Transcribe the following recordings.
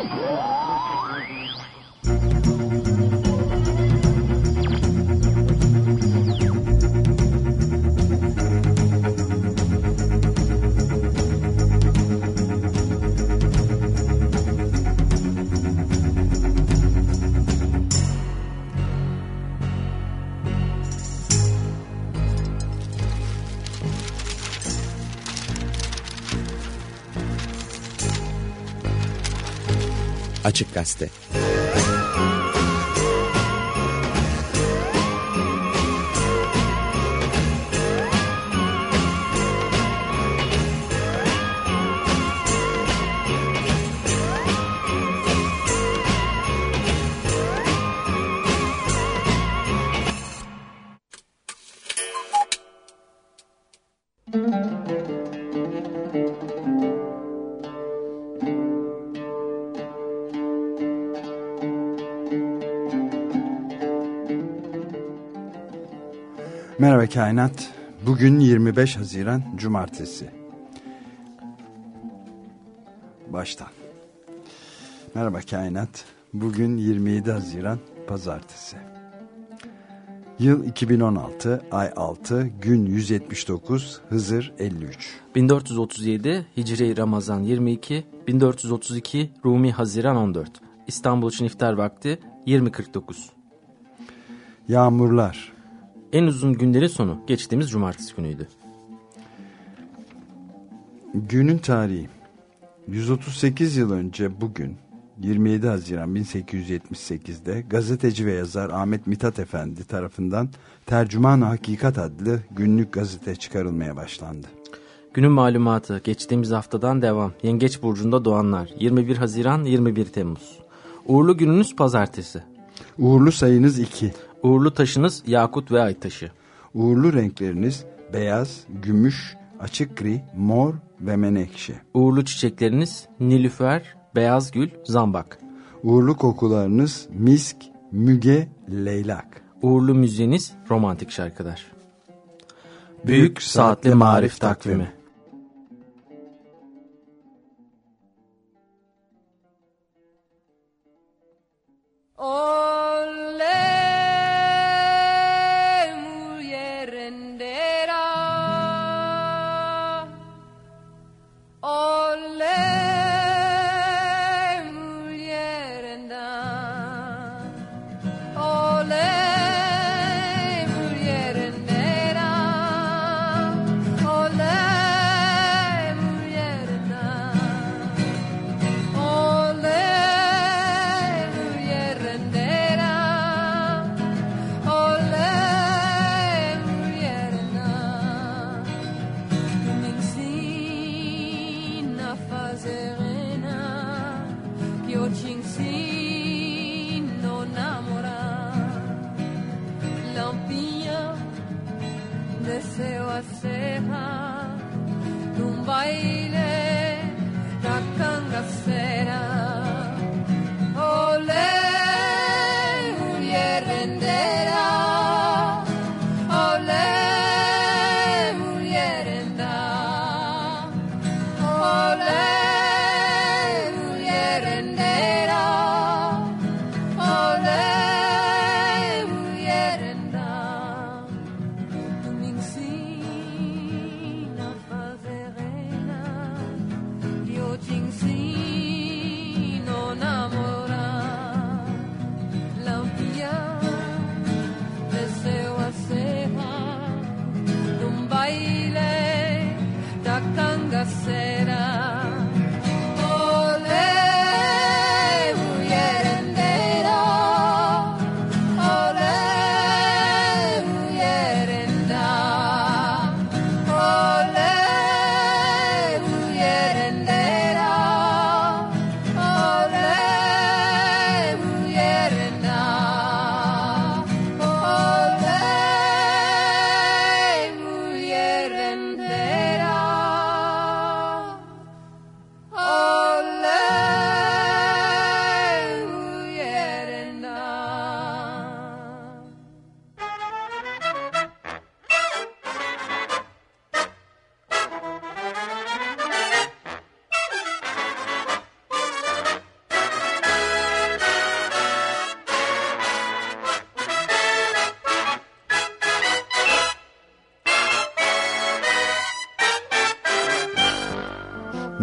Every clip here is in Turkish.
Whoa! Açık Gazete Merhaba Kainat. Bugün 25 Haziran Cumartesi. Baştan. Merhaba Kainat. Bugün 27 Haziran Pazartesi. Yıl 2016, ay 6, gün 179, Hızır 53. 1437 Hicri Ramazan 22, 1432 Rumi Haziran 14. İstanbul için iftar vakti 20.49. Yağmurlar. En uzun günlerin sonu geçtiğimiz cumartesi günüydü. Günün tarihi. 138 yıl önce bugün 27 Haziran 1878'de gazeteci ve yazar Ahmet Mithat Efendi tarafından Tercüman Hakikat adlı günlük gazete çıkarılmaya başlandı. Günün malumatı geçtiğimiz haftadan devam. Yengeç burcunda doğanlar 21 Haziran 21 Temmuz. Uğurlu gününüz pazartesi. Uğurlu sayınız 2. Uğurlu taşınız yakut ve ay taşı. Uğurlu renkleriniz beyaz, gümüş, açık gri, mor ve menekşe. Uğurlu çiçekleriniz nilüfer, beyaz gül, zambak. Uğurlu kokularınız misk, müge, leylak. Uğurlu müziğiniz romantik şarkılar. Büyük Saatli Marif Takvimi Ole,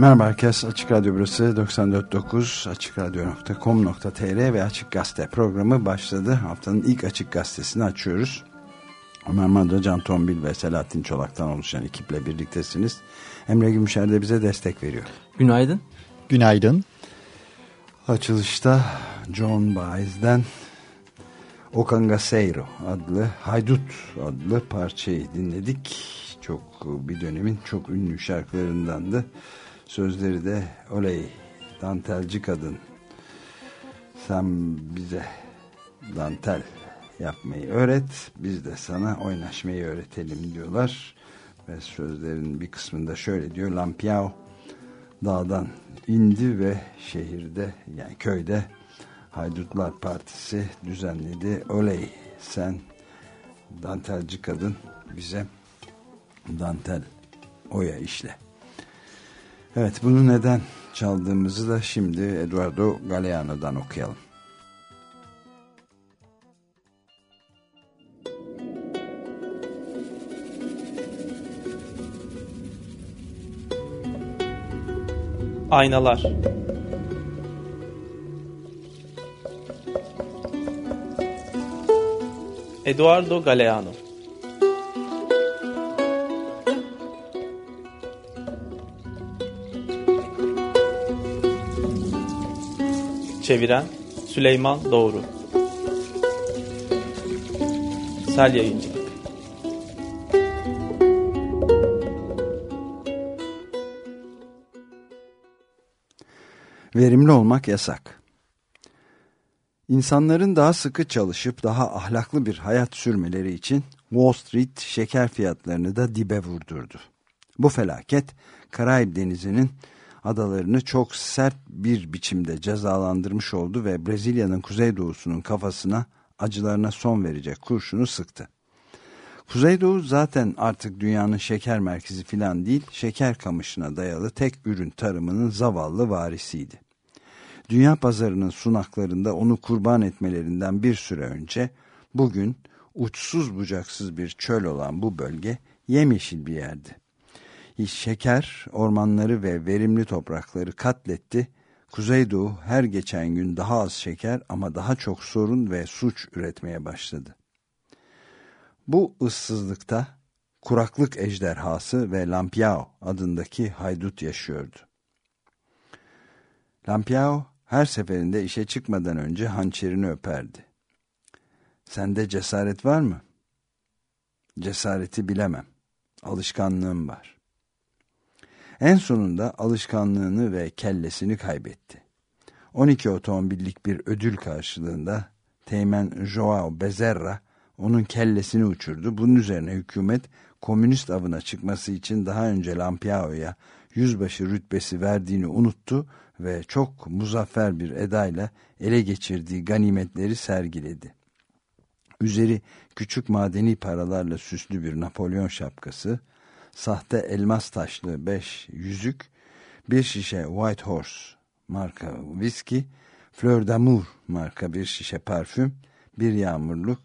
Merhaba herkes. Açık Radyo burası 94.9 açıkradyo.com.tr ve Açık Gazete programı başladı. Haftanın ilk Açık Gazetesini açıyoruz. Ömer Madra, Can Tombil ve Selahattin Çolak'tan oluşan ekiple birliktesiniz. Emre Gümüşer de bize destek veriyor. Günaydın. Günaydın. Açılışta John Baez'den Okangaseiro adlı Haydut adlı parçayı dinledik. Çok bir dönemin çok ünlü şarkılarındandı. Sözleri de oley dantelci kadın sen bize dantel yapmayı öğret biz de sana oynaşmayı öğretelim diyorlar. Ve sözlerin bir kısmında şöyle diyor Lampiao dağdan indi ve şehirde yani köyde Haydutlar Partisi düzenledi. Oley sen dantelci kadın bize dantel oya işle. Evet bunu neden çaldığımızı da şimdi Eduardo Galeano'dan okuyalım. Aynalar Eduardo Galeano Çeviren Süleyman Doğru Sel Yayıncılık Verimli olmak yasak. İnsanların daha sıkı çalışıp daha ahlaklı bir hayat sürmeleri için Wall Street şeker fiyatlarını da dibe vurdurdu. Bu felaket Karayip Denizi'nin adalarını çok sert bir biçimde cezalandırmış oldu ve Brezilya'nın kuzeydoğusunun kafasına acılarına son verecek kurşunu sıktı. Kuzeydoğu zaten artık dünyanın şeker merkezi filan değil, şeker kamışına dayalı tek ürün tarımının zavallı varisiydi. Dünya pazarının sunaklarında onu kurban etmelerinden bir süre önce, bugün uçsuz bucaksız bir çöl olan bu bölge yemyeşil bir yerdi. Şeker, ormanları ve verimli toprakları katletti. Kuzeydoğu her geçen gün daha az şeker ama daha çok sorun ve suç üretmeye başladı. Bu ıssızlıkta kuraklık ejderhası ve Lampiao adındaki haydut yaşıyordu. Lampiao her seferinde işe çıkmadan önce hançerini öperdi. Sende cesaret var mı? Cesareti bilemem. Alışkanlığım var. En sonunda alışkanlığını ve kellesini kaybetti. 12 otomobillik bir ödül karşılığında Teğmen Joao Bezerra onun kellesini uçurdu. Bunun üzerine hükümet komünist avına çıkması için daha önce Lampiao'ya yüzbaşı rütbesi verdiğini unuttu ve çok muzaffer bir edayla ele geçirdiği ganimetleri sergiledi. Üzeri küçük madeni paralarla süslü bir Napolyon şapkası, sahte elmas taşlı beş yüzük, bir şişe White Horse marka viski, Fleur d'Amour marka bir şişe parfüm, bir yağmurluk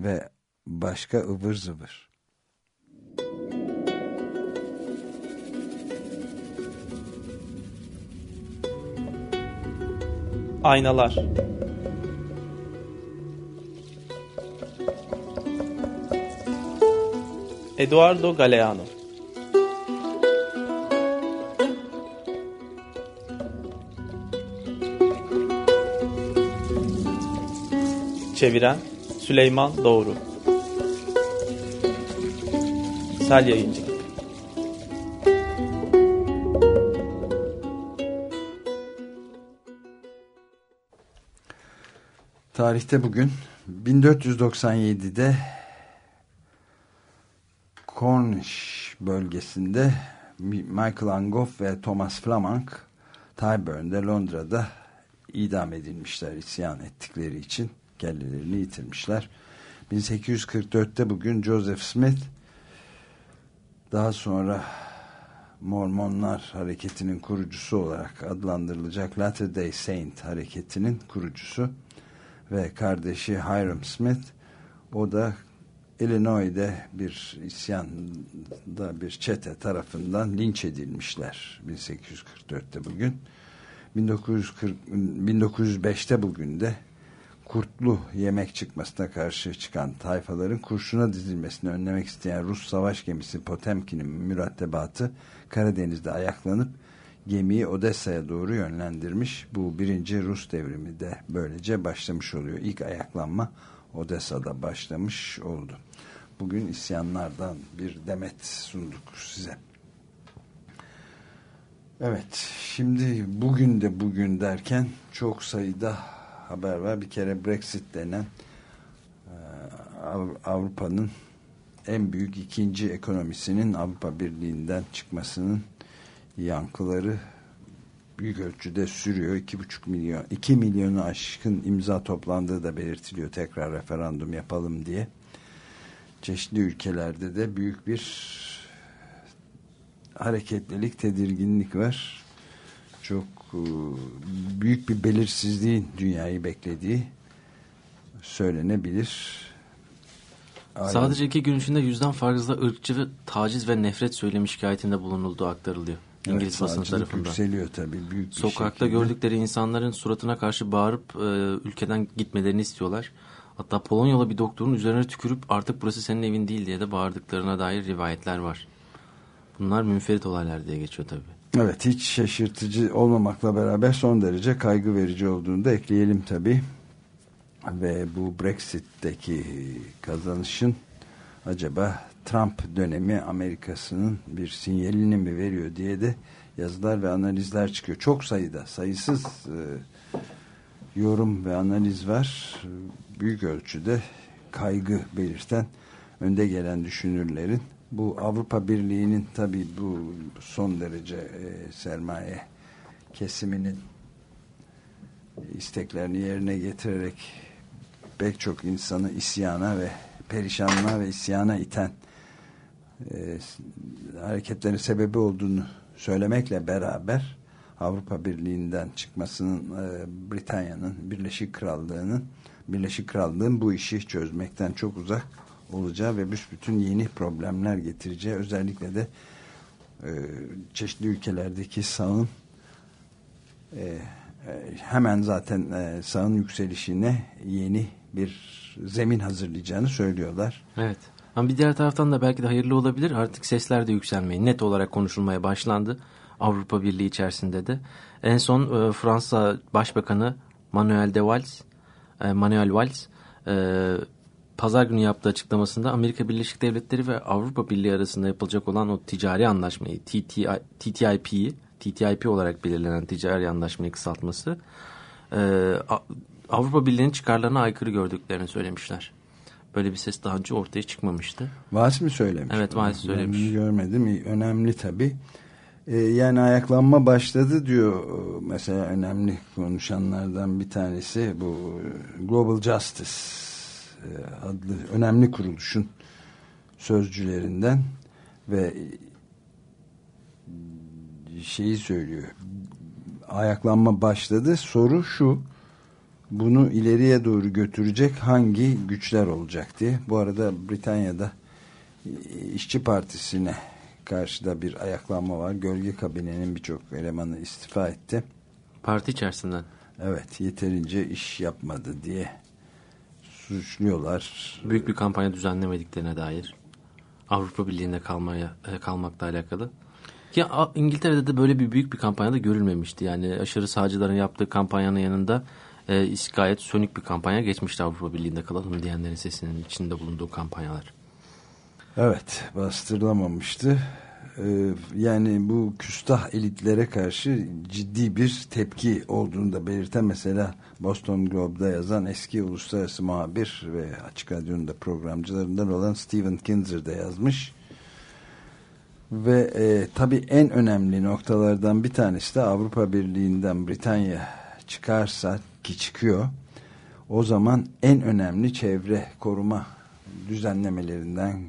ve başka ıvır zıvır. Aynalar Eduardo Galeano Çeviren Süleyman Doğru. Sel Yayıncılık. Tarihte bugün 1497'de Cornish bölgesinde Michael Angoff ve Thomas Flamang Tyburn Londra'da idam edilmişler isyan ettikleri için kellelerini yitirmişler. 1844'te bugün Joseph Smith daha sonra Mormonlar hareketinin kurucusu olarak adlandırılacak Latter Day Saint hareketinin kurucusu ve kardeşi Hiram Smith o da Illinois'de bir isyanda bir çete tarafından linç edilmişler 1844'te bugün. 1940 1905'te bugün de kurtlu yemek çıkmasına karşı çıkan tayfaların kurşuna dizilmesini önlemek isteyen Rus savaş gemisi Potemkin'in mürettebatı Karadeniz'de ayaklanıp gemiyi Odessa'ya doğru yönlendirmiş. Bu birinci Rus devrimi de böylece başlamış oluyor. İlk ayaklanma Odessa'da başlamış oldu. Bugün isyanlardan bir demet sunduk size. Evet, şimdi bugün de bugün derken çok sayıda haber var. Bir kere Brexit denen e, Avrupa'nın en büyük ikinci ekonomisinin Avrupa Birliği'nden çıkmasının yankıları büyük ölçüde sürüyor. 2,5 milyon, 2 milyonu aşkın imza toplandığı da belirtiliyor. Tekrar referandum yapalım diye. Çeşitli ülkelerde de büyük bir hareketlilik, tedirginlik var. Çok büyük bir belirsizliğin dünyayı beklediği söylenebilir. Sadece iki gün içinde yüzden fazla ırkçı taciz ve nefret söylemi şikayetinde bulunulduğu aktarılıyor. İngiliz evet, basını tarafından. yükseliyor tabii. Büyük Sokakta şekilde. gördükleri insanların suratına karşı bağırıp e, ülkeden gitmelerini istiyorlar. Hatta Polonyalı bir doktorun üzerine tükürüp artık burası senin evin değil diye de bağırdıklarına dair rivayetler var. Bunlar münferit olaylar diye geçiyor tabii. Evet hiç şaşırtıcı olmamakla beraber son derece kaygı verici olduğunu da ekleyelim tabii. Ve bu Brexit'teki kazanışın acaba Trump dönemi Amerika'sının bir sinyalini mi veriyor diye de yazılar ve analizler çıkıyor. Çok sayıda sayısız e, yorum ve analiz var. Büyük ölçüde kaygı belirten önde gelen düşünürlerin bu Avrupa Birliği'nin tabii bu son derece e, sermaye kesiminin isteklerini yerine getirerek pek çok insanı isyana ve perişanlığa ve isyana iten e, hareketlerin sebebi olduğunu söylemekle beraber Avrupa Birliği'nden çıkmasının e, Britanya'nın Birleşik Krallığı'nın Birleşik Krallığın bu işi çözmekten çok uzak olacağı ve bütün yeni problemler getireceği özellikle de e, çeşitli ülkelerdeki sağın e, e, hemen zaten e, sağın yükselişine yeni bir zemin hazırlayacağını söylüyorlar. Evet. Ama bir diğer taraftan da belki de hayırlı olabilir. Artık sesler de yükselmeye, net olarak konuşulmaya başlandı. Avrupa Birliği içerisinde de. En son e, Fransa Başbakanı Manuel de Valls, e, Manuel Valls e, pazar günü yaptığı açıklamasında Amerika Birleşik Devletleri ve Avrupa Birliği arasında yapılacak olan o ticari anlaşmayı TTI, TTIP'yi TTIP olarak belirlenen ticari anlaşmayı kısaltması e, Avrupa Birliği'nin çıkarlarına aykırı gördüklerini söylemişler. Böyle bir ses daha önce ortaya çıkmamıştı. Vals mi söylemiş? Evet Vals söylemiş. Ben görmedim. Önemli tabii. Ee, yani ayaklanma başladı diyor mesela önemli konuşanlardan bir tanesi bu Global Justice e, adlı önemli kuruluşun sözcülerinden ve şeyi söylüyor. Ayaklanma başladı. Soru şu bunu ileriye doğru götürecek hangi güçler olacak diye. Bu arada Britanya'da işçi partisine karşı da bir ayaklanma var. Gölge kabinenin birçok elemanı istifa etti. Parti içerisinden. Evet yeterince iş yapmadı diye suçluyorlar. Büyük bir kampanya düzenlemediklerine dair. Avrupa Birliği'nde kalmaya kalmakla alakalı. Ki İngiltere'de de böyle bir büyük bir kampanya da görülmemişti. Yani aşırı sağcıların yaptığı kampanyanın yanında e, gayet sönük bir kampanya geçmişti Avrupa Birliği'nde kalalım diyenlerin sesinin içinde bulunduğu kampanyalar. Evet bastırılamamıştı. Ee, yani bu küstah elitlere karşı ciddi bir tepki olduğunu da belirten mesela Boston Globe'da yazan eski uluslararası muhabir ve Açık Radyo'nun da programcılarından olan Stephen Kinzer de yazmış. Ve e, tabii en önemli noktalardan bir tanesi de Avrupa Birliği'nden Britanya çıkarsa ki çıkıyor o zaman en önemli çevre koruma düzenlemelerinden,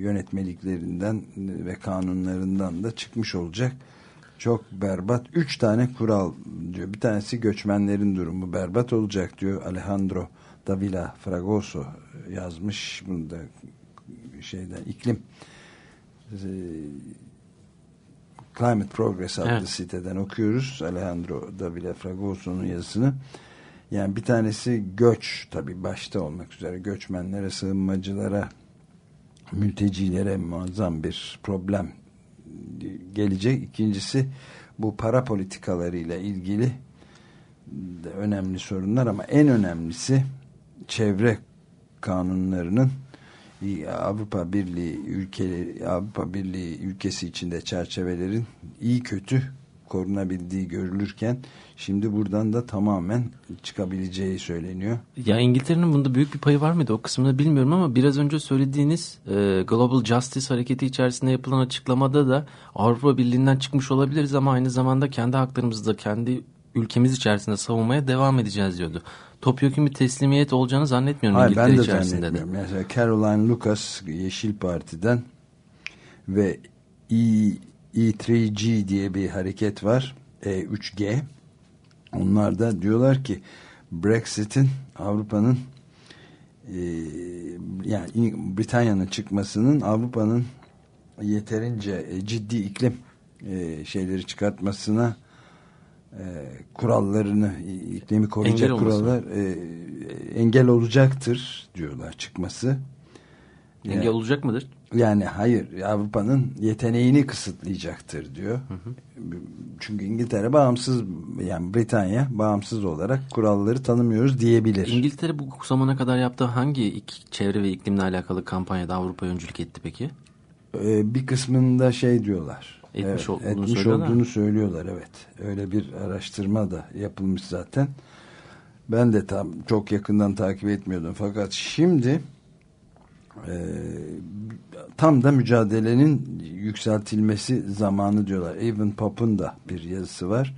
yönetmeliklerinden ve kanunlarından da çıkmış olacak. Çok berbat. Üç tane kural diyor. Bir tanesi göçmenlerin durumu berbat olacak diyor. Alejandro Davila Fragoso yazmış. Bunu da şeyden iklim e, Climate Progress adlı Evet. siteden okuyoruz. Alejandro Davila Fragoso'nun yazısını. Yani bir tanesi göç tabii başta olmak üzere göçmenlere, sığınmacılara, mültecilere muazzam bir problem gelecek. İkincisi bu para politikalarıyla ilgili de önemli sorunlar ama en önemlisi çevre kanunlarının Avrupa Birliği ülkeleri Avrupa Birliği ülkesi içinde çerçevelerin iyi kötü korunabildiği görülürken şimdi buradan da tamamen çıkabileceği söyleniyor. Ya İngiltere'nin bunda büyük bir payı var mıydı o kısmını bilmiyorum ama biraz önce söylediğiniz e, Global Justice hareketi içerisinde yapılan açıklamada da Avrupa Birliği'nden çıkmış olabiliriz ama aynı zamanda kendi haklarımızı da kendi ülkemiz içerisinde savunmaya devam edeceğiz diyordu. Topyekun bir teslimiyet olacağını zannetmiyorum Hayır, İngiltere ben de içerisinde de. zannetmiyorum. Mesela Caroline Lucas Yeşil Parti'den ve E, E3G diye bir hareket var. E3G. Onlar da diyorlar ki Brexit'in Avrupa'nın e, yani Britanya'nın çıkmasının Avrupa'nın yeterince e, ciddi iklim e, şeyleri çıkartmasına e, kurallarını iklimi koruyacak Engel kurallar e, engel olacaktır diyorlar çıkması. Engel Yani- olacak mıdır? Yani hayır Avrupa'nın yeteneğini kısıtlayacaktır diyor. Çünkü İngiltere bağımsız yani Britanya bağımsız olarak kuralları tanımıyoruz diyebilir. İngiltere bu zamana kadar yaptığı hangi ik- çevre ve iklimle alakalı kampanyada Avrupa'ya öncülük etti peki? Ee, bir kısmında şey diyorlar. Etmiş olduğunu etmiş söylüyorlar olduğunu söylüyorlar evet. Öyle bir araştırma da yapılmış zaten. Ben de tam çok yakından takip etmiyordum fakat şimdi e, tam da mücadelenin yükseltilmesi zamanı diyorlar. Even Pop'un da bir yazısı var.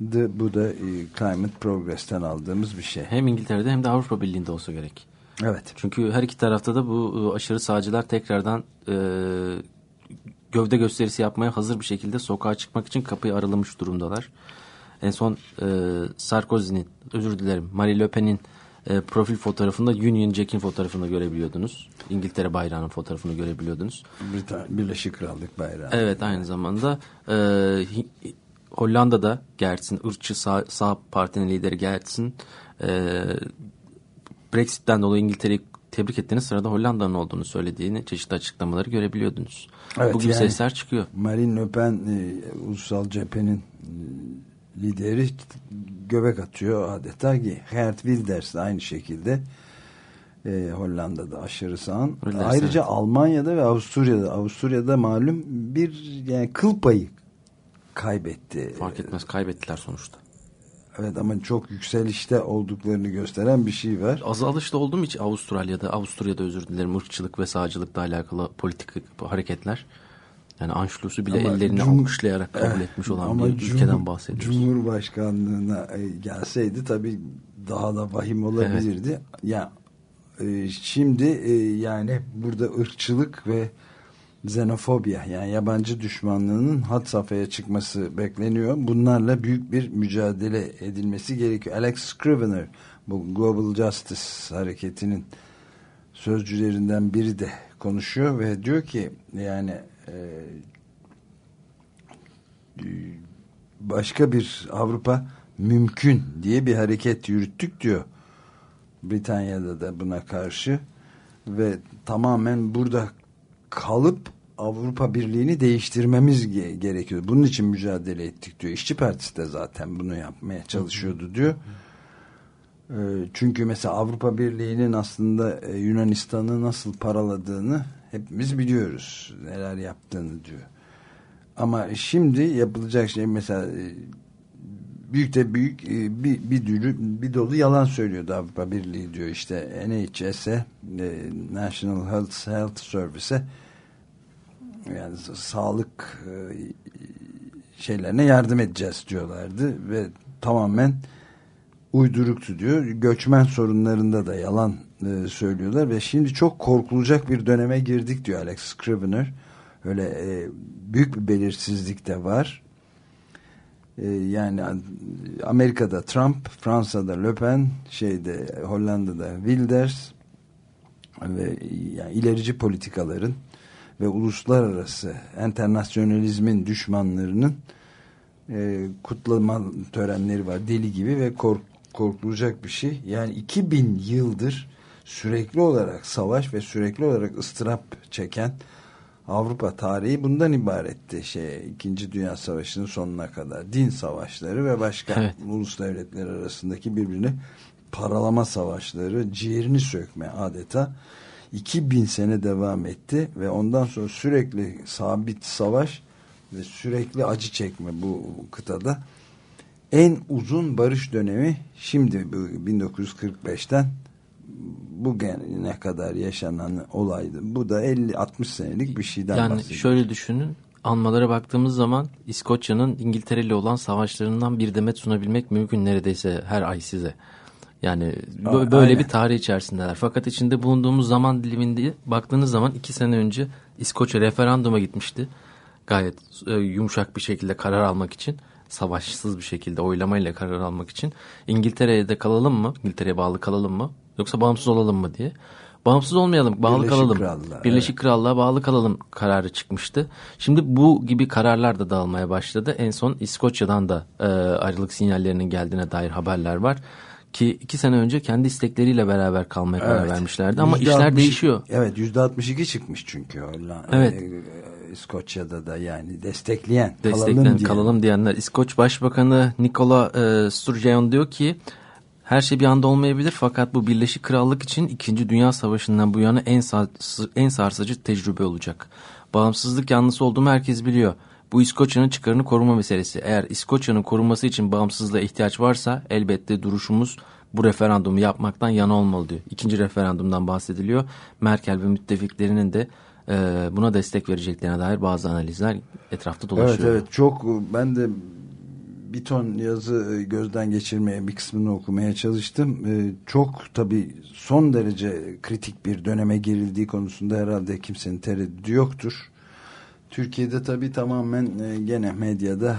De, bu da e, Climate Progress'ten aldığımız bir şey. Hem İngiltere'de hem de Avrupa Birliği'nde olsa gerek. Evet. Çünkü her iki tarafta da bu e, aşırı sağcılar tekrardan e, gövde gösterisi yapmaya hazır bir şekilde sokağa çıkmak için kapıyı aralamış durumdalar. En son e, Sarkozy'nin, özür dilerim, Marie Le Pen'in e, profil fotoğrafında Union Jack'in fotoğrafını görebiliyordunuz. İngiltere bayrağının fotoğrafını görebiliyordunuz. Birleşik Krallık bayrağı. Evet aynı zamanda e, Hollanda'da Gert'sin, ırkçı sağ, sağ partinin lideri Gert'sin e, Brexit'ten dolayı İngiltere'yi tebrik ettiğini sırada Hollanda'nın olduğunu söylediğini çeşitli açıklamaları görebiliyordunuz. Evet, Bugün yani- sesler çıkıyor. Marine Le Pen e, ulusal cephenin e, lideri göbek atıyor adeta ki Geert Wilders de aynı şekilde e, Hollanda'da aşırı sağın. Wilders, Ayrıca evet. Almanya'da ve Avusturya'da Avusturya'da malum bir yani kıl payı kaybetti. Fark etmez kaybettiler sonuçta. Evet ama çok yükselişte olduklarını gösteren bir şey var. Azalışta oldu mu hiç Avustralya'da, Avusturya'da özür dilerim ırkçılık ve sağcılıkla alakalı politik hareketler? Yani Anschluss'u bile Ama ellerini cum- alkışlayarak kabul Evet, etmiş olan ama bir cum- ülkeden bahsediyoruz. Cumhurbaşkanlığına e, gelseydi tabii daha da vahim olabilirdi. Ya e, şimdi e, yani burada ırkçılık ve xenofobya yani yabancı düşmanlığının had safhaya çıkması bekleniyor. Bunlarla büyük bir mücadele edilmesi gerekiyor. Alex Scrivener bu Global Justice hareketinin sözcülerinden biri de konuşuyor ve diyor ki yani başka bir Avrupa mümkün diye bir hareket yürüttük diyor. Britanya'da da buna karşı ve tamamen burada kalıp Avrupa Birliği'ni değiştirmemiz ge- gerekiyor. Bunun için mücadele ettik diyor. İşçi Partisi de zaten bunu yapmaya çalışıyordu diyor. Ee, Çünkü mesela Avrupa Birliği'nin aslında e, Yunanistan'ı nasıl paraladığını hepimiz biliyoruz. Neler yaptığını diyor. Ama şimdi yapılacak şey mesela e, büyük de büyük e, bir, bir, dürü, bir dolu yalan söylüyordu Avrupa Birliği diyor işte NHS'e National Health, Health Service'e yani sa- sağlık e, şeylerine yardım edeceğiz diyorlardı ve tamamen uyduruktu diyor. Göçmen sorunlarında da yalan e, söylüyorlar ve şimdi çok korkulacak bir döneme girdik diyor Alex Scrivener. Öyle e, büyük bir belirsizlik de var. E, yani Amerika'da Trump, Fransa'da Le Pen, şeyde Hollanda'da Wilders, ve yani ilerici politikaların ve uluslararası enternasyonalizmin düşmanlarının e, kutlama törenleri var deli gibi ve kork, korkulacak bir şey. Yani 2000 yıldır sürekli olarak savaş ve sürekli olarak ıstırap çeken Avrupa tarihi bundan ibaretti. Şey, İkinci Dünya Savaşı'nın sonuna kadar din savaşları ve başka evet. ulus devletler arasındaki birbirini paralama savaşları, ciğerini sökme adeta 2000 sene devam etti ve ondan sonra sürekli sabit savaş ve sürekli acı çekme bu kıtada en uzun barış dönemi şimdi 1945'ten bugüne kadar yaşanan olaydı. Bu da 50-60 senelik bir şeyden yani bahsediyoruz. şöyle düşünün anmalara baktığımız zaman İskoçya'nın İngiltere ile olan savaşlarından bir demet sunabilmek mümkün neredeyse her ay size. Yani böyle aynen. bir tarih içerisindeler. Fakat içinde bulunduğumuz zaman diliminde baktığınız zaman iki sene önce İskoçya referanduma gitmişti. Gayet e, yumuşak bir şekilde karar almak için. Savaşsız bir şekilde oylamayla karar almak için. İngiltere'ye de kalalım mı? İngiltere'ye bağlı kalalım mı? Yoksa bağımsız olalım mı diye. Bağımsız olmayalım, bağlı Birleşik kalalım. Krallığa, Birleşik evet. Krallığa bağlı kalalım kararı çıkmıştı. Şimdi bu gibi kararlar da dağılmaya başladı. En son İskoçya'dan da e, ayrılık sinyallerinin geldiğine dair haberler var. Ki iki sene önce kendi istekleriyle beraber kalmaya karar Evet. vermişlerdi. Ama Yüzde işler altmış- değişiyor. Evet yüzde 62 çıkmış çünkü. Hollanda- Evet. e, İskoçya'da da yani destekleyen, Desteklen kalalım diye. kalalım diyenler. İskoç Başbakanı Nicola e, Sturgeon diyor ki her şey bir anda olmayabilir fakat bu Birleşik Krallık için 2. Dünya Savaşı'ndan bu yana en, sars- en sarsıcı tecrübe olacak. Bağımsızlık yanlısı olduğumu herkes biliyor. Bu İskoçya'nın çıkarını koruma meselesi. Eğer İskoçya'nın korunması için bağımsızlığa ihtiyaç varsa elbette duruşumuz bu referandumu yapmaktan yana olmalı diyor. İkinci referandumdan bahsediliyor. Merkel ve müttefiklerinin de buna destek vereceklerine dair bazı analizler etrafta Evet dolaşıyor. evet çok ben de bir ton yazı e, gözden geçirmeye bir kısmını okumaya çalıştım. E, Çok tabii son derece kritik bir döneme girildiği konusunda herhalde kimsenin tereddüdü yoktur. Türkiye'de tabii tamamen e, gene medyada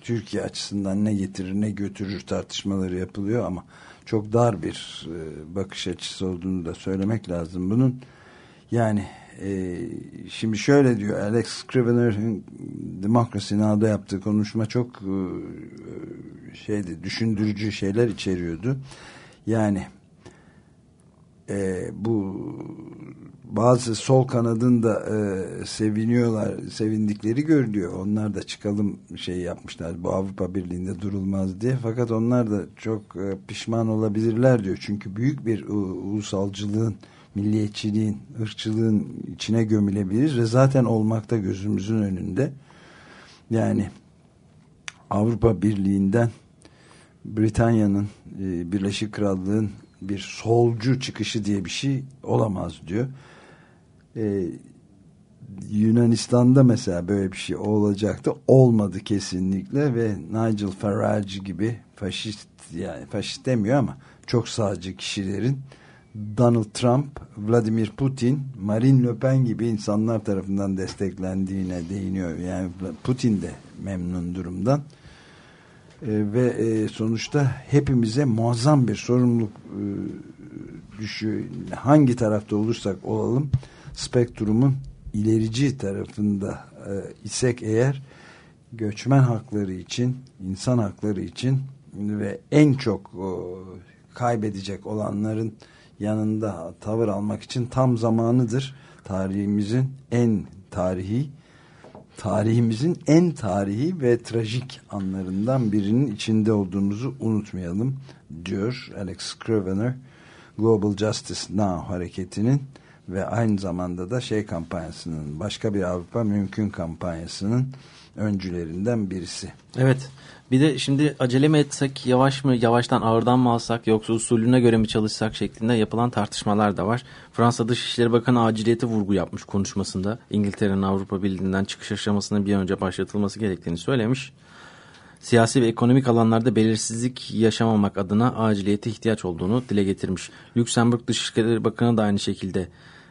Türkiye açısından ne getirir ne götürür tartışmaları yapılıyor ama çok dar bir bakış açısı olduğunu da söylemek lazım bunun. Yani e, şimdi şöyle diyor Alex Scrivener'ın Democracy Now'da yaptığı konuşma çok e, şeydi düşündürücü şeyler içeriyordu. Yani e, bu bazı sol kanadın da e, seviniyorlar, sevindikleri görülüyor. Onlar da çıkalım şey yapmışlar. Bu Avrupa Birliği'nde durulmaz diye. Fakat onlar da çok e, pişman olabilirler diyor. Çünkü büyük bir u, ulusalcılığın, milliyetçiliğin, ırkçılığın içine gömülebiliriz ve zaten olmakta gözümüzün önünde. Yani Avrupa Birliği'nden Britanya'nın, e, Birleşik Krallığın bir solcu çıkışı diye bir şey olamaz diyor. Ee, Yunanistan'da mesela böyle bir şey olacaktı. Olmadı kesinlikle ve Nigel Farage gibi faşist yani faşist demiyor ama çok sağcı kişilerin Donald Trump, Vladimir Putin, Marine Le Pen gibi insanlar tarafından desteklendiğine değiniyor. Yani Putin de memnun durumdan. Ee, ve e, sonuçta hepimize muazzam bir sorumluluk e, düşüyor. Hangi tarafta olursak olalım spektrumun ilerici tarafında e, isek eğer göçmen hakları için, insan hakları için ve en çok o, kaybedecek olanların yanında tavır almak için tam zamanıdır. Tarihimizin en tarihi tarihimizin en tarihi ve trajik anlarından birinin içinde olduğumuzu unutmayalım diyor Alex Scrivener Global Justice Now hareketinin ve aynı zamanda da şey kampanyasının başka bir Avrupa mümkün kampanyasının öncülerinden birisi. Evet. Bir de şimdi acele mi etsek, yavaş mı, yavaştan ağırdan mı alsak yoksa usulüne göre mi çalışsak şeklinde yapılan tartışmalar da var. Fransa Dışişleri Bakanı aciliyete vurgu yapmış konuşmasında. İngiltere'nin Avrupa Birliği'nden çıkış aşamasının bir an önce başlatılması gerektiğini söylemiş. Siyasi ve ekonomik alanlarda belirsizlik yaşamamak adına aciliyete ihtiyaç olduğunu dile getirmiş. Lüksemburg Dışişleri Bakanı da aynı şekilde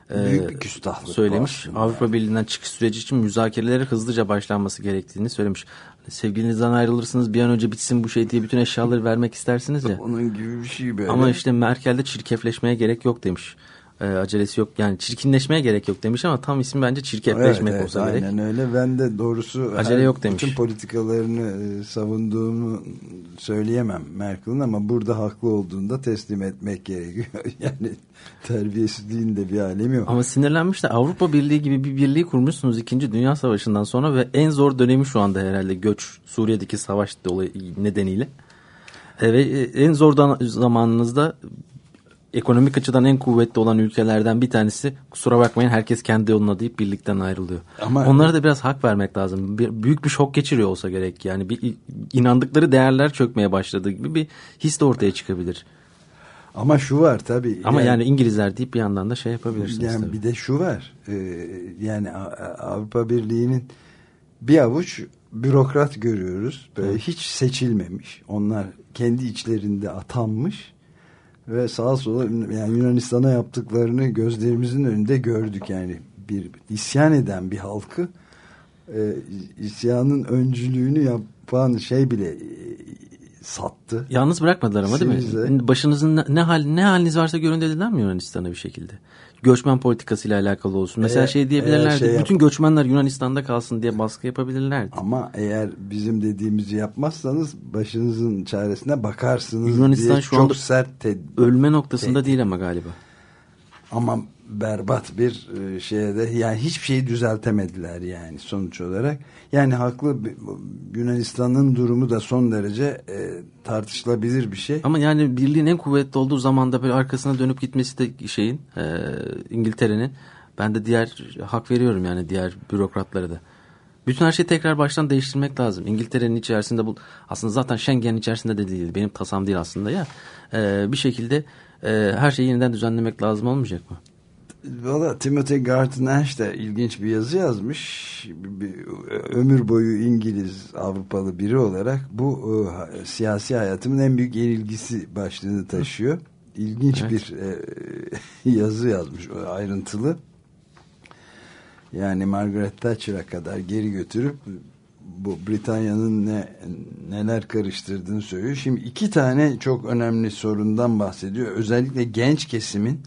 Büyük bir küstahlık söylemiş. Avrupa Birliği'nden çıkış süreci için müzakerelere hızlıca başlanması gerektiğini söylemiş. Sevgilinizden ayrılırsınız bir an önce bitsin bu şey diye bütün eşyaları vermek istersiniz ya. Onun gibi bir şey böyle. Ama işte Merkel de çirkefleşmeye gerek yok demiş. E, acelesi yok. Yani çirkinleşmeye gerek yok demiş ama tam ismi bence çirkefleşmek evet, olsa evet, gerek. Aynen öyle. Ben de doğrusu Acele her- yok demiş. bütün politikalarını e, savunduğumu söyleyemem Merkel'in ama burada haklı olduğunda teslim etmek gerekiyor. yani terbiyesizliğin de bir alemi yok. Ama sinirlenmiş de Avrupa Birliği gibi bir birliği kurmuşsunuz 2. Dünya Savaşı'ndan sonra ve en zor dönemi şu anda herhalde göç Suriye'deki savaş dolayı nedeniyle. E, ve e, en zor da- zamanınızda ekonomik açıdan en kuvvetli olan ülkelerden bir tanesi kusura bakmayın herkes kendi yoluna deyip birlikten ayrılıyor. Ama- Onlara da biraz hak vermek lazım. Bir, büyük bir şok geçiriyor olsa gerek yani bir inandıkları değerler çökmeye başladığı gibi bir his de ortaya çıkabilir. Ama şu var tabii. Ama yani, İngilizler deyip bir yandan da şey yapabilirsiniz Yani tabii. bir de şu var. Ee, yani Avrupa Birliği'nin bir avuç bürokrat görüyoruz. Böyle hiç seçilmemiş. Onlar kendi içlerinde atanmış ve sağa sola yani Yunanistan'a yaptıklarını gözlerimizin önünde gördük yani bir isyan eden bir halkı e, isyanın öncülüğünü yapan şey bile e, sattı. Yalnız bırakmadılar ama değil mi? Başınızın ne, ne hal ne haliniz varsa görün dediler mi Yunanistan'a bir şekilde? Göçmen politikasıyla alakalı olsun. Mesela Eğer- şey diyebilirlerdi. şey bütün göçmenler Yunanistan'da kalsın diye baskı yapabilirlerdi. Ama eğer bizim dediğimizi yapmazsanız başınızın çaresine bakarsınız Yunanistan diye şu çok anda sert Ölme noktasında değil ama galiba. ama berbat bir e, şeye de yani hiçbir şeyi düzeltemediler yani sonuç olarak. Yani haklı Yunanistan'ın durumu da son derece e, tartışılabilir bir şey. Ama yani birliğin en kuvvetli olduğu zamanda böyle arkasına dönüp gitmesi de şeyin e, İngiltere'nin ben de diğer hak veriyorum yani diğer bürokratlara da. Bütün her şeyi tekrar baştan değiştirmek lazım. İngiltere'nin içerisinde bu aslında zaten Schengen içerisinde de değil. Benim tasam değil aslında ya. E, bir şekilde e, her şeyi yeniden düzenlemek lazım olmayacak mı? Valla Timothy Garton Ash de ilginç bir yazı yazmış. Bir- ömür boyu İngiliz Avrupalı biri olarak bu e, siyasi hayatımın en büyük yenilgisi başlığını taşıyor. İlginç Evet. bir e, yazı yazmış o ayrıntılı. Yani Margaret Thatcher'a kadar geri götürüp bu Britanya'nın ne neler karıştırdığını söylüyor. Şimdi iki tane çok önemli sorundan bahsediyor. Özellikle genç kesimin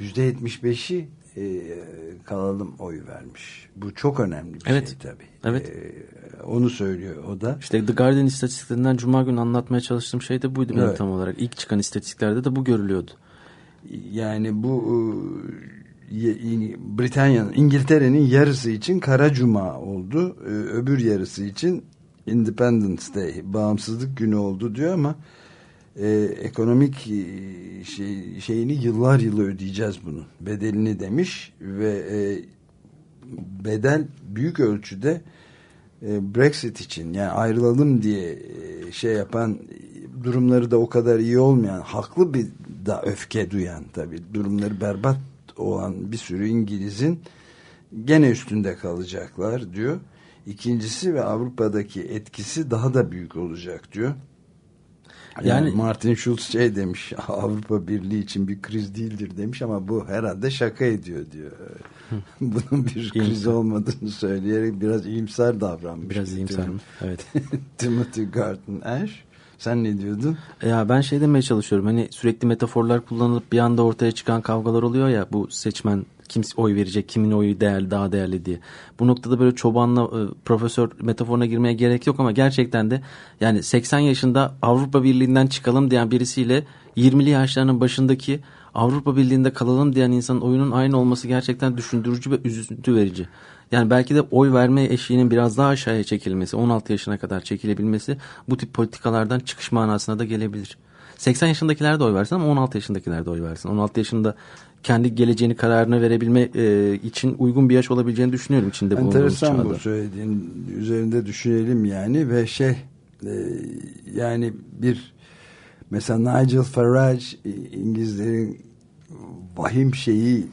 %75'i e, kalalım oy vermiş. Bu çok önemli bir Evet. şey tabii. Evet. E, onu söylüyor o da. İşte The Guardian istatistiklerinden Cuma günü anlatmaya çalıştığım şey de buydu Evet. tam olarak. İlk çıkan istatistiklerde de bu görülüyordu. Yani bu e, Britanya'nın, İngiltere'nin yarısı için Kara Cuma oldu. E, Öbür yarısı için Independence Day, bağımsızlık günü oldu diyor ama e, ekonomik e, şey, şeyini yıllar yılı ödeyeceğiz bunun. Bedelini demiş ve e, bedel büyük ölçüde e, Brexit için yani ayrılalım diye e, şey yapan durumları da o kadar iyi olmayan haklı bir da öfke duyan tabi durumları berbat olan bir sürü İngiliz'in gene üstünde kalacaklar diyor. İkincisi ve Avrupa'daki etkisi daha da büyük olacak diyor. Yani, Yani- Martin Schulz şey demiş Avrupa Birliği için bir kriz değildir demiş ama bu herhalde şaka ediyor diyor. Bunun bir kriz olmadığını söyleyerek biraz iyimser davranmış. Biraz iyimser mi? Evet. Timothy Garton Ash. Sen ne diyordun? Ya ben şey demeye çalışıyorum. Hani sürekli metaforlar kullanılıp bir anda ortaya çıkan kavgalar oluyor ya bu seçmen kim oy verecek, kimin oyu değerli, daha değerli diye. Bu noktada böyle çobanla e, profesör metaforuna girmeye gerek yok ama gerçekten de yani 80 yaşında Avrupa Birliği'nden çıkalım diyen birisiyle 20'li yaşlarının başındaki Avrupa Birliği'nde kalalım diyen insanın oyunun aynı olması gerçekten düşündürücü ve üzüntü verici. Yani belki de oy verme eşiğinin biraz daha aşağıya çekilmesi, 16 yaşına kadar çekilebilmesi bu tip politikalardan çıkış manasına da gelebilir. 80 yaşındakiler de oy versin ama 16 yaşındakiler de oy versin. 16 yaşında kendi geleceğini kararını verebilme e, için uygun bir yaş olabileceğini düşünüyorum içinde bulunduğumuz Enteresan çağda. bu söylediğin üzerinde düşünelim yani ve şey e, yani bir mesela Nigel Farage e, İngilizlerin vahim şeyi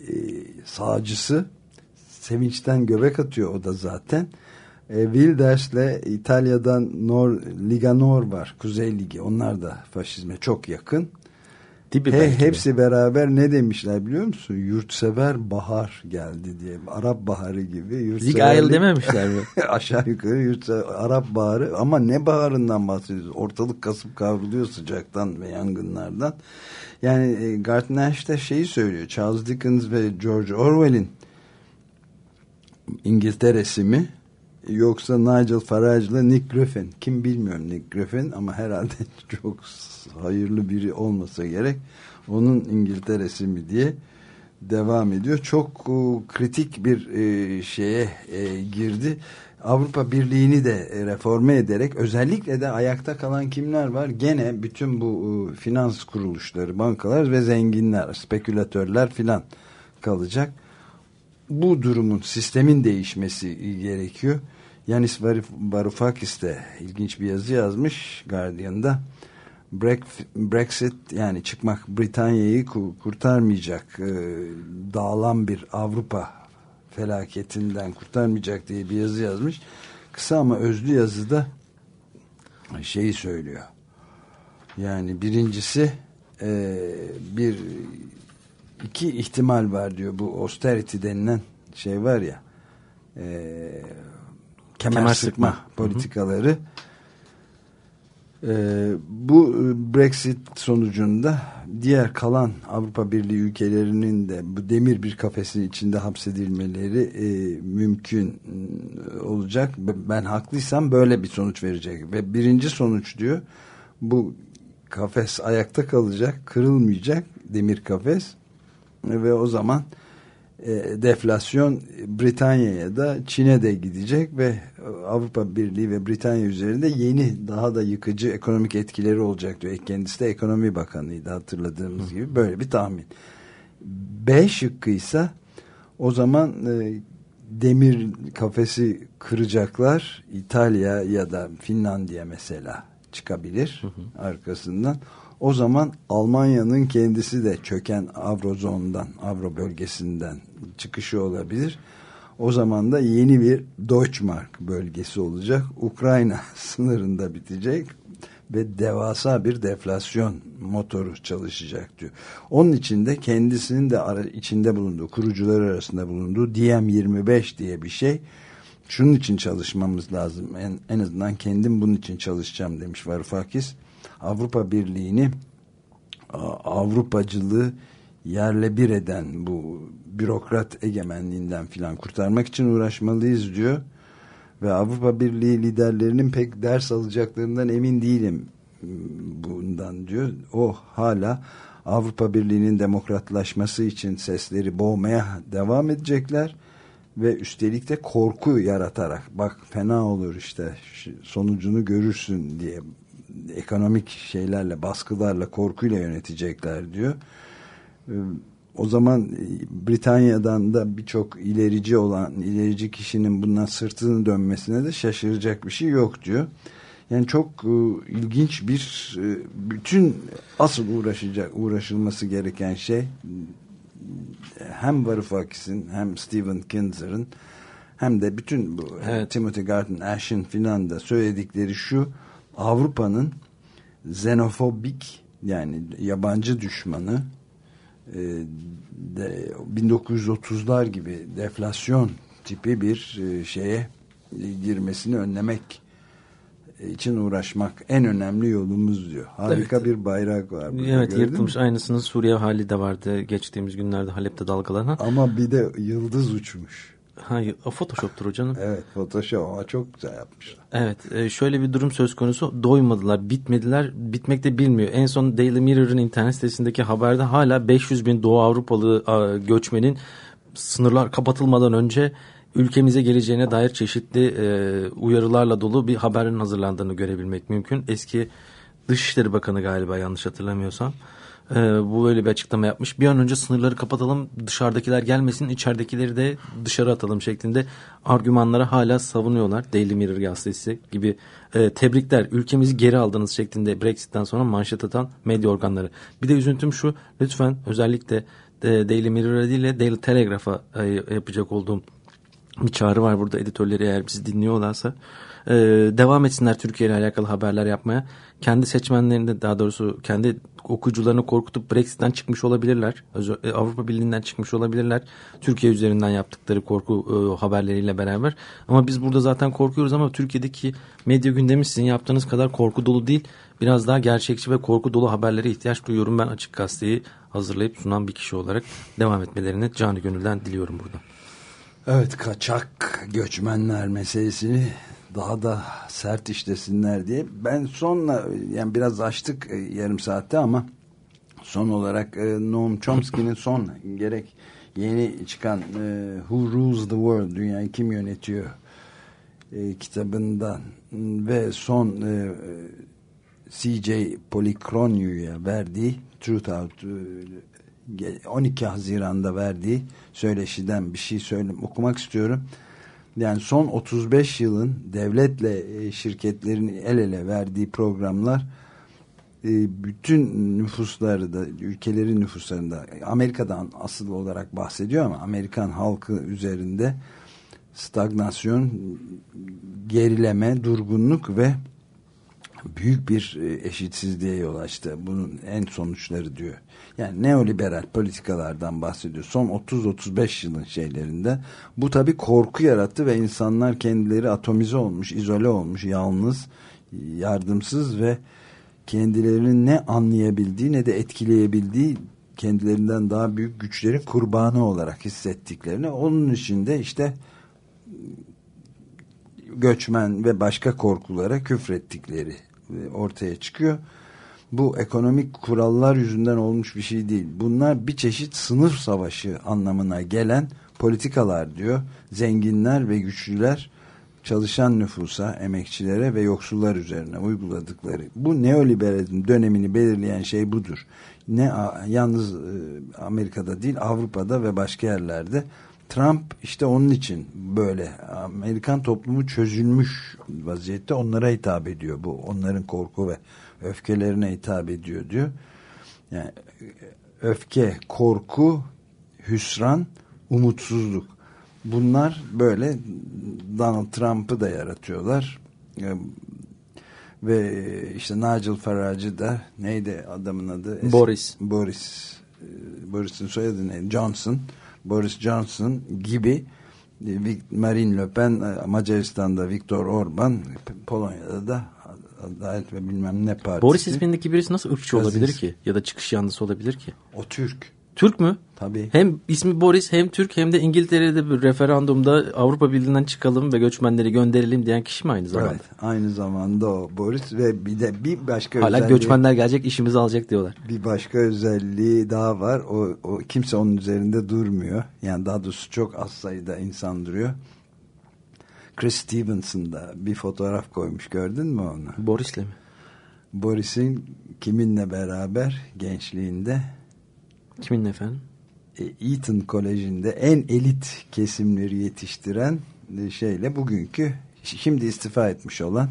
e, sağcısı sevinçten göbek atıyor o da zaten. E, Wilders'le İtalya'dan Nor, Liga Nor var. Kuzey Ligi. Onlar da faşizme çok yakın. Tipi He, de. hepsi beraber ne demişler biliyor musun? Yurtsever bahar geldi diye. Arap baharı gibi. Zigayel Yurtseverlik- dememişler mi? Aşağı yukarı yurtsever, Arap baharı ama ne baharından bahsediyoruz? Ortalık kasıp kavruluyor sıcaktan ve yangınlardan. Yani e, Garth Nash de şeyi söylüyor. Charles Dickens ve George Orwell'in İngiltere'si mi? Yoksa Nigel Farage'la Nick Griffin. Kim bilmiyorum Nick Griffin ama herhalde çok hayırlı biri olmasa gerek. Onun İngiltere'si mi diye devam ediyor. Çok e, kritik bir e, şeye e, girdi. Avrupa Birliği'ni de reforme ederek özellikle de ayakta kalan kimler var? Gene bütün bu finans kuruluşları, bankalar ve zenginler, spekülatörler filan kalacak. Bu durumun, sistemin değişmesi gerekiyor. Yanis Varoufakis de ilginç bir yazı yazmış Guardian'da. Brexit yani çıkmak Britanya'yı ku- kurtarmayacak e, dağılan bir Avrupa felaketinden kurtarmayacak diye bir yazı yazmış. Kısa ama özlü yazıda şeyi söylüyor. Yani birincisi e, bir iki ihtimal var diyor bu austerity denilen şey var ya e, kemer, Kemer sıkma, sıkma. politikaları e, bu e, Brexit sonucunda diğer kalan Avrupa Birliği ülkelerinin de bu demir bir kafesin içinde hapsedilmeleri e, mümkün e, olacak. Ben haklıysam böyle bir sonuç verecek ve birinci sonuç diyor bu kafes ayakta kalacak, kırılmayacak demir kafes ve o zaman deflasyon Britanya'ya da Çin'e de gidecek ve Avrupa Birliği ve Britanya üzerinde yeni daha da yıkıcı ekonomik etkileri olacak diyor. Kendisi de ekonomi bakanıydı hatırladığımız gibi böyle bir tahmin. B şıkkıysa o zaman e, demir kafesi kıracaklar İtalya ya da Finlandiya mesela çıkabilir arkasından. O zaman Almanya'nın kendisi de çöken Avrozon'dan, Avro bölgesinden çıkışı olabilir. O zaman da yeni bir Deutschmark bölgesi olacak. Ukrayna sınırında bitecek ve devasa bir deflasyon motoru çalışacak diyor. Onun için de kendisinin de içinde bulunduğu, kurucular arasında bulunduğu DM25 diye bir şey. Şunun için çalışmamız lazım. En, en azından kendim bunun için çalışacağım demiş Varoufakis. Avrupa Birliği'ni Avrupacılığı yerle bir eden bu bürokrat egemenliğinden filan kurtarmak için uğraşmalıyız diyor. Ve Avrupa Birliği liderlerinin pek ders alacaklarından emin değilim bundan diyor. O hala Avrupa Birliği'nin demokratlaşması için sesleri boğmaya devam edecekler ve üstelik de korku yaratarak bak fena olur işte sonucunu görürsün diye ekonomik şeylerle baskılarla korkuyla yönetecekler diyor. O zaman Britanya'dan da birçok ilerici olan ilerici kişinin bundan sırtını dönmesine de şaşıracak bir şey yok diyor. Yani çok e, ilginç bir e, bütün asıl uğraşacak uğraşılması gereken şey hem Varoufakis'in hem Stephen Kinzer'ın hem de bütün bu Evet. Timothy Garton Ash'in filan da söyledikleri şu Avrupa'nın xenofobik yani yabancı düşmanı e, de 1930'lar gibi deflasyon tipi bir e, şeye girmesini önlemek için uğraşmak en önemli yolumuz diyor. Harika Evet. bir bayrak var. burada, Evet yırtılmış mü? aynısının Suriye hali de vardı geçtiğimiz günlerde Halep'te dalgalanan. Ama bir de yıldız uçmuş. Hayır o Photoshop'tur o canım. Evet Photoshop ama çok güzel yapmışlar. Evet e, şöyle bir durum söz konusu doymadılar bitmediler bitmek de bilmiyor. En son Daily Mirror'ın internet sitesindeki haberde hala 500 bin Doğu Avrupalı göçmenin sınırlar kapatılmadan önce ülkemize geleceğine dair çeşitli e, uyarılarla dolu bir haberin hazırlandığını görebilmek mümkün. Eski Dışişleri Bakanı galiba yanlış hatırlamıyorsam. E, bu böyle bir açıklama yapmış. Bir an önce sınırları kapatalım dışarıdakiler gelmesin içeridekileri de dışarı atalım şeklinde argümanlara hala savunuyorlar. Daily Mirror gazetesi gibi e, tebrikler ülkemizi geri aldınız şeklinde Brexit'ten sonra manşet atan medya organları. Bir de üzüntüm şu lütfen özellikle e, Daily Mirror'a değil de Daily Telegraph'a e, yapacak olduğum bir çağrı var burada editörleri eğer bizi dinliyorlarsa e, devam etsinler Türkiye ile alakalı haberler yapmaya. Kendi seçmenlerinde daha doğrusu kendi okuyucularını korkutup Brexit'ten çıkmış olabilirler. E, Avrupa Birliği'nden çıkmış olabilirler. Türkiye üzerinden yaptıkları korku e, haberleriyle beraber. Ama biz burada zaten korkuyoruz ama Türkiye'deki medya gündemi sizin yaptığınız kadar korku dolu değil. Biraz daha gerçekçi ve korku dolu haberlere ihtiyaç duyuyorum. Ben Açık Gazete'yi hazırlayıp sunan bir kişi olarak devam etmelerini canı gönülden diliyorum burada. Evet kaçak göçmenler meselesini daha da sert işlesinler diye. Ben sonla yani biraz açtık e, yarım saatte ama son olarak e, Noam Chomsky'nin son gerek yeni çıkan e, Who Rules the World Dünyayı Kim Yönetiyor kitabından ve son CJ Policroniu'ya verdiği Truth Out 12 Haziran'da verdiği söyleşiden bir şey söyleyeyim okumak istiyorum. Yani son 35 yılın devletle e, şirketlerin el ele verdiği programlar e, bütün nüfusları da ülkelerin nüfuslarında Amerika'dan asıl olarak bahsediyor ama Amerikan halkı üzerinde stagnasyon, gerileme, durgunluk ve büyük bir e, eşitsizliğe yol açtı. Bunun en sonuçları diyor. Yani neoliberal politikalardan bahsediyor. Son 30-35 yılın şeylerinde. Bu tabi korku yarattı ve insanlar kendileri atomize olmuş, izole olmuş, yalnız, yardımsız ve kendilerinin ne anlayabildiği ne de etkileyebildiği kendilerinden daha büyük güçlerin kurbanı olarak hissettiklerini onun içinde işte göçmen ve başka korkulara küfrettikleri ortaya çıkıyor. Bu ekonomik kurallar yüzünden olmuş bir şey değil. Bunlar bir çeşit sınıf savaşı anlamına gelen politikalar diyor. Zenginler ve güçlüler çalışan nüfusa, emekçilere ve yoksullar üzerine uyguladıkları. Bu neoliberalizm dönemini belirleyen şey budur. Ne yalnız e, Amerika'da değil Avrupa'da ve başka yerlerde Trump işte onun için böyle Amerikan toplumu çözülmüş vaziyette onlara hitap ediyor bu. Onların korku ve öfkelerine hitap ediyor diyor. Yani öfke, korku, hüsran, umutsuzluk. Bunlar böyle Donald Trump'ı da yaratıyorlar. Ve işte Nigel Farage'ı da neydi adamın adı? Boris. Boris. Boris'in soyadı ne? Johnson Boris Johnson gibi e, Marine Le Pen e, Macaristan'da Viktor Orban Polonya'da da Adalet ve bilmem ne partisi. Boris ismindeki birisi nasıl ırkçı Gaziz. olabilir ki? Ya da çıkış yanlısı olabilir ki? O Türk. Türk mü? Tabii. Hem ismi Boris hem Türk hem de İngiltere'de bir referandumda Avrupa Birliği'nden çıkalım ve göçmenleri gönderelim diyen kişi mi aynı zamanda? Evet. Aynı zamanda o Boris ve bir de bir başka Hala özelliği, göçmenler gelecek işimizi alacak diyorlar. Bir başka özelliği daha var. O, o kimse onun üzerinde durmuyor. Yani daha doğrusu çok az sayıda insan duruyor. Chris Stevenson da bir fotoğraf koymuş. Gördün mü onu? Boris'le mi? Boris'in kiminle beraber gençliğinde Kimin efendim? E, Eton Koleji'nde en elit kesimleri yetiştiren e, şeyle bugünkü şimdi istifa etmiş olan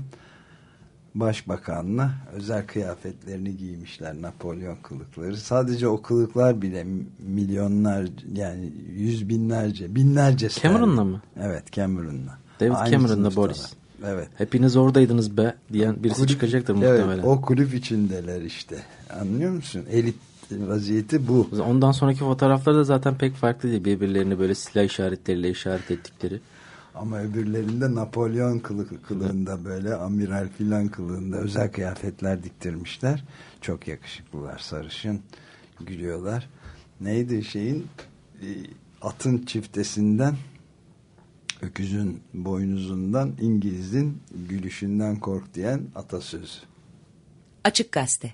başbakanla özel kıyafetlerini giymişler Napolyon kılıkları. Sadece o kılıklar bile milyonlar yani yüz binlerce binlerce Cameron'la mı? Evet Cameron'la. David Cameron'la Boris. Evet. Hepiniz oradaydınız be diyen birisi kulüp, çıkacaktır muhtemelen. Evet o kulüp içindeler işte. Anlıyor musun? Elit vaziyeti bu. Ondan sonraki fotoğraflarda zaten pek farklı değil. Birbirlerini böyle silah işaretleriyle işaret ettikleri. Ama öbürlerinde Napolyon kılığı, kılığında böyle amiral filan kılığında özel kıyafetler diktirmişler. Çok yakışıklılar sarışın gülüyorlar. Neydi şeyin e, atın çiftesinden öküzün boynuzundan İngiliz'in gülüşünden kork diyen atasözü. Açık Gazete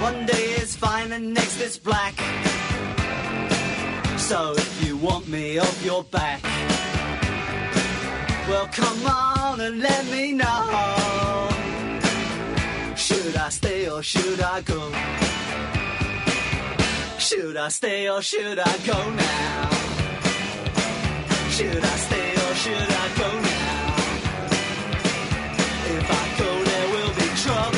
One day it's fine and next it's black. So if you want me off your back, well come on and let me know. Should I stay or should I go? Should I stay or should I go now? Should I stay or should I go now? If I go, there will be trouble.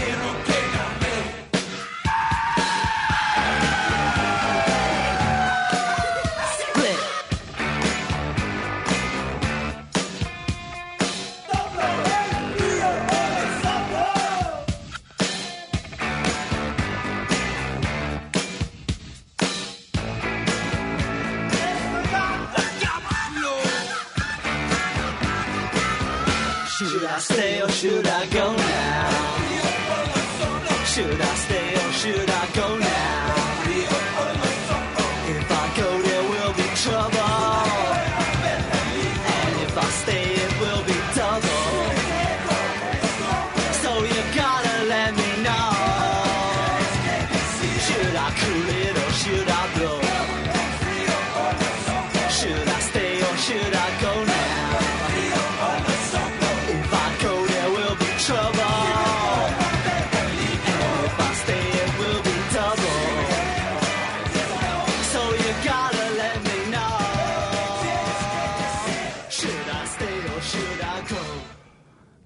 Stay or oh, should I go now? Should I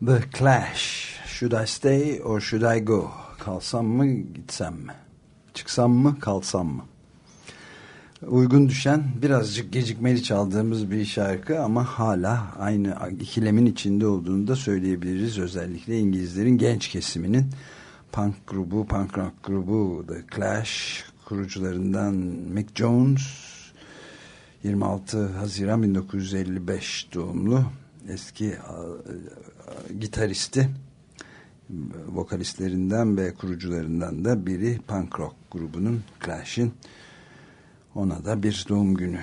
The Clash. Should I stay or should I go? Kalsam mı gitsem mi? Çıksam mı kalsam mı? Uygun düşen birazcık gecikmeli çaldığımız bir şarkı ama hala aynı ikilemin içinde olduğunu da söyleyebiliriz. Özellikle İngilizlerin genç kesiminin punk grubu, punk rock grubu The Clash kurucularından Mick Jones 26 Haziran 1955 doğumlu eski gitaristi vokalistlerinden ve kurucularından da biri punk rock grubunun Clash'in ona da bir doğum günü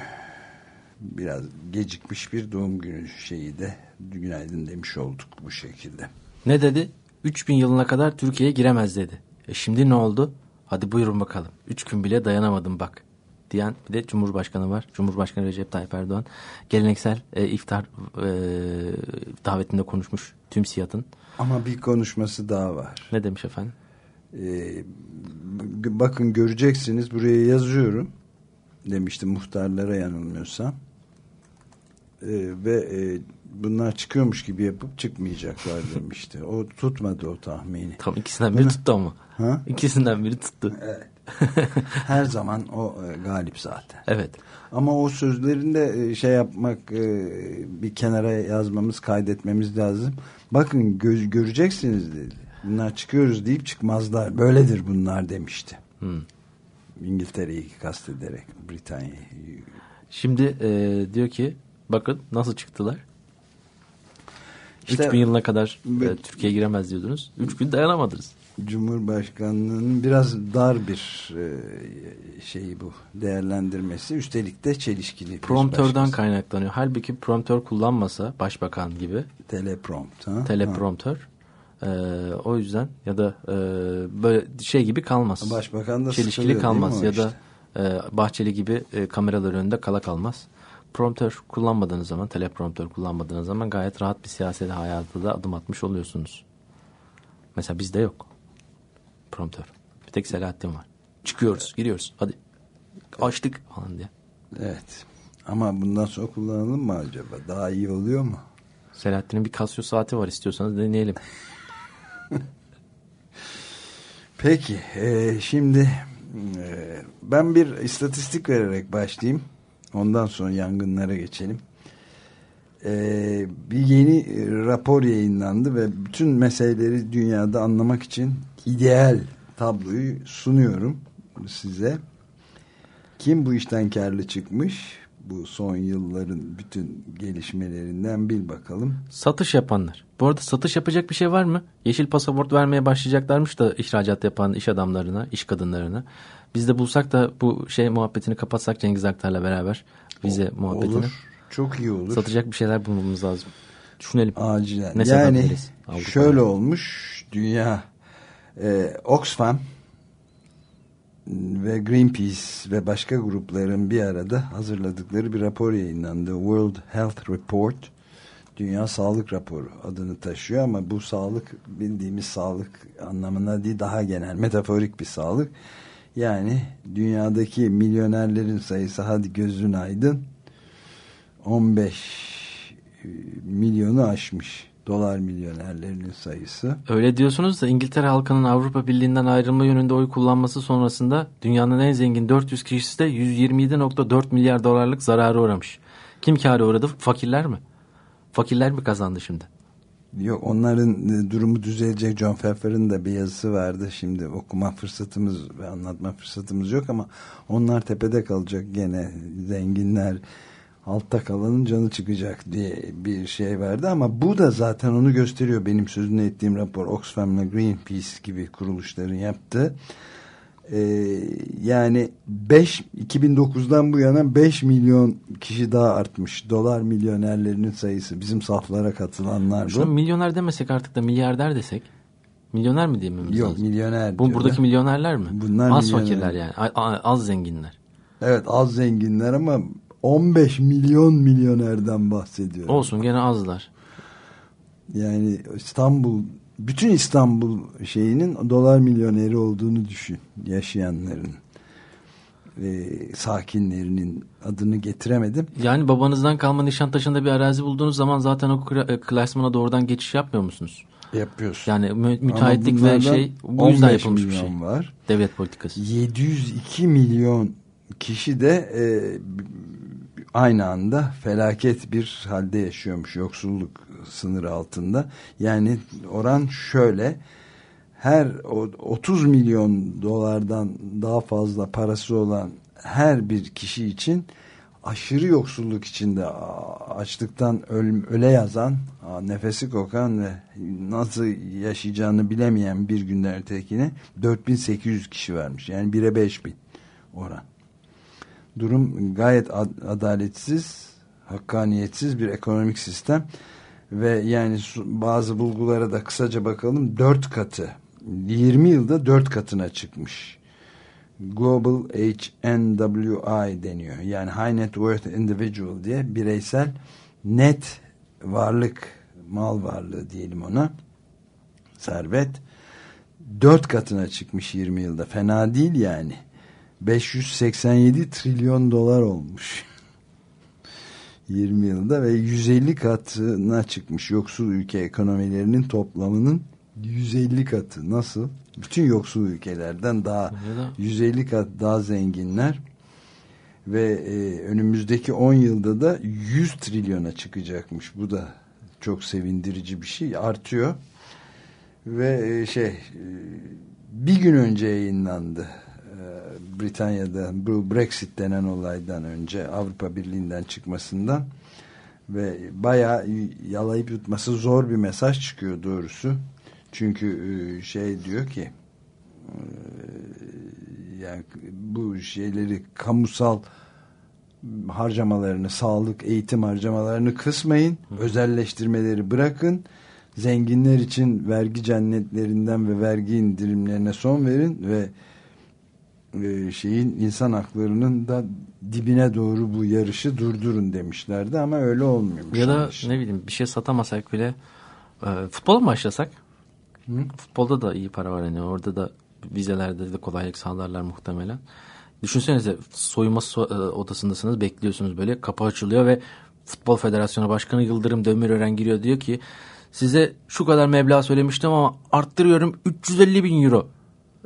biraz gecikmiş bir doğum günü şeyi de günaydın demiş olduk bu şekilde. Ne dedi? 3000 yılına kadar Türkiye'ye giremez dedi. E şimdi ne oldu? Hadi buyurun bakalım. 3 gün bile dayanamadım bak. Diyen bir de Cumhurbaşkanı var. Cumhurbaşkanı Recep Tayyip Erdoğan geleneksel e, iftar e, davetinde konuşmuş tüm siyatın. Ama bir konuşması daha var. Ne demiş efendim? Ee, bakın göreceksiniz buraya yazıyorum demişti muhtarlara yanılmıyorsam. Ee, ve e, bunlar çıkıyormuş gibi yapıp çıkmayacaklar demişti. O tutmadı o tahmini. Tam ikisinden biri tuttu ama. Ha? İkisinden biri tuttu. Evet. Her zaman o e, galip zaten. Evet. Ama o sözlerinde e, şey yapmak e, bir kenara yazmamız kaydetmemiz lazım. Bakın gö göreceksiniz dedi. Bunlar çıkıyoruz deyip çıkmazlar. Böyledir bunlar demişti. Hmm. İngiltere'yi kastederek Britanya'yı. Şimdi e, diyor ki bakın nasıl çıktılar. İşte- 3000 yılına kadar e. Türkiye'ye giremez diyordunuz. 3 gün dayanamadınız. Cumhurbaşkanlığının biraz dar bir e, şeyi bu değerlendirmesi. Üstelik de çelişkili. Promptörden kaynaklanıyor. Halbuki promptör kullanmasa başbakan gibi Teleprompt. Ha? telepromptör e, o yüzden ya da e, böyle şey gibi kalmaz. Ha. Başbakan da Çelişkili kalmaz ya o da e, Bahçeli gibi e, kameralar önünde kala kalmaz. Promptör kullanmadığınız zaman, telepromptör kullanmadığınız zaman gayet rahat bir siyaset hayatı da adım atmış oluyorsunuz. Mesela bizde yok. Promptör. Bir tek Selahattin var. Çıkıyoruz, giriyoruz. Hadi. Açtık falan diye. Evet. Ama bundan sonra kullanalım mı acaba? Daha iyi oluyor mu? Selahattin'in bir Casio saati var istiyorsanız deneyelim. Peki. e, şimdi e, ben bir istatistik vererek başlayayım. Ondan sonra yangınlara geçelim. Ee, bir yeni e, rapor yayınlandı ve bütün meseleleri dünyada anlamak için ideal tabloyu sunuyorum size. Kim bu işten karlı çıkmış? Bu son yılların bütün gelişmelerinden bil bakalım. Satış yapanlar. Bu arada satış yapacak bir şey var mı? Yeşil pasaport vermeye başlayacaklarmış da ihracat yapan iş adamlarına, iş kadınlarına. Biz de bulsak da bu şey muhabbetini kapatsak Cengiz Aktar'la beraber vize muhabbetini. Olur. Çok iyi olur. Satacak bir şeyler bulmamız lazım. Düşünelim. Acilen. Ne yani şöyle olmuş dünya e, Oxfam ve Greenpeace ve başka grupların bir arada hazırladıkları bir rapor yayınlandı. World Health Report Dünya Sağlık Raporu adını taşıyor ama bu sağlık bildiğimiz sağlık anlamına değil daha genel metaforik bir sağlık. Yani dünyadaki milyonerlerin sayısı hadi gözün aydın 15 milyonu aşmış dolar milyonerlerinin sayısı. Öyle diyorsunuz da İngiltere halkının Avrupa Birliği'nden ayrılma yönünde oy kullanması sonrasında dünyanın en zengin 400 kişisi de 127.4 milyar dolarlık zarara uğramış. Kim kâra uğradı? Fakirler mi? Fakirler mi kazandı şimdi? Yok onların e, durumu düzelecek. John Pfeffer'ın da bir yazısı vardı. Şimdi okuma fırsatımız ve anlatma fırsatımız yok ama onlar tepede kalacak gene zenginler altta kalanın canı çıkacak diye bir şey verdi ama bu da zaten onu gösteriyor benim sözünü ettiğim rapor Oxfam'la Greenpeace gibi kuruluşların yaptığı Ee, yani 5 2009'dan bu yana 5 milyon kişi daha artmış dolar milyonerlerinin sayısı bizim saflara katılanlar bu milyoner demesek artık da milyarder desek. Milyoner mi diyememiz yok lazım? milyoner Bu, buradaki milyonerler mi? Bunlar az milyoner. fakirler yani. Az zenginler. evet az zenginler ama 15 milyon milyonerden bahsediyorum Olsun gene azlar. Yani İstanbul bütün İstanbul şeyinin dolar milyoneri olduğunu düşün yaşayanların ve sakinlerinin adını getiremedim. Yani babanızdan kalma Nişantaşı'nda bir arazi bulduğunuz zaman zaten o e, klasmana doğrudan geçiş yapmıyor musunuz? Yapıyorsun. Yani mü- müteahhitlik ve şey bu yüzden 15 yapılmış bir şey. var. Devlet politikası. 702 milyon kişi de e, aynı anda felaket bir halde yaşıyormuş yoksulluk sınırı altında. Yani oran şöyle her o- 30 milyon dolardan daha fazla parası olan her bir kişi için aşırı yoksulluk içinde açlıktan öl- öle yazan nefesi kokan ve nasıl yaşayacağını bilemeyen bir günden ötekine 4800 kişi vermiş. Yani 1'e 5000 oran. Durum gayet ad- adaletsiz, hakkaniyetsiz bir ekonomik sistem ve yani bazı bulgulara da kısaca bakalım 4 katı 20 yılda 4 katına çıkmış. Global HNWI deniyor. Yani High Net Worth Individual diye bireysel net varlık, mal varlığı diyelim ona. Servet 4 katına çıkmış 20 yılda. Fena değil yani. 587 trilyon dolar olmuş. 20 yılda ve 150 katına çıkmış yoksul ülke ekonomilerinin toplamının 150 katı. Nasıl? Bütün yoksul ülkelerden daha Ya da 150 kat daha zenginler ve e, önümüzdeki 10 yılda da 100 trilyona çıkacakmış. Bu da çok sevindirici bir şey. Artıyor ve e, şey e, bir gün önce yayınlandı Britanya'da bu Brexit denen olaydan önce Avrupa Birliği'nden çıkmasından ve bayağı yalayıp yutması zor bir mesaj çıkıyor doğrusu. Çünkü e, şey diyor ki e, yani bu şeyleri kamusal harcamalarını, sağlık, eğitim harcamalarını kısmayın. Özelleştirmeleri bırakın. Zenginler için vergi cennetlerinden ve vergi indirimlerine son verin ve e, şeyin insan haklarının da dibine doğru bu yarışı durdurun demişlerdi ama öyle olmuyormuş. ya da anlaşılan. ne bileyim bir şey satamasak bile e, futbola mı başlasak? Futbolda da iyi para var hani orada da vizelerde de kolaylık sağlarlar muhtemelen. Düşünsenize soyunma so- e, odasındasınız bekliyorsunuz böyle kapı açılıyor ve Futbol Federasyonu Başkanı Yıldırım Demirören giriyor diyor ki size şu kadar meblağ söylemiştim ama arttırıyorum 350 bin euro.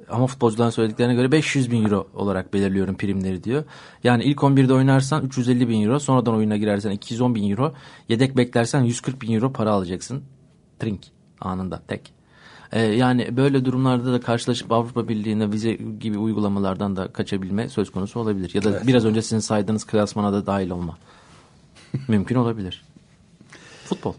Ama futbolcuların söylediklerine göre 500 bin euro olarak belirliyorum primleri diyor. Yani ilk 11'de oynarsan 350 bin euro sonradan oyuna girersen 210 bin euro yedek beklersen 140 bin euro para alacaksın. Trink anında tek. Ee, yani böyle durumlarda da karşılaşıp Avrupa Birliği'ne vize gibi uygulamalardan da kaçabilme söz konusu olabilir. Ya da biraz önce sizin saydığınız klasmana da dahil olma. Mümkün olabilir. Futbol.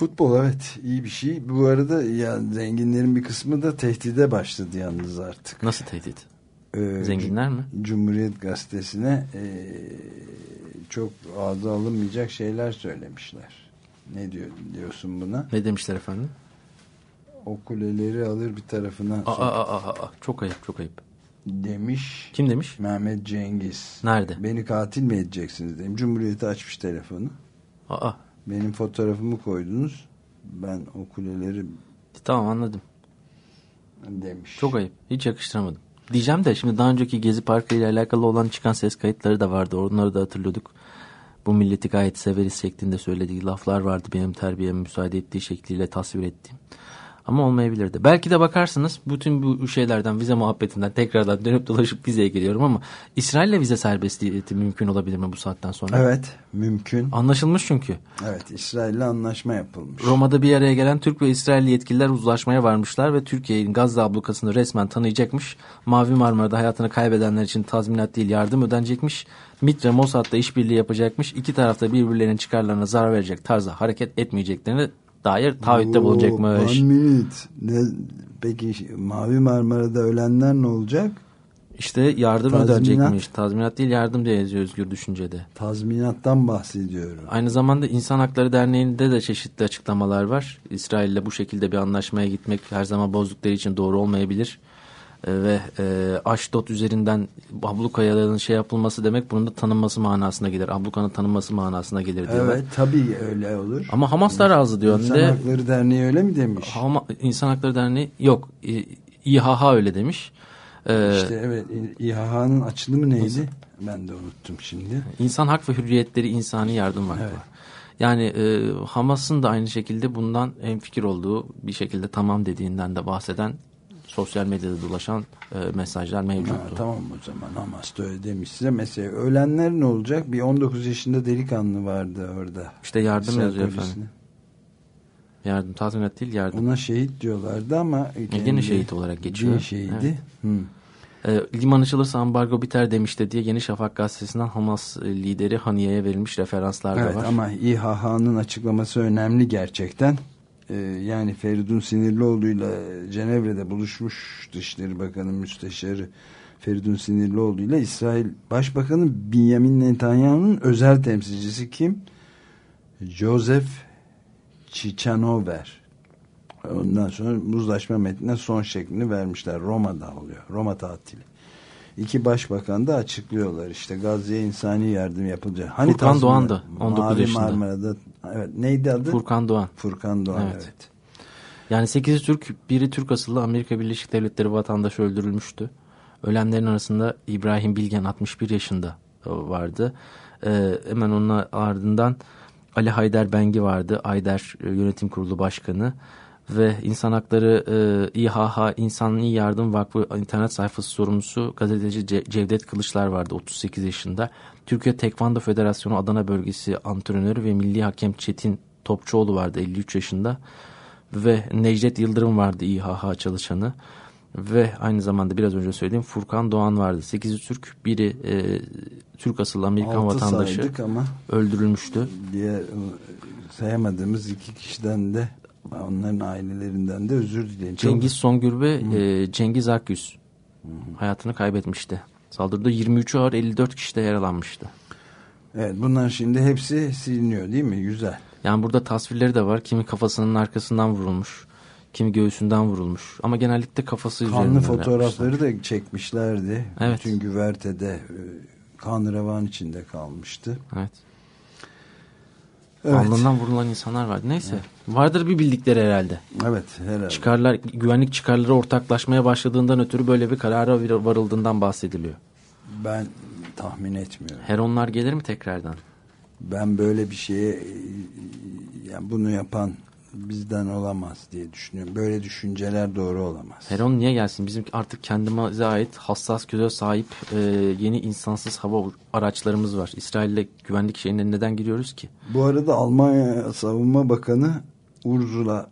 Futbol evet iyi bir şey. Bu arada ya zenginlerin bir kısmı da tehdide başladı yalnız artık. Nasıl tehdit? Ee, Zenginler mi? Cumhuriyet Gazetesi'ne e, çok ağza alınmayacak şeyler söylemişler. Ne diyor diyorsun buna? Ne demişler efendim? O kuleleri alır bir tarafına Aa, aa, aa, aa, çok ayıp çok ayıp. demiş. Kim demiş? Mehmet Cengiz. Nerede? Beni katil mi edeceksiniz dedim. Cumhuriyeti açmış telefonu. Aa, Benim fotoğrafımı koydunuz. Ben o kuleleri tamam anladım. demiş. Çok ayıp. Hiç yakıştıramadım. Diyeceğim de şimdi daha önceki Gezi Parkı ile alakalı olan çıkan ses kayıtları da vardı. Onları da hatırlıyorduk. Bu milleti gayet severiz şeklinde söylediği laflar vardı. Benim terbiyeme müsaade ettiği şekliyle tasvir ettiğim. Ama olmayabilirdi. Belki de bakarsınız bütün bu şeylerden vize muhabbetinden tekrardan dönüp dolaşıp vizeye geliyorum ama İsrail'le vize serbestliği mümkün olabilir mi bu saatten sonra? Evet mümkün. Anlaşılmış çünkü. Evet İsrail'le anlaşma yapılmış. Roma'da bir araya gelen Türk ve İsrailli yetkililer uzlaşmaya varmışlar ve Türkiye'nin Gazze ablukasını resmen tanıyacakmış. Mavi Marmara'da hayatını kaybedenler için tazminat değil yardım ödenecekmiş. Mitre Mossad'la işbirliği yapacakmış. İki tarafta birbirlerinin çıkarlarına zarar verecek tarzda hareket etmeyeceklerine dair taahhütte bulunacakmış. one minute. Ne, peki Mavi Marmara'da ölenler ne olacak? İşte yardım Tazminat. ödenecekmiş. Tazminat değil yardım diye yazıyor Özgür Düşünce'de. Tazminattan bahsediyorum. Aynı zamanda İnsan Hakları Derneği'nde de çeşitli açıklamalar var. İsrail'le bu şekilde bir anlaşmaya gitmek her zaman bozdukları için doğru olmayabilir. E, ve e, Ashdod üzerinden ablukayaların şey yapılması demek bunun da tanınması manasına gelir. Ablukanın tanınması manasına gelir diyorlar. Evet tabii öyle olur. Ama Hamas da razı diyor. İnsan Ne? Hakları Derneği öyle mi demiş? Hama, İnsan Hakları Derneği yok. İHH öyle demiş. E, İşte evet İHH'nın açılımı neydi? Ben de unuttum şimdi. İnsan hak ve hürriyetleri insani yardım vakfı. Evet. Yani e, Hamas'ın da aynı şekilde bundan fikir olduğu bir şekilde tamam dediğinden de bahseden sosyal medyada dolaşan e, mesajlar mevcuttu. Ha, tamam o zaman Hamas da öyle demiş size. Mesela ölenler ne olacak? Bir 19 yaşında delikanlı vardı orada. İşte yardım İsrail yazıyor polisine. efendim. Yardım tazminat değil yardım. Ona şehit diyorlardı ama Gene kendi şehit olarak geçiyor. Din şehidi. Evet. Hı. E, liman açılırsa ambargo biter demişti diye Yeni Şafak gazetesinden Hamas e, lideri Haniye'ye verilmiş referanslar da Evet var. ama İHH'nın açıklaması önemli gerçekten. Ee, yani Feridun Sinirlioğlu'yla Cenevre'de buluşmuş Dışişleri Bakanı Müsteşarı Feridun Sinirlioğlu'yla İsrail Başbakanı Benjamin Netanyahu'nun özel temsilcisi kim? Joseph Chichanover. Ondan sonra uzlaşma metnine son şeklini vermişler. Roma'da oluyor. Roma tatili. İki başbakan da açıklıyorlar işte Gazze'ye insani yardım yapılacak. Hani Furkan Doğan da, 19 Mavi yaşında. Marmara'da evet neydi adı? Furkan Doğan. Furkan Doğan evet. Evet. Yani 8'i Türk, biri Türk asıllı Amerika Birleşik Devletleri vatandaşı öldürülmüştü. Ölenlerin arasında İbrahim Bilgen 61 yaşında vardı. Ee, hemen onun ardından Ali Haydar Bengi vardı. Ayder e, Yönetim Kurulu Başkanı ve İnsan Hakları e, İHH İnsani Yardım Vakfı internet sayfası sorumlusu gazeteci Ce- Cevdet Kılıçlar vardı 38 yaşında. Türkiye Tekvando Federasyonu Adana Bölgesi antrenörü ve milli hakem Çetin Topçuoğlu vardı 53 yaşında ve Necdet Yıldırım vardı İHH çalışanı ve aynı zamanda biraz önce söylediğim Furkan Doğan vardı. 8'i Türk, biri e, Türk asıllı Amerikan Altı vatandaşı ama öldürülmüştü. diğer e, sayamadığımız iki kişiden de onların ailelerinden de özür dilerim. Cengiz Songür ve e, Cengiz Akyüz hayatını kaybetmişti. Saldırıda 23'ü ağır 54 kişi de yaralanmıştı. Evet bunlar şimdi hepsi siliniyor değil mi? Güzel. Yani burada tasvirleri de var. Kimi kafasının arkasından vurulmuş, kimi göğsünden vurulmuş. Ama genellikle kafası Kanlı üzerinden fotoğrafları yapmışlar. da çekmişlerdi. Evet. Bütün güvertede e, kan revan içinde kalmıştı. Evet. Evet. Alnından vurulan insanlar vardı. Neyse. Vardır bir bildikleri herhalde. Evet herhalde. Çıkarlar, güvenlik çıkarları ortaklaşmaya başladığından ötürü böyle bir karara varıldığından bahsediliyor. Ben tahmin etmiyorum. Heronlar gelir mi tekrardan? Ben böyle bir şeye yani bunu yapan bizden olamaz diye düşünüyorum. Böyle düşünceler doğru olamaz. Heron niye gelsin? Bizim artık kendimize ait hassas göze sahip e, yeni insansız hava araçlarımız var. İsrail'le güvenlik şeyine neden giriyoruz ki? Bu arada Almanya Savunma Bakanı Ursula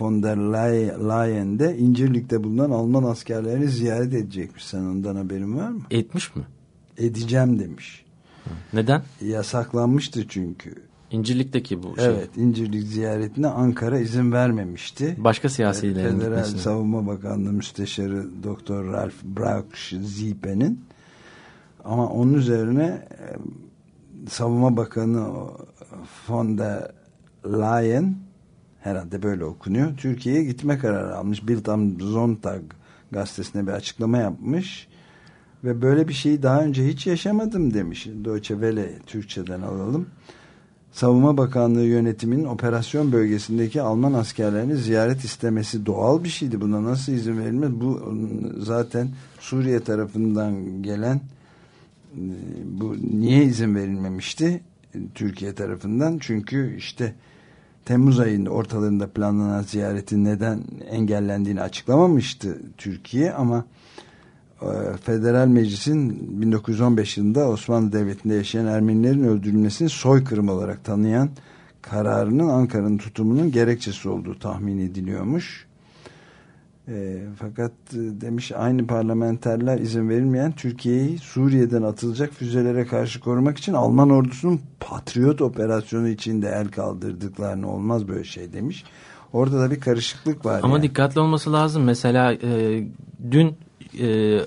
von der Leyen de İncirlik'te bulunan Alman askerlerini ziyaret edecekmiş. Sen ondan haberin var mı? Etmiş mi? Edeceğim demiş. Neden? Yasaklanmıştı çünkü. İncirlik'teki bu şey. Evet, İncirlik ziyaretine Ankara izin vermemişti. Başka siyasilerin Federal gitmesine. Savunma Bakanlığı Müsteşarı Doktor Ralph Brauch Ziepe'nin ama onun üzerine e, Savunma Bakanı von der Leyen herhalde böyle okunuyor. Türkiye'ye gitme kararı almış. Bild am Sonntag gazetesine bir açıklama yapmış ve böyle bir şeyi daha önce hiç yaşamadım demiş. Deutsche Welle Türkçeden alalım. Savunma Bakanlığı yönetiminin operasyon bölgesindeki Alman askerlerini ziyaret istemesi doğal bir şeydi. Buna nasıl izin verilmez? Bu zaten Suriye tarafından gelen e, bu niye izin verilmemişti Türkiye tarafından? Çünkü işte Temmuz ayında ortalarında planlanan ziyaretin neden engellendiğini açıklamamıştı Türkiye ama e, Federal Meclis'in 1915 yılında Osmanlı Devleti'nde yaşayan Ermenilerin öldürülmesini soykırım olarak tanıyan kararının Ankara'nın tutumunun gerekçesi olduğu tahmin ediliyormuş. E, fakat demiş aynı parlamenterler izin verilmeyen Türkiye'yi Suriye'den atılacak füzelere karşı korumak için Alman ordusunun Patriot operasyonu içinde el kaldırdıklarını olmaz böyle şey demiş. Orada da bir karışıklık var. Ama yani. dikkatli olması lazım. Mesela e, dün e,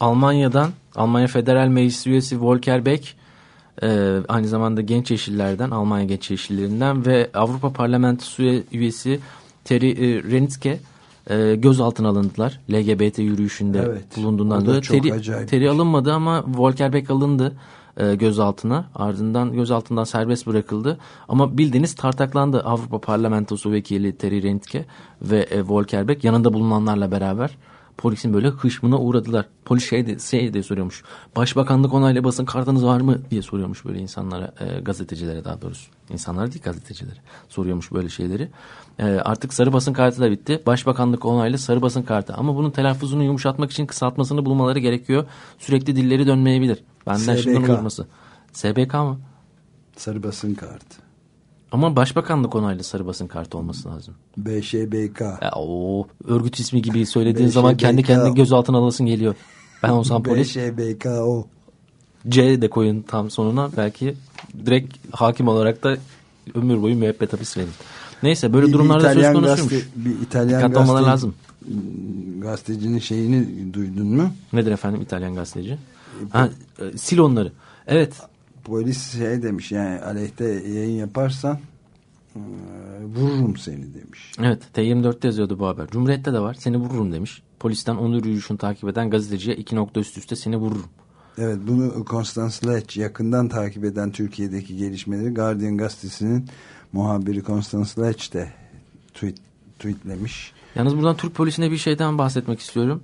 Almanya'dan Almanya Federal Meclis üyesi Volker Beck e, aynı zamanda Genç Yeşillerden Almanya Genç Yeşillerinden ve Avrupa Parlamentosu üyesi Terry e, Renitke e, gözaltına alındılar. LGBT yürüyüşünde Evet. bulunduğundan dolayı. Terry bir şey. alınmadı ama Volker Beck alındı e, gözaltına. Ardından gözaltından serbest bırakıldı. Ama bildiğiniz tartaklandı Avrupa Parlamentosu vekili Terry Rentke ve e, Volker Beck yanında bulunanlarla beraber polisin böyle hışmına uğradılar. Polis şey de, şey de soruyormuş. Başbakanlık onayla basın kartınız var mı diye soruyormuş böyle insanlara, e, gazetecilere daha doğrusu. İnsanlara değil gazetecilere. Soruyormuş böyle şeyleri. E, artık sarı basın kartı da bitti. Başbakanlık onaylı sarı basın kartı. Ama bunun telaffuzunu yumuşatmak için kısaltmasını bulmaları gerekiyor. Sürekli dilleri dönmeyebilir. Benden SBK. şimdiden uyarması. SBK mı? Sarı basın kartı. Ama başbakanlık onaylı sarı basın kartı olması lazım. BŞBK. Ya, o örgüt ismi gibi söylediğin zaman kendi kendine gözaltına alasın geliyor. Ben olsam polis BŞBK o. C de koyun tam sonuna belki direkt hakim olarak da ömür boyu müebbet hapis verin. Neyse böyle Bir durumlarda söz İtalyan konusuymuş. gazete- bir İtalyan Dikkatli olmaları gazete- lazım. Gazetecinin şeyini duydun mu? Nedir efendim İtalyan gazeteci? Ha, e, sil onları. Evet Polis şey demiş yani aleyhte yayın yaparsan e, vururum seni demiş. Evet T24'te yazıyordu bu haber. Cumhuriyet'te de var seni vururum demiş. Polisten onur yürüyüşünü takip eden gazeteciye iki nokta üst üste seni vururum. Evet bunu Constance Lech yakından takip eden Türkiye'deki gelişmeleri Guardian gazetesinin muhabiri Constance Lech de tweet, tweetlemiş. Yalnız buradan Türk polisine bir şeyden bahsetmek istiyorum.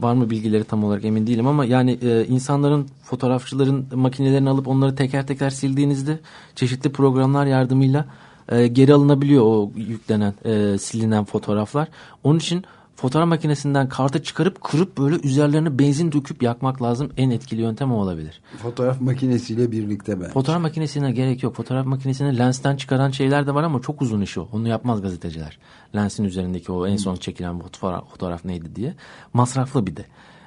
Var mı bilgileri tam olarak emin değilim ama yani e, insanların fotoğrafçıların makinelerini alıp onları teker teker sildiğinizde çeşitli programlar yardımıyla e, geri alınabiliyor o yüklenen e, silinen fotoğraflar. Onun için fotoğraf makinesinden kartı çıkarıp kırıp böyle üzerlerine benzin döküp yakmak lazım. En etkili yöntem o olabilir. Fotoğraf makinesiyle birlikte ben. Fotoğraf makinesine gerek yok. Fotoğraf makinesini lensten çıkaran şeyler de var ama çok uzun iş o. Onu yapmaz gazeteciler. Lensin üzerindeki o en son çekilen fotoğraf, fotoğraf neydi diye. Masraflı bir de.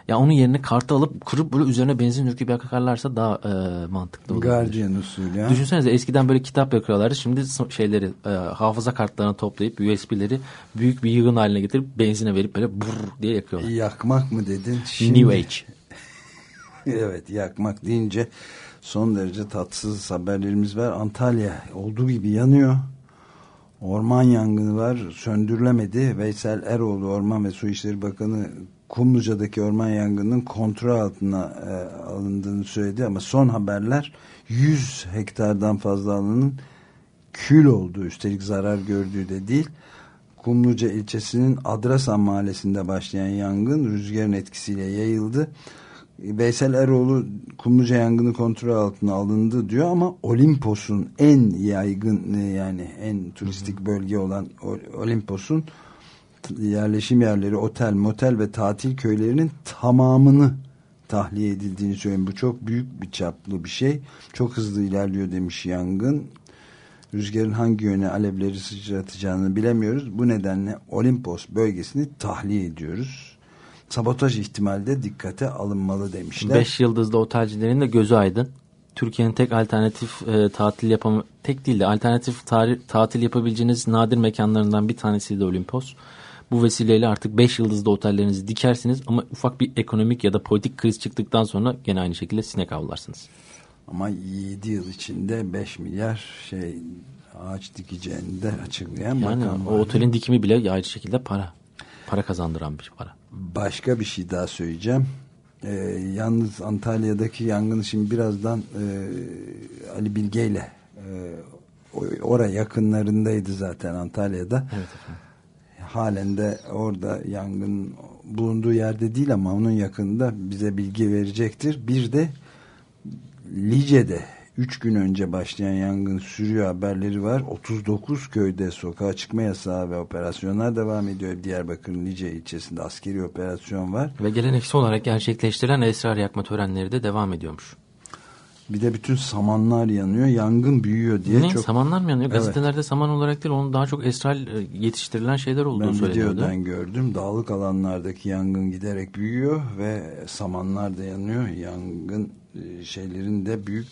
Ya onun yerine kartı alıp kırıp böyle üzerine benzin döküp yakarlarsa daha e, mantıklı olur. Guardian usulü. ha? Düşünsenize eskiden böyle kitap yakıyorlardı. Şimdi şeyleri e, hafıza kartlarını toplayıp USB'leri büyük bir yığın haline getirip benzine verip böyle burr diye yakıyorlar. Yakmak mı dedin? New Age. evet yakmak deyince son derece tatsız haberlerimiz var. Antalya olduğu gibi yanıyor. Orman yangını var. Söndürülemedi. Veysel Eroğlu Orman ve Su İşleri Bakanı Kumluca'daki orman yangının kontrol altına e, alındığını söyledi ama son haberler 100 hektardan fazla alanın kül olduğu üstelik zarar gördüğü de değil. Kumluca ilçesinin Adrasan mahallesinde başlayan yangın rüzgarın etkisiyle yayıldı. Veysel Eroğlu Kumluca yangını kontrol altına alındı diyor ama Olimpos'un en yaygın e, yani en turistik bölge olan Olimpos'un yerleşim yerleri otel, motel ve tatil köylerinin tamamını tahliye edildiğini söylüyor. Bu çok büyük bir çaplı bir şey. Çok hızlı ilerliyor demiş yangın. Rüzgarın hangi yöne alevleri sıçratacağını bilemiyoruz. Bu nedenle Olimpos bölgesini tahliye ediyoruz. Sabotaj ihtimali de dikkate alınmalı demişler. 5 yıldızlı otelcilerin de gözü aydın. Türkiye'nin tek alternatif e, tatil yapamı tek değil de alternatif tatil yapabileceğiniz nadir mekanlarından bir tanesi de Olimpos. Bu vesileyle artık 5 yıldızlı otellerinizi dikersiniz ama ufak bir ekonomik ya da politik kriz çıktıktan sonra gene aynı şekilde sinek avlarsınız. Ama 7 yıl içinde 5 milyar şey ağaç dikeceğini de açıklayan Yani bakan o vardı. otelin dikimi bile aynı şekilde para. Para kazandıran bir para. Başka bir şey daha söyleyeceğim. Ee, yalnız Antalya'daki yangını şimdi birazdan e, Ali Bilge ile e, oraya yakınlarındaydı zaten Antalya'da. Evet efendim. Halen de orada yangın bulunduğu yerde değil ama onun yakınında bize bilgi verecektir. Bir de Lice'de 3 gün önce başlayan yangın sürüyor haberleri var. 39 köyde sokağa çıkma yasağı ve operasyonlar devam ediyor. Diyarbakır'ın Lice ilçesinde askeri operasyon var. Ve geleneksel olarak gerçekleştirilen esrar yakma törenleri de devam ediyormuş. Bir de bütün samanlar yanıyor. Yangın büyüyor diye ne? çok Samanlar mı yanıyor? Evet. Gazetelerde saman olarak değil, onun daha çok esrar e, yetiştirilen şeyler olduğu ben söyleniyordu. videodan gördüm. Dağlık alanlardaki yangın giderek büyüyor ve samanlar da yanıyor. Yangın e, şeylerin de büyük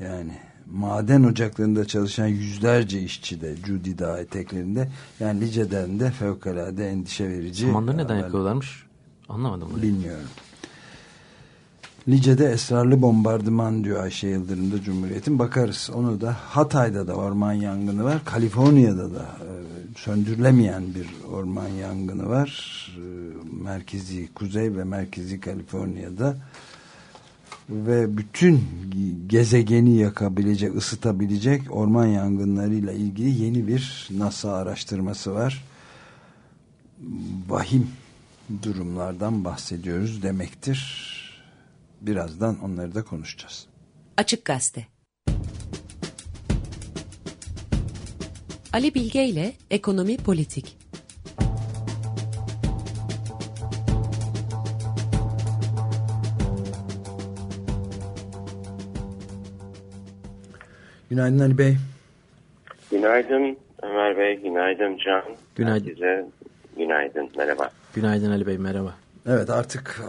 yani maden ocaklarında çalışan yüzlerce işçi de Cudi Dağı eteklerinde yani Lice'den de fevkalade endişe verici. Samanları neden haber- yakıyorlarmış? Anlamadım. bunu. Bilmiyorum. Lice'de esrarlı bombardıman diyor Ayşe Yıldırım da Cumhuriyet'in. Bakarız. Onu da Hatay'da da orman yangını var. Kaliforniya'da da e, söndürülemeyen bir orman yangını var. E, merkezi Kuzey ve Merkezi Kaliforniya'da ve bütün gezegeni yakabilecek, ısıtabilecek orman yangınlarıyla ilgili yeni bir NASA araştırması var. Vahim durumlardan bahsediyoruz demektir. Birazdan onları da konuşacağız. Açık Gazete Ali Bilge ile Ekonomi Politik Günaydın Ali Bey. Günaydın Ömer Bey, günaydın Can. Günaydın. Herkese günaydın, merhaba. Günaydın Ali Bey, merhaba. Evet artık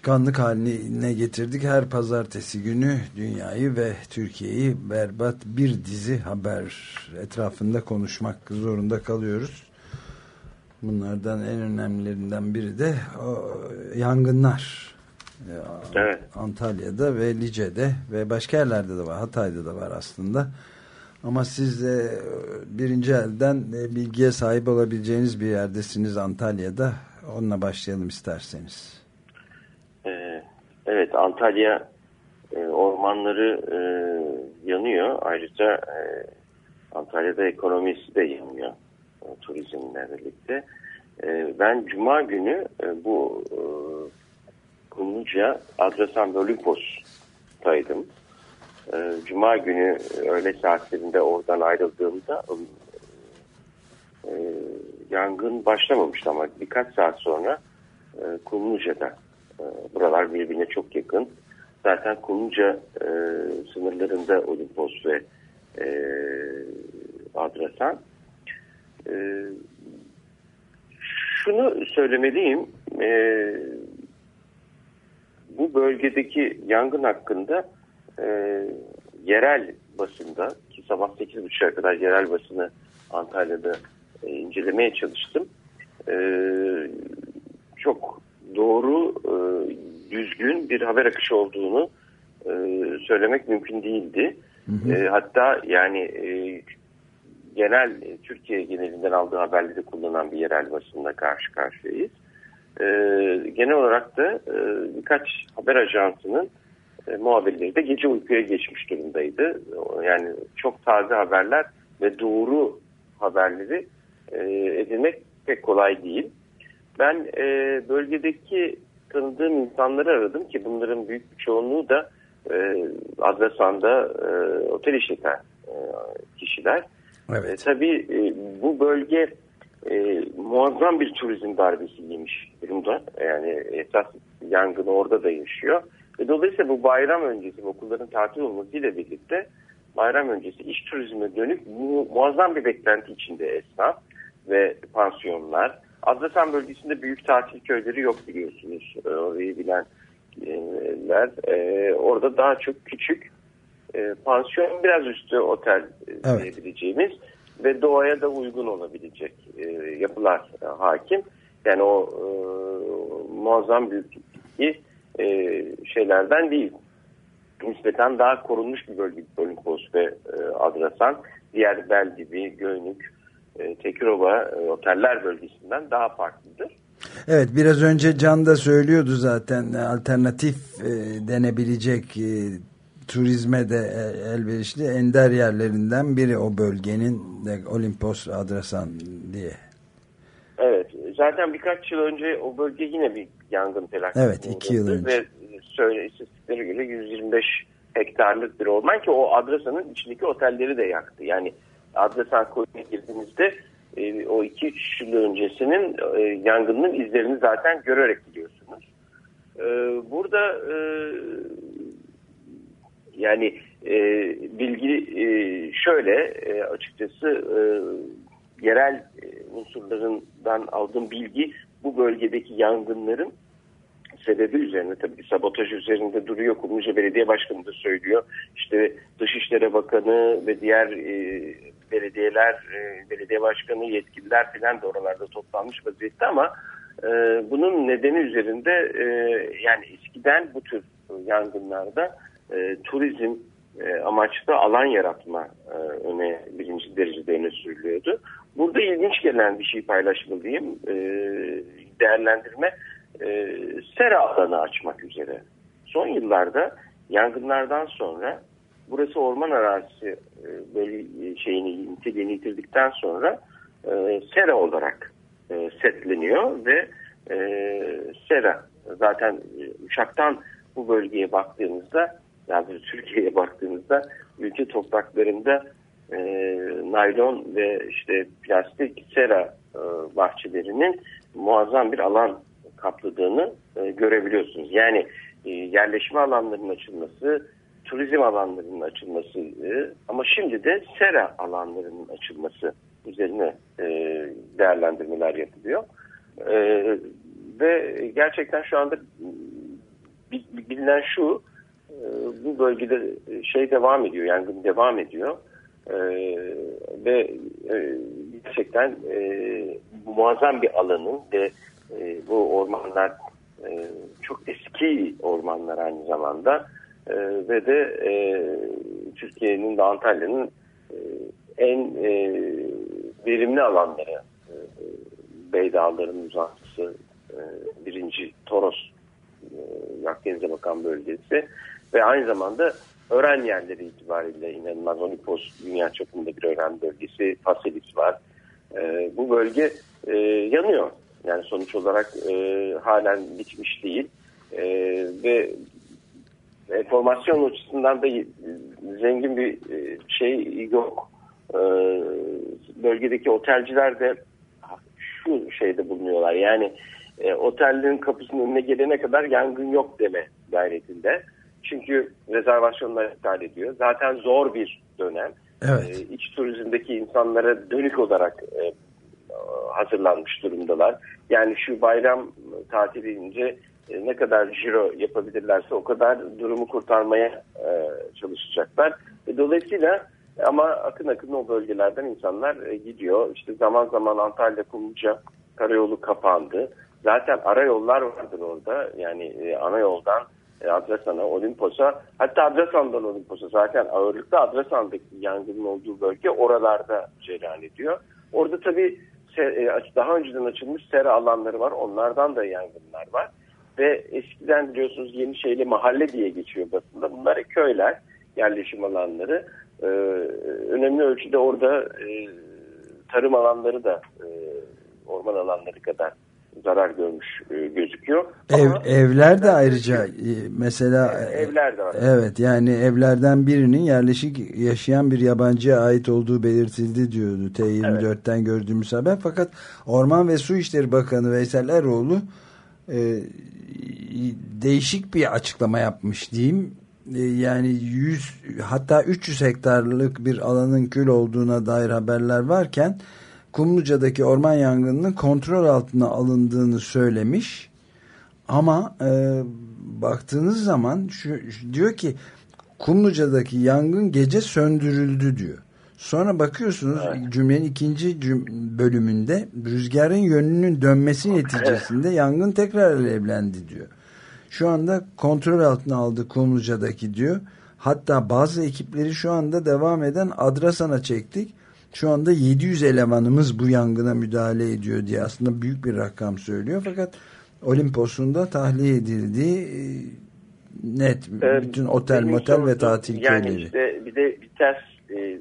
alışkanlık haline getirdik. Her pazartesi günü dünyayı ve Türkiye'yi berbat bir dizi haber etrafında konuşmak zorunda kalıyoruz. Bunlardan en önemlilerinden biri de o, yangınlar. Evet. Antalya'da ve Lice'de ve başka yerlerde de var. Hatay'da da var aslında. Ama siz de birinci elden e, bilgiye sahip olabileceğiniz bir yerdesiniz Antalya'da. Onunla başlayalım isterseniz. Evet, Antalya e, ormanları e, yanıyor. Ayrıca e, Antalya'da ekonomisi de yanıyor e, turizmle birlikte. E, ben Cuma günü e, bu e, Kumluca Adrasan Olimpos'taydım. E, Cuma günü öğle saatlerinde oradan ayrıldığımda e, yangın başlamamıştı ama birkaç saat sonra e, Kumluca'da e, buralar birbirine çok yakın. Zaten Kumluca e, sınırlarında Olimpos ve e, Adrasan. E, şunu söylemeliyim. E, bu bölgedeki yangın hakkında e, yerel basında ki sabah 8.30'a kadar yerel basını Antalya'da e, incelemeye çalıştım. E, çok doğru, e, düzgün bir haber akışı olduğunu e, söylemek mümkün değildi. E, hatta yani e, genel Türkiye genelinden aldığı haberleri kullanan bir yerel basınla karşı karşıyayız. E, genel olarak da e, birkaç haber ajansının e, muhabirleri de gece uykuya geçmiş durumdaydı. Yani çok taze haberler ve doğru haberleri e, edinmek pek kolay değil. Ben e, bölgedeki tanıdığım insanları aradım ki bunların büyük bir çoğunluğu da e, Adrasan'da e, otel işleten e, kişiler. Evet. E, tabii e, bu bölge e, muazzam bir turizm darbesi yemiş durumda. Yani esas yangını orada da yaşıyor. Ve dolayısıyla bu bayram öncesi okulların tatil olmasıyla birlikte bayram öncesi iş turizmine dönük mu- muazzam bir beklenti içinde esnaf ve pansiyonlar. Adrasan bölgesinde büyük tatil köyleri yok biliyorsunuz. E, orayı bilenler. E, orada daha çok küçük e, pansiyon biraz üstü otel e, Evet. diyebileceğimiz ve doğaya da uygun olabilecek e, yapılar e, hakim. Yani o e, muazzam büyüklükteki e, şeylerden değil. Nispeten daha korunmuş bir bölge Olimpos ve e, Adrasan. Diğer Beldibi, Göynük, e, Tekirova e, oteller bölgesinden daha farklıdır. Evet biraz önce Can da söylüyordu zaten alternatif e, denebilecek e, turizme de e, elverişli ender yerlerinden biri o bölgenin de Olimpos Adrasan diye. Evet, zaten birkaç yıl önce o bölge yine bir yangın felaketi. Evet, iki yıl önce. Ve söyle istatistiklere göre 125 hektarlık bir orman ki o Adrasan'ın içindeki otelleri de yaktı. Yani Adrasan koyuna girdiğinizde e, o 2-3 yıl öncesinin e, yangının izlerini zaten görerek biliyorsunuz. E, burada e, yani e, bilgi e, şöyle e, açıkçası e, yerel e, unsurlarından aldığım bilgi bu bölgedeki yangınların sebebi üzerine tabii sabotaj üzerinde duruyor. Kumluca Belediye Başkanı da söylüyor. İşte Dışişleri Bakanı ve diğer e, belediyeler, e, belediye başkanı, yetkililer filan da oralarda toplanmış vaziyette ama e, bunun nedeni üzerinde e, yani eskiden bu tür yangınlarda e, turizm e, amaçlı alan yaratma e, öne birinci derecede öne sürülüyordu. Burada ilginç gelen bir şey paylaşmalıyım. E, değerlendirme e, sera alanı açmak üzere. Son yıllarda yangınlardan sonra burası orman arazisi e, böyle şeyini niteliğini yitirdikten sonra e, sera olarak e, setleniyor ve e, sera zaten e, uçaktan bu bölgeye baktığımızda yani Türkiye'ye baktığımızda ülke topraklarında e, naylon ve işte plastik sera e, bahçelerinin muazzam bir alan kapladığını e, görebiliyorsunuz. Yani e, yerleşme alanlarının açılması, turizm alanlarının açılması e, ama şimdi de sera alanlarının açılması üzerine e, değerlendirmeler yapılıyor. E, ve gerçekten şu anda bi- bilinen şu bu bölgede şey devam ediyor, yangın devam ediyor. Ve gerçekten muazzam bir alanın ve bu ormanlar çok eski ormanlar aynı zamanda E, ve de e, Türkiye'nin de Antalya'nın e, en e, verimli alanları e, Bey Dağları'nın uzantısı e, birinci Toros e, Akdeniz'e bakan bölgesi ve aynı zamanda öğren yerleri itibariyle inanılmaz Olimpos dünya çapında bir öğren bölgesi Faselis var. E, bu bölge e, yanıyor. Yani sonuç olarak e, halen bitmiş değil. E, ve enformasyon açısından da zengin bir e, şey yok. E, bölgedeki otelciler de şu şeyde bulunuyorlar. Yani e, otellerin kapısının önüne gelene kadar yangın yok deme gayretinde. Çünkü rezervasyonlar iptal ediyor. Zaten zor bir dönem. Evet. İç turizmdeki insanlara dönük olarak hazırlanmış durumdalar. Yani şu bayram tatilince e, ne kadar ciro yapabilirlerse o kadar durumu kurtarmaya e, çalışacaklar. E, dolayısıyla ama akın akın o bölgelerden insanlar e, gidiyor. İşte zaman zaman Antalya Kumluca karayolu kapandı. Zaten ara yollar vardır orada. Yani e, ana yoldan e, Adrasan'a, Olimpos'a hatta Adrasan'dan Olimpos'a zaten ağırlıkta Adrasan'daki yangının olduğu bölge oralarda cereyan ediyor. Orada tabii e, daha önceden açılmış sera alanları var. Onlardan da yangınlar var. Ve eskiden biliyorsunuz Yenişehirli mahalle diye geçiyor basında. Bunlar köyler, yerleşim alanları. Ee, önemli ölçüde orada e, tarım alanları da e, orman alanları kadar zarar görmüş e, gözüküyor. Ev, Ama evler de ayrıca e, mesela E, evler de var. Evet yani evlerden birinin yerleşik yaşayan bir yabancıya ait olduğu belirtildi diyordu T24'ten gördüğümüz haber. Fakat Orman ve Su İşleri Bakanı Veysel Eroğlu e, değişik bir açıklama yapmış diyeyim. E, yani 100 hatta 300 hektarlık bir alanın kül olduğuna dair haberler varken Kumluca'daki orman yangınının kontrol altına alındığını söylemiş. Ama e, baktığınız zaman şu, şu- diyor ki Kumluca'daki yangın gece söndürüldü diyor. Sonra bakıyorsunuz cümlenin ikinci cüm- bölümünde rüzgarın yönünün dönmesi neticesinde yangın tekrar alevlendi diyor. Şu anda kontrol altına aldı Kumluca'daki diyor. Hatta bazı ekipleri şu anda devam eden Adrasan'a çektik. Şu anda 700 elemanımız bu yangına müdahale ediyor diye aslında büyük bir rakam söylüyor. Fakat Olimpos'un da tahliye edildiği e, net. Bütün otel, motel ve tatil yani köyleri. işte bir de bir ters e,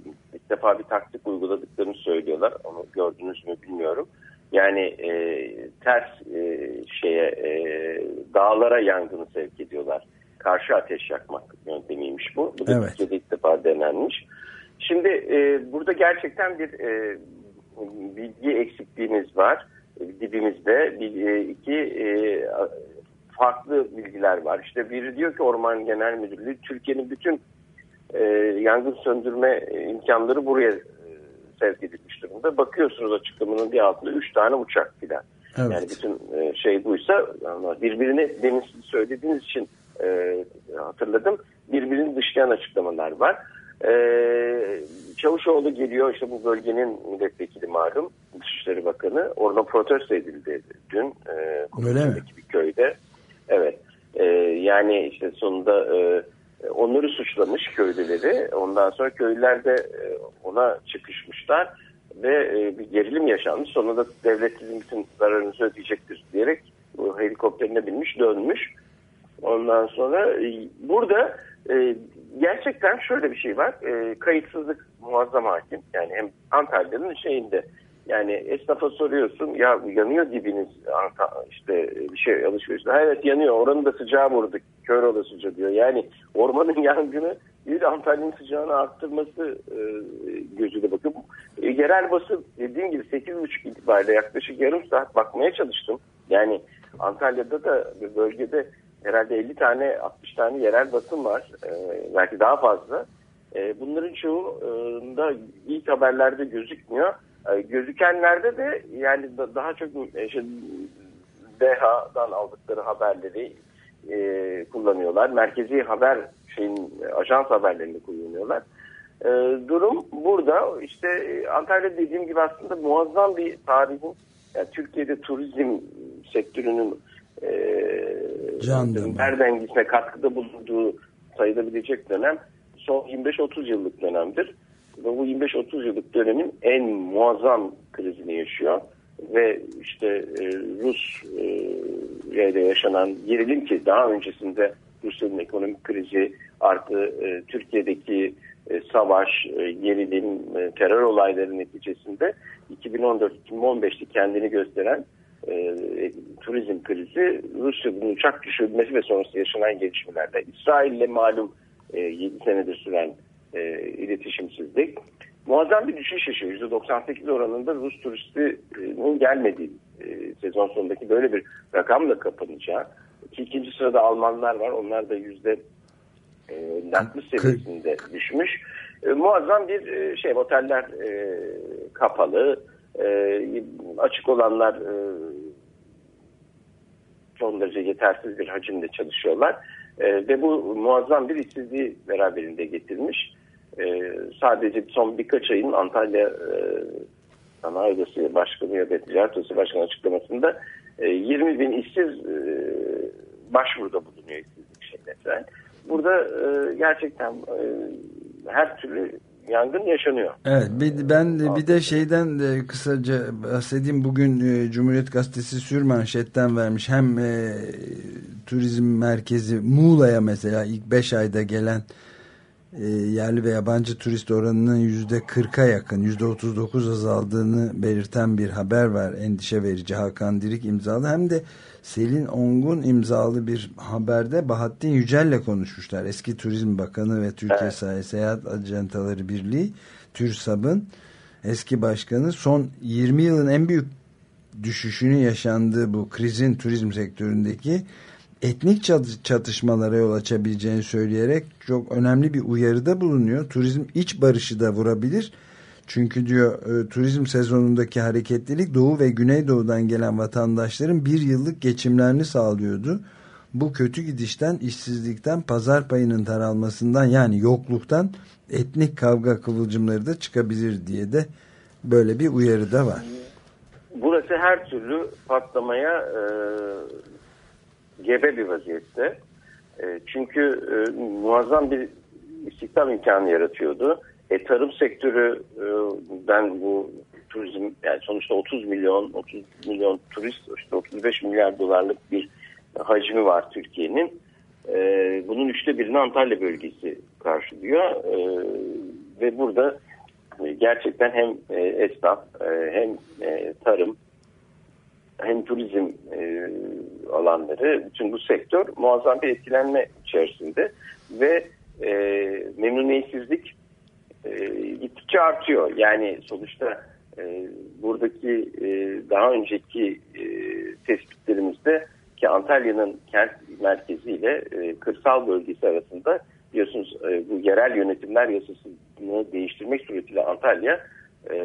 ilk defa bir taktik uyguladıklarını söylüyorlar. Onu gördünüz mü bilmiyorum. Yani e, ters e, şeye e, dağlara yangını sevk ediyorlar. Karşı ateş yakmak yöntemiymiş bu. Bu da Evet. Türkiye'de ilk defa denenmiş. Şimdi e, burada gerçekten bir e, bilgi eksikliğimiz var. E, dibimizde bir, e, iki e, farklı bilgiler var. İşte biri diyor ki Orman Genel Müdürlüğü Türkiye'nin bütün e, yangın söndürme imkanları buraya e, sevk edilmiş durumda. Bakıyorsunuz açıklamanın bir altında üç tane uçak filan. Evet. Yani bütün e, şey buysa birbirini demin söylediğiniz için e, hatırladım. Birbirini dışlayan açıklamalar var. E, Çavuşoğlu geliyor işte bu bölgenin milletvekili malum Dışişleri Bakanı. Orada protesto edildi dün. E, Öyle mi? Bir köyde. Evet. E, yani işte sonunda e, onları suçlamış köylüleri. Ondan sonra köylüler de e, ona çıkışmışlar ve e, bir gerilim yaşanmış. Sonunda devlet sizin bütün zararınızı ödeyecektir diyerek helikopterine binmiş dönmüş. Ondan sonra e, burada e, gerçekten şöyle bir şey var. E, kayıtsızlık muazzam hakim. Yani hem Antalya'nın şeyinde yani esnafa soruyorsun ya yanıyor dibiniz işte bir şey alışverişte. Evet yanıyor oranın da sıcağı vurdu. Kör olasıca diyor. Yani ormanın yangını bir de Antalya'nın sıcağını arttırması e, gözüyle bakıyor. E, yerel basın dediğim gibi 8.30 itibariyle yaklaşık yarım saat bakmaya çalıştım. Yani Antalya'da da bir bölgede herhalde 50 tane 60 tane yerel basın var. E, belki daha fazla. E, bunların çoğu e, ilk haberlerde gözükmüyor. E, gözükenlerde de yani da- daha çok işte, DHA'dan aldıkları haberleri e, kullanıyorlar. Merkezi haber şeyin ajans haberlerini kullanıyorlar. E, durum burada işte e, Antalya dediğim gibi aslında muazzam bir tarihin yani Türkiye'de turizm sektörünün e, nereden gitme katkıda bulunduğu sayılabilecek dönem son 25-30 yıllık dönemdir. Ve bu 25-30 yıllık dönemin en muazzam krizini yaşıyor. Ve işte e, Rus e, ile yaşanan gerilim ki daha öncesinde Rusya'nın ekonomik krizi artı e, Türkiye'deki e, savaş, e, gerilim, e, terör olayları neticesinde 2014-2015'te kendini gösteren e, turizm krizi Rusya'nın uçak düşürülmesi ve sonrası yaşanan gelişmelerle İsrail'le malum e, 7 senedir süren e, iletişimsizlik muazzam bir düşüş yaşıyor. %98 oranında Rus turistinin gelmediği e, sezon sonundaki böyle bir rakamla kapanacağı. Ki ikinci sırada Almanlar var. Onlar da yüzde e, 60 seviyesinde düşmüş. E, muazzam bir e, şey oteller e, kapalı. E, açık olanlar e, son derece yetersiz bir hacimle çalışıyorlar. E, ve bu muazzam bir işsizliği beraberinde getirmiş. E, sadece son birkaç ayın Antalya e, Sanayi Odası Başkanı ya da Ticaret Odası Başkanı açıklamasında e, 20 bin işsiz e, başvuruda bulunuyor işsizlik şeylerine. Burada e, gerçekten e, her türlü yangın yaşanıyor. Evet bir, ben de, bir de şeyden de kısaca bahsedeyim. Bugün e, Cumhuriyet Gazetesi sürmanşetten vermiş. Hem e, turizm merkezi Muğla'ya mesela ilk 5 ayda gelen yerli ve yabancı turist oranının yüzde 40'a yakın yüzde 39 azaldığını belirten bir haber var. Endişe verici Hakan Dirik imzalı. Hem de Selin Ongun imzalı bir haberde Bahattin Yücel'le konuşmuşlar. Eski Turizm Bakanı ve Türkiye Evet. Seyahat Ajantaları Birliği TÜRSAB'ın eski başkanı. Son 20 yılın en büyük düşüşünü yaşandığı bu krizin turizm sektöründeki etnik çat- çatışmalara yol açabileceğini söyleyerek çok önemli bir uyarıda bulunuyor. Turizm iç barışı da vurabilir. Çünkü diyor e, turizm sezonundaki hareketlilik Doğu ve Güneydoğu'dan gelen vatandaşların bir yıllık geçimlerini sağlıyordu. Bu kötü gidişten, işsizlikten, pazar payının daralmasından yani yokluktan etnik kavga kıvılcımları da çıkabilir diye de böyle bir uyarı da var. Burası her türlü patlamaya e, gebe bir vaziyette. E, çünkü e, muazzam bir istihdam imkanı yaratıyordu. E, tarım sektörüden bu turizm yani sonuçta 30 milyon 30 milyon turist işte 35 milyar dolarlık bir hacmi var Türkiye'nin. E, bunun üçte birini Antalya bölgesi karşılıyor. E, ve burada e, gerçekten hem e, esnaf e, hem e, tarım hem turizm e, alanları bütün bu sektör muazzam bir etkilenme içerisinde ve e, memnuniyetsizlik e, gittikçe artıyor. Yani sonuçta e, buradaki e, daha önceki e, tespitlerimizde ki Antalya'nın kent merkeziyle e, kırsal bölgesi arasında biliyorsunuz e, bu yerel yönetimler yasasını değiştirmek suretiyle Antalya e,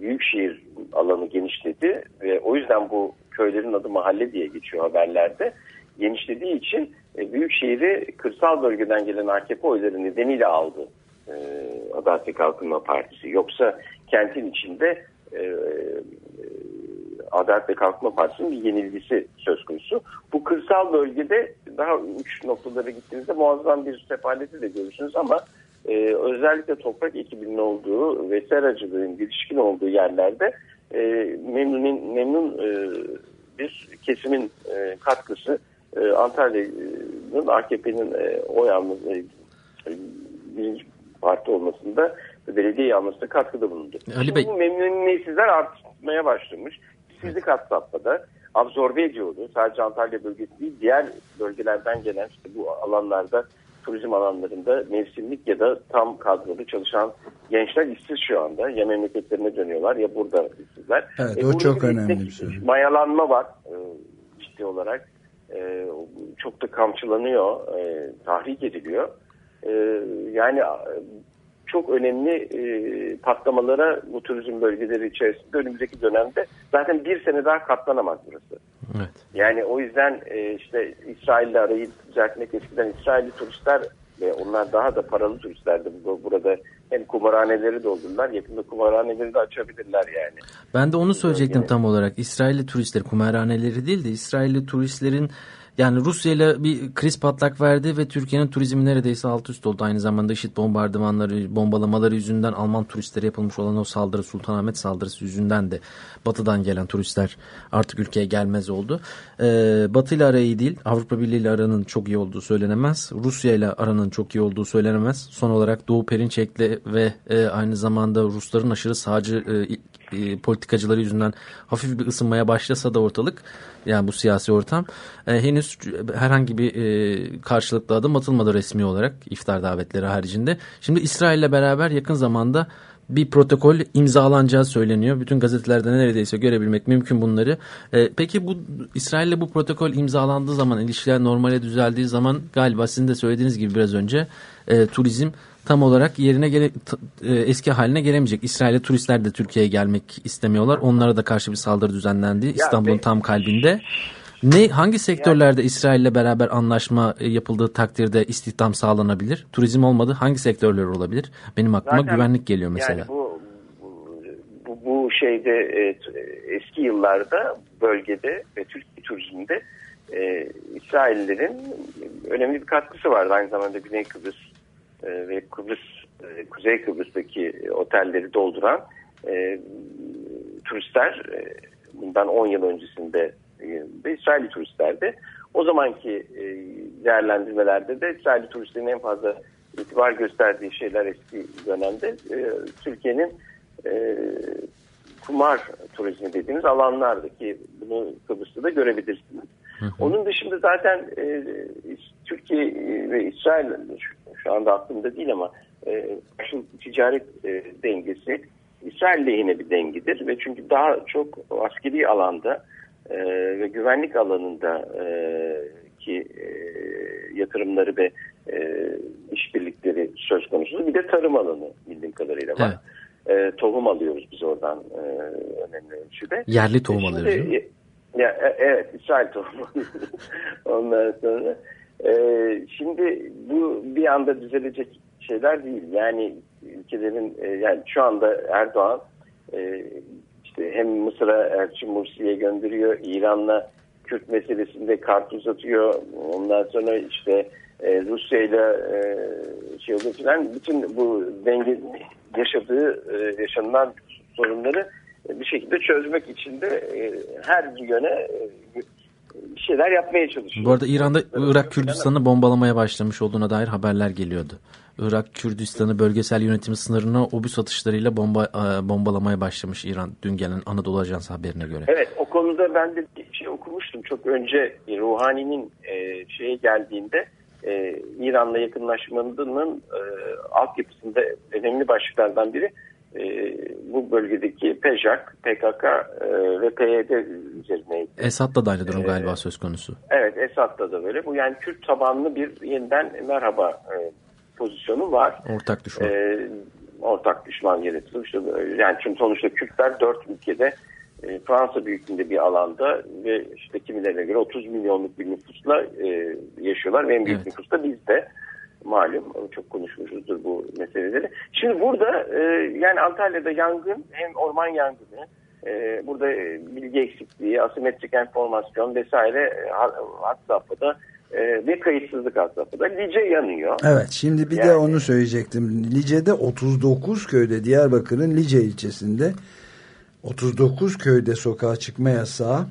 büyükşehir alanı genişledi ve o yüzden bu köylerin adı mahalle diye geçiyor haberlerde. Genişlediği için e, büyükşehiri kırsal bölgeden gelen AKP oyları nedeniyle aldı e, Adalet ve Kalkınma Partisi. Yoksa kentin içinde e, e, Adalet ve Kalkınma Partisi'nin bir yenilgisi söz konusu. Bu kırsal bölgede daha uç noktalara gittiğinizde muazzam bir sefaleti de görürsünüz ama e, özellikle toprak ekibinin olduğu ve seracılığın gelişkin olduğu yerlerde e, memnun, memnun e, bir kesimin e, katkısı e, Antalya'nın AKP'nin e, oy alması e, birinci parti olmasında belediye almasında katkıda bulundu. Ali Bey- Bu memnuniyetsizler artmaya başlamış. İşsizlik had safhada absorbe ediyordu. Sadece Antalya bölgesi değil diğer bölgelerden gelen işte bu alanlarda turizm alanlarında mevsimlik ya da tam kadrolu çalışan gençler işsiz şu anda. Ya memleketlerine dönüyorlar ya burada işsizler. Evet, o burada çok önemli bir şey. Mayalanma var e, ciddi olarak. E, çok da kamçılanıyor, e, tahrik ediliyor. E, yani e, çok önemli e, patlamalara bu turizm bölgeleri içerisinde önümüzdeki dönemde zaten bir sene daha katlanamaz burası. Evet. Yani o yüzden e, işte İsrail'le arayı düzeltmek eskiden İsrailli turistler ve onlar daha da paralı turistlerdi. Bu- Burada hem kumarhaneleri doldururlar yakında kumarhaneleri de açabilirler yani. Ben de onu söyleyecektim tam olarak. İsrailli turistler, kumarhaneleri değil de İsrailli turistlerin yani Rusya ile bir kriz patlak verdi ve Türkiye'nin turizmi neredeyse alt üst oldu. Aynı zamanda IŞİD bombardımanları, bombalamaları yüzünden Alman turistlere yapılmış olan o saldırı Sultanahmet saldırısı yüzünden de batıdan gelen turistler artık ülkeye gelmez oldu. Ee, Batı ile ara iyi değil. Avrupa Birliği ile aranın çok iyi olduğu söylenemez. Rusya ile aranın çok iyi olduğu söylenemez. Son olarak Doğu Perinçek'le ve e, aynı zamanda Rusların aşırı sağcı e, e, politikacıları yüzünden hafif bir ısınmaya başlasa da ortalık yani bu siyasi ortam e, henüz herhangi bir e, karşılıklı adım atılmadı resmi olarak iftar davetleri haricinde. Şimdi İsrail ile beraber yakın zamanda bir protokol imzalanacağı söyleniyor. Bütün gazetelerde neredeyse görebilmek mümkün bunları. E, peki bu İsrail ile bu protokol imzalandığı zaman, ilişkiler normale düzeldiği zaman galiba sizin de söylediğiniz gibi biraz önce e, turizm tam olarak yerine gele, e, eski haline gelemeyecek. İsrail'e turistler de Türkiye'ye gelmek istemiyorlar. Onlara da karşı bir saldırı düzenlendi İstanbul'un tam kalbinde. Ne hangi sektörlerde İsrail'le beraber anlaşma e, yapıldığı takdirde istihdam sağlanabilir? Turizm olmadı hangi sektörler olabilir? Benim aklıma Zaten güvenlik geliyor mesela. Yani bu, bu, bu, şeyde e, eski yıllarda bölgede ve Türkiye turizminde e, İsraillerin önemli bir katkısı vardı. Aynı zamanda Güney Kıbrıs e, ve Kıbrıs e, Kuzey Kıbrıs'taki otelleri dolduran e, turistler e, bundan 10 yıl öncesinde e, de İsrailli turistlerdi. O zamanki e, değerlendirmelerde de İsrailli turistlerin en fazla itibar gösterdiği şeyler eski dönemde e, Türkiye'nin e, kumar turizmi dediğimiz alanlardı ki bunu Kıbrıs'ta da görebilirsiniz. Onun dışında zaten e, Türkiye ve İsrail şu, anda aklımda değil ama e, şu ticaret e, dengesi İsrail lehine bir dengedir ve çünkü daha çok askeri alanda e, ve güvenlik alanında e, ki e, yatırımları ve e, işbirlikleri söz konusu. Bir de tarım alanı bildiğim kadarıyla var. E, tohum alıyoruz biz oradan e, önemli ölçüde. Yerli tohum Şimdi, alıyoruz. Ya, e- evet İsrail tohumu. Ondan sonra e, şimdi bu bir anda düzelecek şeyler değil. Yani ülkelerin e, yani şu anda Erdoğan e, işte hem Mısır'a Elçi Mursi'ye gönderiyor, İran'la Kürt meselesinde kart uzatıyor. Ondan sonra işte e, Rusya ile şey oluyor falan. Bütün bu denge yaşadığı e, yaşanılan sorunları bir şekilde çözmek için de e, her yöne e, bir şeyler yapmaya çalışıyor. Bu arada İran'da Irak Kürdistan'ı bombalamaya başlamış olduğuna dair haberler geliyordu. Irak Kürdistan'ı bölgesel yönetimi sınırına obüs atışlarıyla bomba e, bombalamaya başlamış İran dün gelen Anadolu Ajansı haberine göre. Evet o konuda ben de bir şey okumuştum çok önce Ruhani'nin e, şeye geldiğinde e, İran'la yakınlaşmanın e, altyapısında önemli başlıklardan biri e, bu bölgedeki PEJAK, PKK e, ve PYD üzerine. Esad'la da aynı durum Ee, galiba söz konusu. Evet Esad'da da böyle. Bu yani Kürt tabanlı bir yeniden merhaba e, pozisyonu var. Ortak düşman. E, ortak düşman yaratılıp işte yani çünkü sonuçta Kürtler dört ülkede e, Fransa büyüklüğünde bir alanda ve işte kimilerine göre 30 milyonluk bir nüfusla e, yaşıyorlar ve en büyük Evet. nüfus da bizde malum çok konuşmuşuzdur bu meseleleri. Şimdi burada e, yani Antalya'da yangın hem orman yangını e, burada e, bilgi eksikliği, asimetrik enformasyon vesaire e, ha- had safhada e, ve kayıtsızlık had safhada. Lice yanıyor. Evet şimdi bir de Yani- onu söyleyecektim. Lice'de 39 köyde Diyarbakır'ın Lice ilçesinde 39 köyde sokağa çıkma yasağı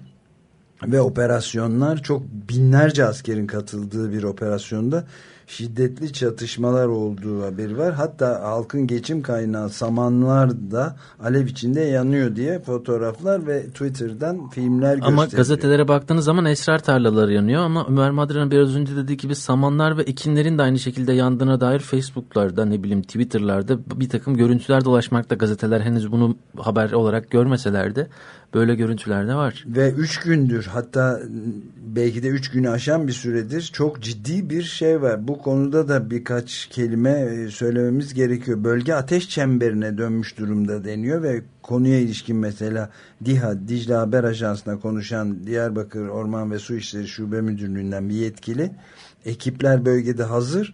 ve operasyonlar çok binlerce askerin katıldığı bir operasyonda şiddetli çatışmalar olduğu haberi var. Hatta halkın geçim kaynağı samanlar da alev içinde yanıyor diye fotoğraflar ve Twitter'dan filmler Ama gösteriliyor. gazetelere baktığınız zaman esrar tarlaları yanıyor ama Ömer Madra'nın biraz önce dediği gibi samanlar ve ekinlerin de aynı şekilde yandığına dair Facebook'larda ne bileyim Twitter'larda bir takım görüntüler dolaşmakta. Gazeteler henüz bunu haber olarak görmeseler de böyle görüntüler de var. Ve üç gündür hatta belki de üç günü aşan bir süredir çok ciddi bir şey var. Bu konuda da birkaç kelime e, söylememiz gerekiyor. Bölge ateş çemberine dönmüş durumda deniyor ve konuya ilişkin mesela DİHA, Dicle Haber Ajansı'na konuşan Diyarbakır Orman ve Su İşleri Şube Müdürlüğü'nden bir yetkili ekipler bölgede hazır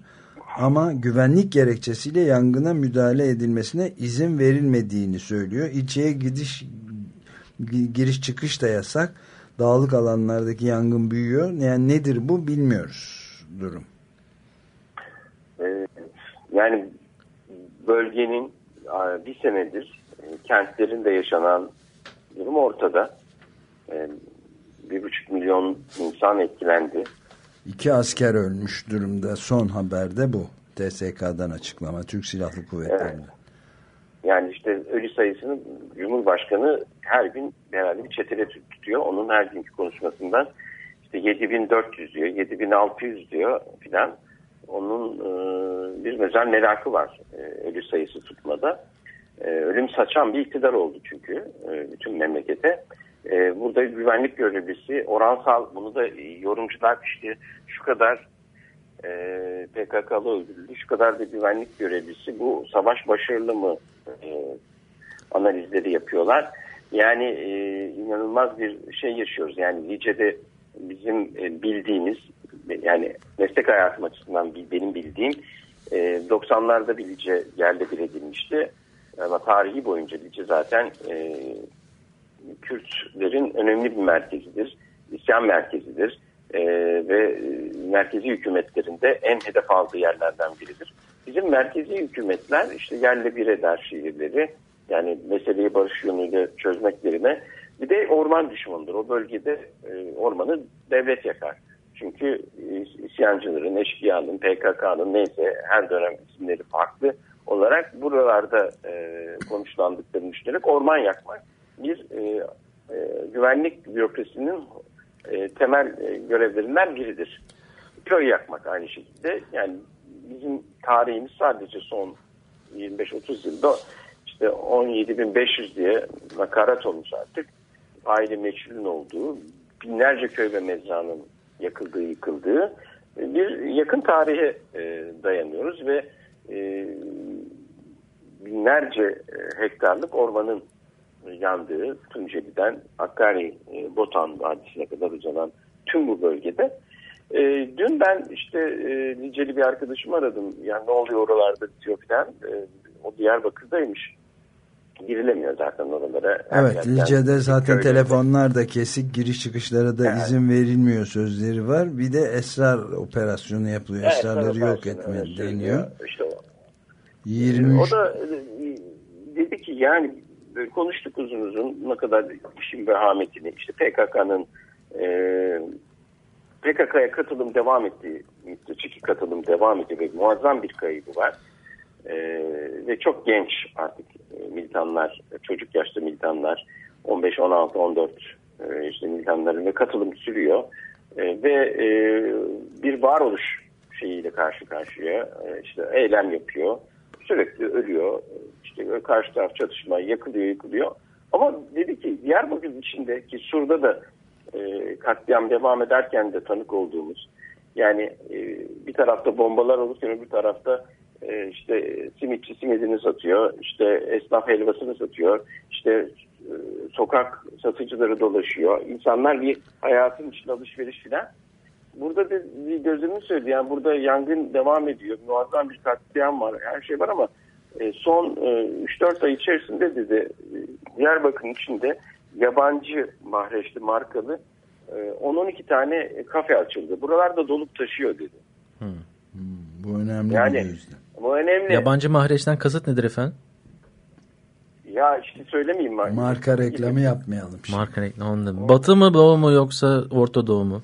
ama güvenlik gerekçesiyle yangına müdahale edilmesine izin verilmediğini söylüyor. İlçeye gidiş gi- giriş çıkış da yasak. Dağlık alanlardaki yangın büyüyor. Yani nedir bu bilmiyoruz durum. Ee, yani bölgenin bir senedir e, kentlerinde yaşanan durum ortada. Ee, Bir buçuk milyon insan etkilendi. İki asker ölmüş durumda. Son haberde bu. TSK'dan açıklama. Türk Silahlı Kuvvetleri'nde. Yani işte ölü sayısını Cumhurbaşkanı her gün herhalde bir çetele tut- tutuyor. Onun her günkü konuşmasından işte 7400 diyor, 7600 diyor filan. Onun e, bir özel merakı var e, ölü sayısı tutmada. E, ölüm saçan bir iktidar oldu çünkü e, bütün memlekete. E, burada güvenlik görevlisi oransal bunu da yorumcular işte şu kadar e, PKK'lı öldürüldü, şu kadar da güvenlik görevlisi bu savaş başarılı mı e, analizleri yapıyorlar. Yani e, inanılmaz bir şey yaşıyoruz. Yani Lice'de bizim e, bildiğimiz yani meslek hayatım açısından benim bildiğim e, 90'larda bir Lice yerle bir edilmişti. Ama tarihi boyunca Lice zaten e, Kürtlerin önemli bir merkezidir. İsyan merkezidir. Ee, ve e, merkezi hükümetlerinde en hedef aldığı yerlerden biridir. Bizim merkezi hükümetler işte yerle bir eder şehirleri. Yani meseleyi barış yönüyle çözmek yerine bir de orman düşmanıdır. O bölgede e, ormanı devlet yakar. Çünkü e, isyancıların, eşkıyanın, PKK'nın neyse her dönem isimleri farklı olarak buralarda e, konuşlandıklarını düşünerek orman yakmak bir e, e, güvenlik bürokrasinin e, temel e, görevlerinden biridir. Köy yakmak aynı şekilde. Yani bizim tarihimiz sadece son 25-30 yılda 17.500 diye nakarat olmuş artık. Aile meçhulün olduğu, binlerce köy ve mezranın yakıldığı, yıkıldığı bir yakın tarihe e, dayanıyoruz ve e, binlerce e, hektarlık ormanın yandığı Tunceli'den Hakkari, e, Botan Vadisi'ne kadar uzanan tüm bu bölgede. E, dün ben işte e, Niceli bir arkadaşımı aradım. Yani ne oluyor oralarda diyor falan. E, o Diyarbakır'daymış. Girilemiyor zaten oralara. Evet Lice'de zaten köylerine. telefonlar da kesik giriş çıkışlara da Evet. izin verilmiyor sözleri var. Bir de esrar operasyonu yapılıyor. Evet, Esrarları yok etme evet, deniyor. İşte o. 23 O da e, dedi ki yani konuştuk uzun uzun ne kadar işin vehametini işte PKK'nın e, PKK'ya katılım devam etti. Mütteçiki katılım devam etti ve muazzam bir kaybı var. E, ve çok genç artık e, militanlar, çocuk yaşta militanlar 15, 16, 14 e, işte militanların ve katılım sürüyor. E, ve e, bir varoluş şeyiyle karşı karşıya e, işte eylem yapıyor. Sürekli ölüyor. İşte karşı taraf çatışma yakılıyor yıkılıyor. Ama dedi ki Diyarbakır içindeki Sur'da da e, katliam devam ederken de tanık olduğumuz yani e, bir tarafta bombalar olurken öbür tarafta e, işte simitçi simidini satıyor, işte esnaf helvasını satıyor, işte e, sokak satıcıları dolaşıyor. İnsanlar bir hayatın içinde alışveriş filan. Burada da bir gözümün söyledi yani burada yangın devam ediyor. Muazzam bir katliam var, her şey var ama e, son e, 3-4 ay içerisinde dedi e, Diyarbakır'ın içinde yabancı mahreçli markalı e, 10-12 tane kafe açıldı. Buralarda dolup taşıyor dedi. bu önemli Yani- bir yüzden. Bu önemli. Yabancı mahreçten kasıt nedir efendim? Ya işte söylemeyeyim ben. Marka reklamı yapmayalım. şimdi. Marka reklamında. Batı mı doğu mu yoksa Orta Doğu mu?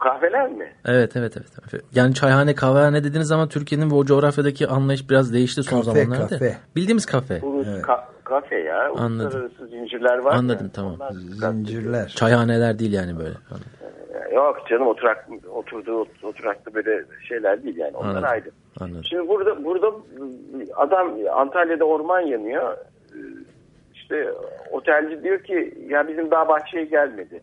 Kahveler mi? Evet evet evet. Yani çayhane kahvehane dediğiniz zaman Türkiye'nin ve o coğrafyadaki anlayış biraz değişti son Kafe, zamanlarda. kafe. Bildiğimiz kafe. Bu Evet. ka- kafe ya. Anladım. Uluslararası zincirler var. Anladım, ya, tamam. onlar- Zincirler. Çayhaneler değil yani böyle. Yok canım oturak oturduğu oturakta böyle şeyler değil yani. Onlar Anladım. ayrı. Anladım. Şimdi burada burada adam Antalya'da orman yanıyor. İşte otelci diyor ki ya bizim daha bahçeye gelmedi.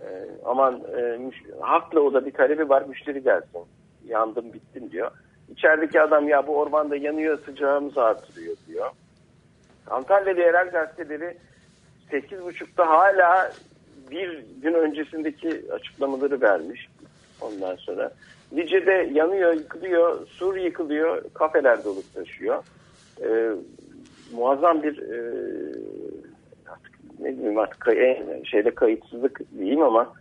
Ee, aman e, haklı o da bir talebi var müşteri gelsin. Yandım bittim diyor. İçerideki adam ya bu ormanda yanıyor sıcağımızı artırıyor diyor. Antalya'da yerel gazeteleri 8.30'da hala bir gün öncesindeki açıklamaları vermiş. Ondan sonra Lice'de yanıyor, yıkılıyor, sur yıkılıyor, kafeler dolup taşıyor. Ee, muazzam bir e, artık ne diyeyim artık kay- şeyde kayıtsızlık diyeyim ama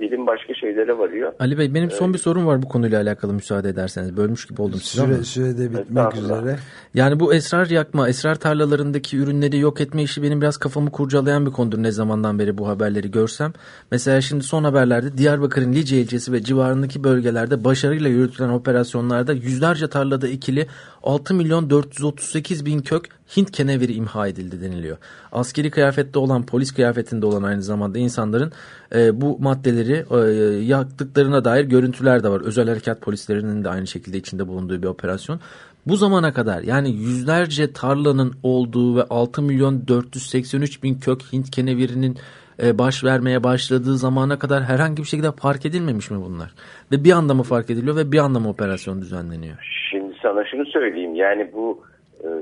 dilim başka şeylere varıyor. Ali Bey benim son bir sorum var bu konuyla alakalı müsaade ederseniz. Bölmüş gibi oldum size ama. Süre, sürede bitmek üzere. Yani bu esrar yakma, esrar tarlalarındaki ürünleri yok etme işi benim biraz kafamı kurcalayan bir konudur ne zamandan beri bu haberleri görsem. Mesela şimdi son haberlerde Diyarbakır'ın Lice ilçesi ve civarındaki bölgelerde başarıyla yürütülen operasyonlarda yüzlerce tarlada ikili 6 milyon 438 bin kök Hint keneviri imha edildi deniliyor. Askeri kıyafette olan, polis kıyafetinde olan aynı zamanda insanların e, bu maddeleri e, yaktıklarına dair görüntüler de var. Özel harekat polislerinin de aynı şekilde içinde bulunduğu bir operasyon. Bu zamana kadar yani yüzlerce tarlanın olduğu ve 6 milyon 483 bin kök Hint kenevirinin e, baş vermeye başladığı zamana kadar herhangi bir şekilde fark edilmemiş mi bunlar? Ve bir anda mı fark ediliyor ve bir anda mı operasyon düzenleniyor? Şimdi sana şunu söyleyeyim yani bu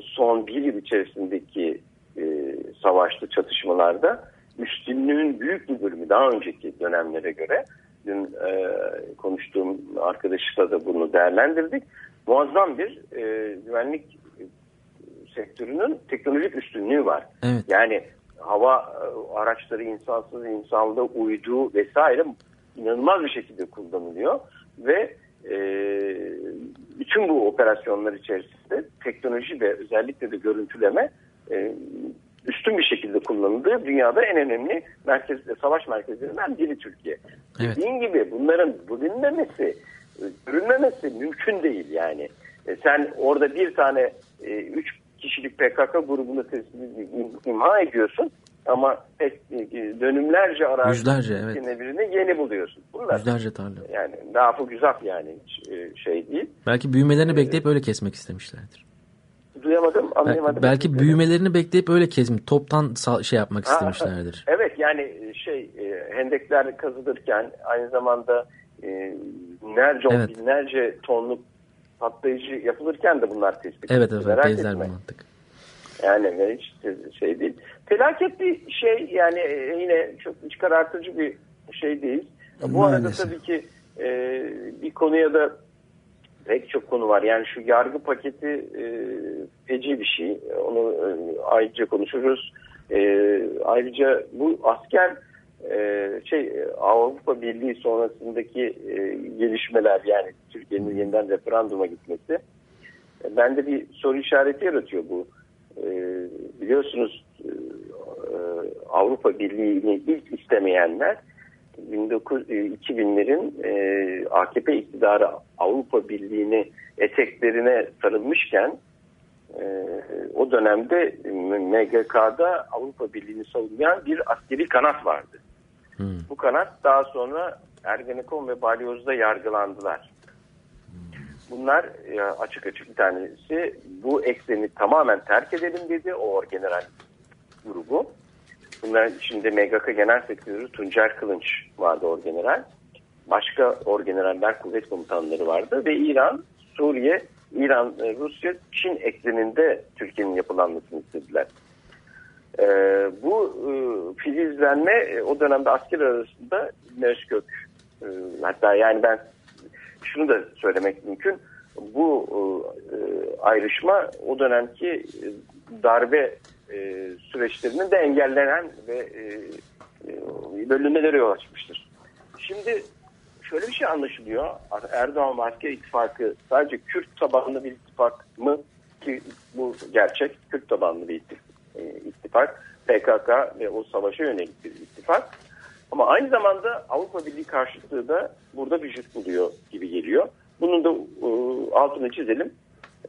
son bir yıl içerisindeki e, savaşlı çatışmalarda üstünlüğün büyük bir bölümü daha önceki dönemlere göre dün e, konuştuğum arkadaşla da bunu değerlendirdik. Muazzam bir e, güvenlik sektörünün teknolojik üstünlüğü var. Evet. Yani hava e, araçları insansız insanlı uydu vesaire inanılmaz bir şekilde kullanılıyor ve e, bütün bu operasyonlar içerisinde teknoloji ve özellikle de görüntüleme e, üst üstün bir şekilde kullanıldığı dünyada en önemli merkez, savaş merkezlerinden biri Türkiye. Evet. Dediğin gibi bunların bilinmemesi, görülmemesi mümkün değil yani. E, sen orada bir tane e, üç kişilik PKK grubunu tespit im- imha ediyorsun ama pek e, dönümlerce arazi Yüzlerce, evet. birini yeni buluyorsun. Bunlar Yüzlerce tarla. yani lafı güzel yani e, şey değil. Belki büyümelerini bekleyip öyle kesmek istemişlerdir. Duyamadım, anlayamadım. belki büyümelerini bekleyip öyle kesmek, toptan şey yapmak Ha, istemişlerdir. Evet yani şey e, hendekler kazılırken aynı zamanda e, binlerce Evet. binlerce tonluk patlayıcı yapılırken de bunlar tespit Evet edildi. evet Merak benzer bir mantık. Yani hiç şey değil. Felaket bir şey yani e, yine çok iç karartıcı bir şey değil. Bu Maalesef. arada tabii ki e, bir konuya da pek çok konu var. Yani şu yargı paketi e, feci bir şey. Onu e, ayrıca konuşuruz. E, ayrıca bu asker e, şey Avrupa Birliği sonrasındaki e, gelişmeler yani Türkiye'nin yeniden referanduma gitmesi e, bende bir soru işareti yaratıyor bu. E, biliyorsunuz e, e, Avrupa Birliği'ni ilk istemeyenler 19 e, 2000'lerin e, AKP iktidarı Avrupa Birliği'ni eteklerine sarılmışken e, o dönemde MGK'da Avrupa Birliği'ni savunmayan bir askeri kanat vardı. Hmm. Bu kanat daha sonra Ergenekon ve Balyoz'da yargılandılar. Bunlar e, açık açık bir tanesi bu ekseni tamamen terk edelim dedi o orgeneral grubu. Bunların içinde MGK Genel Sekreteri Tuncer Kılınç vardı orgeneral. Başka orgeneraller kuvvet komutanları vardı ve İran, Suriye, İran, e, Rusya, Çin ekseninde Türkiye'nin yapılanmasını istediler. Ee, bu e, filizlenme e, o dönemde asker arasında Özkök e, hatta yani ben şunu da söylemek mümkün bu e, ayrışma o dönemki e, darbe e, süreçlerinin de engellenen ve e, e, bölünmelere yol açmıştır. Şimdi şöyle bir şey anlaşılıyor. Erdoğan ve Asker sadece Kürt tabanlı bir ittifak mı? Ki bu gerçek. Kürt tabanlı bir e, ittifak. PKK ve o savaşa yönelik bir ittifak. Ama aynı zamanda Avrupa Birliği karşıtlığı da burada vücut buluyor gibi geliyor. Bunun da e, altını çizelim.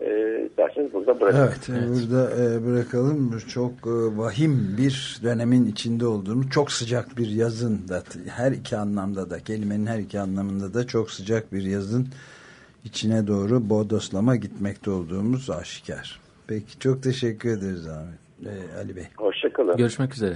E, isterseniz burada bırakalım. Evet, burada e, bırakalım. Çok e, vahim bir dönemin içinde olduğumuz, çok sıcak bir yazın da her iki anlamda da kelimenin her iki anlamında da çok sıcak bir yazın içine doğru bodoslama gitmekte olduğumuz aşikar. Peki çok teşekkür ederiz Ahmet. Ali Bey. Hoşçakalın. Görüşmek üzere.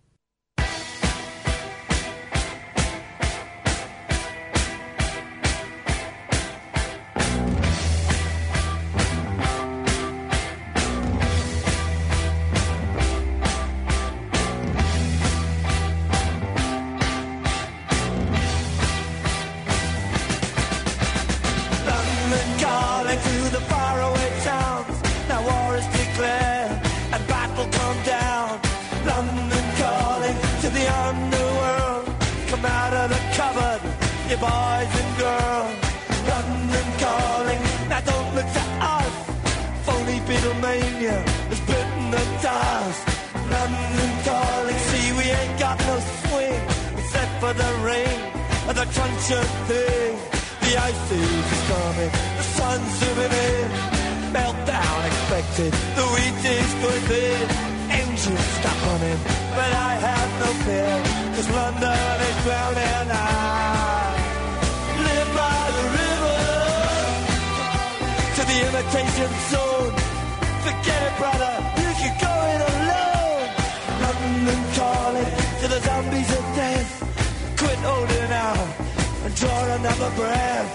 Another breath.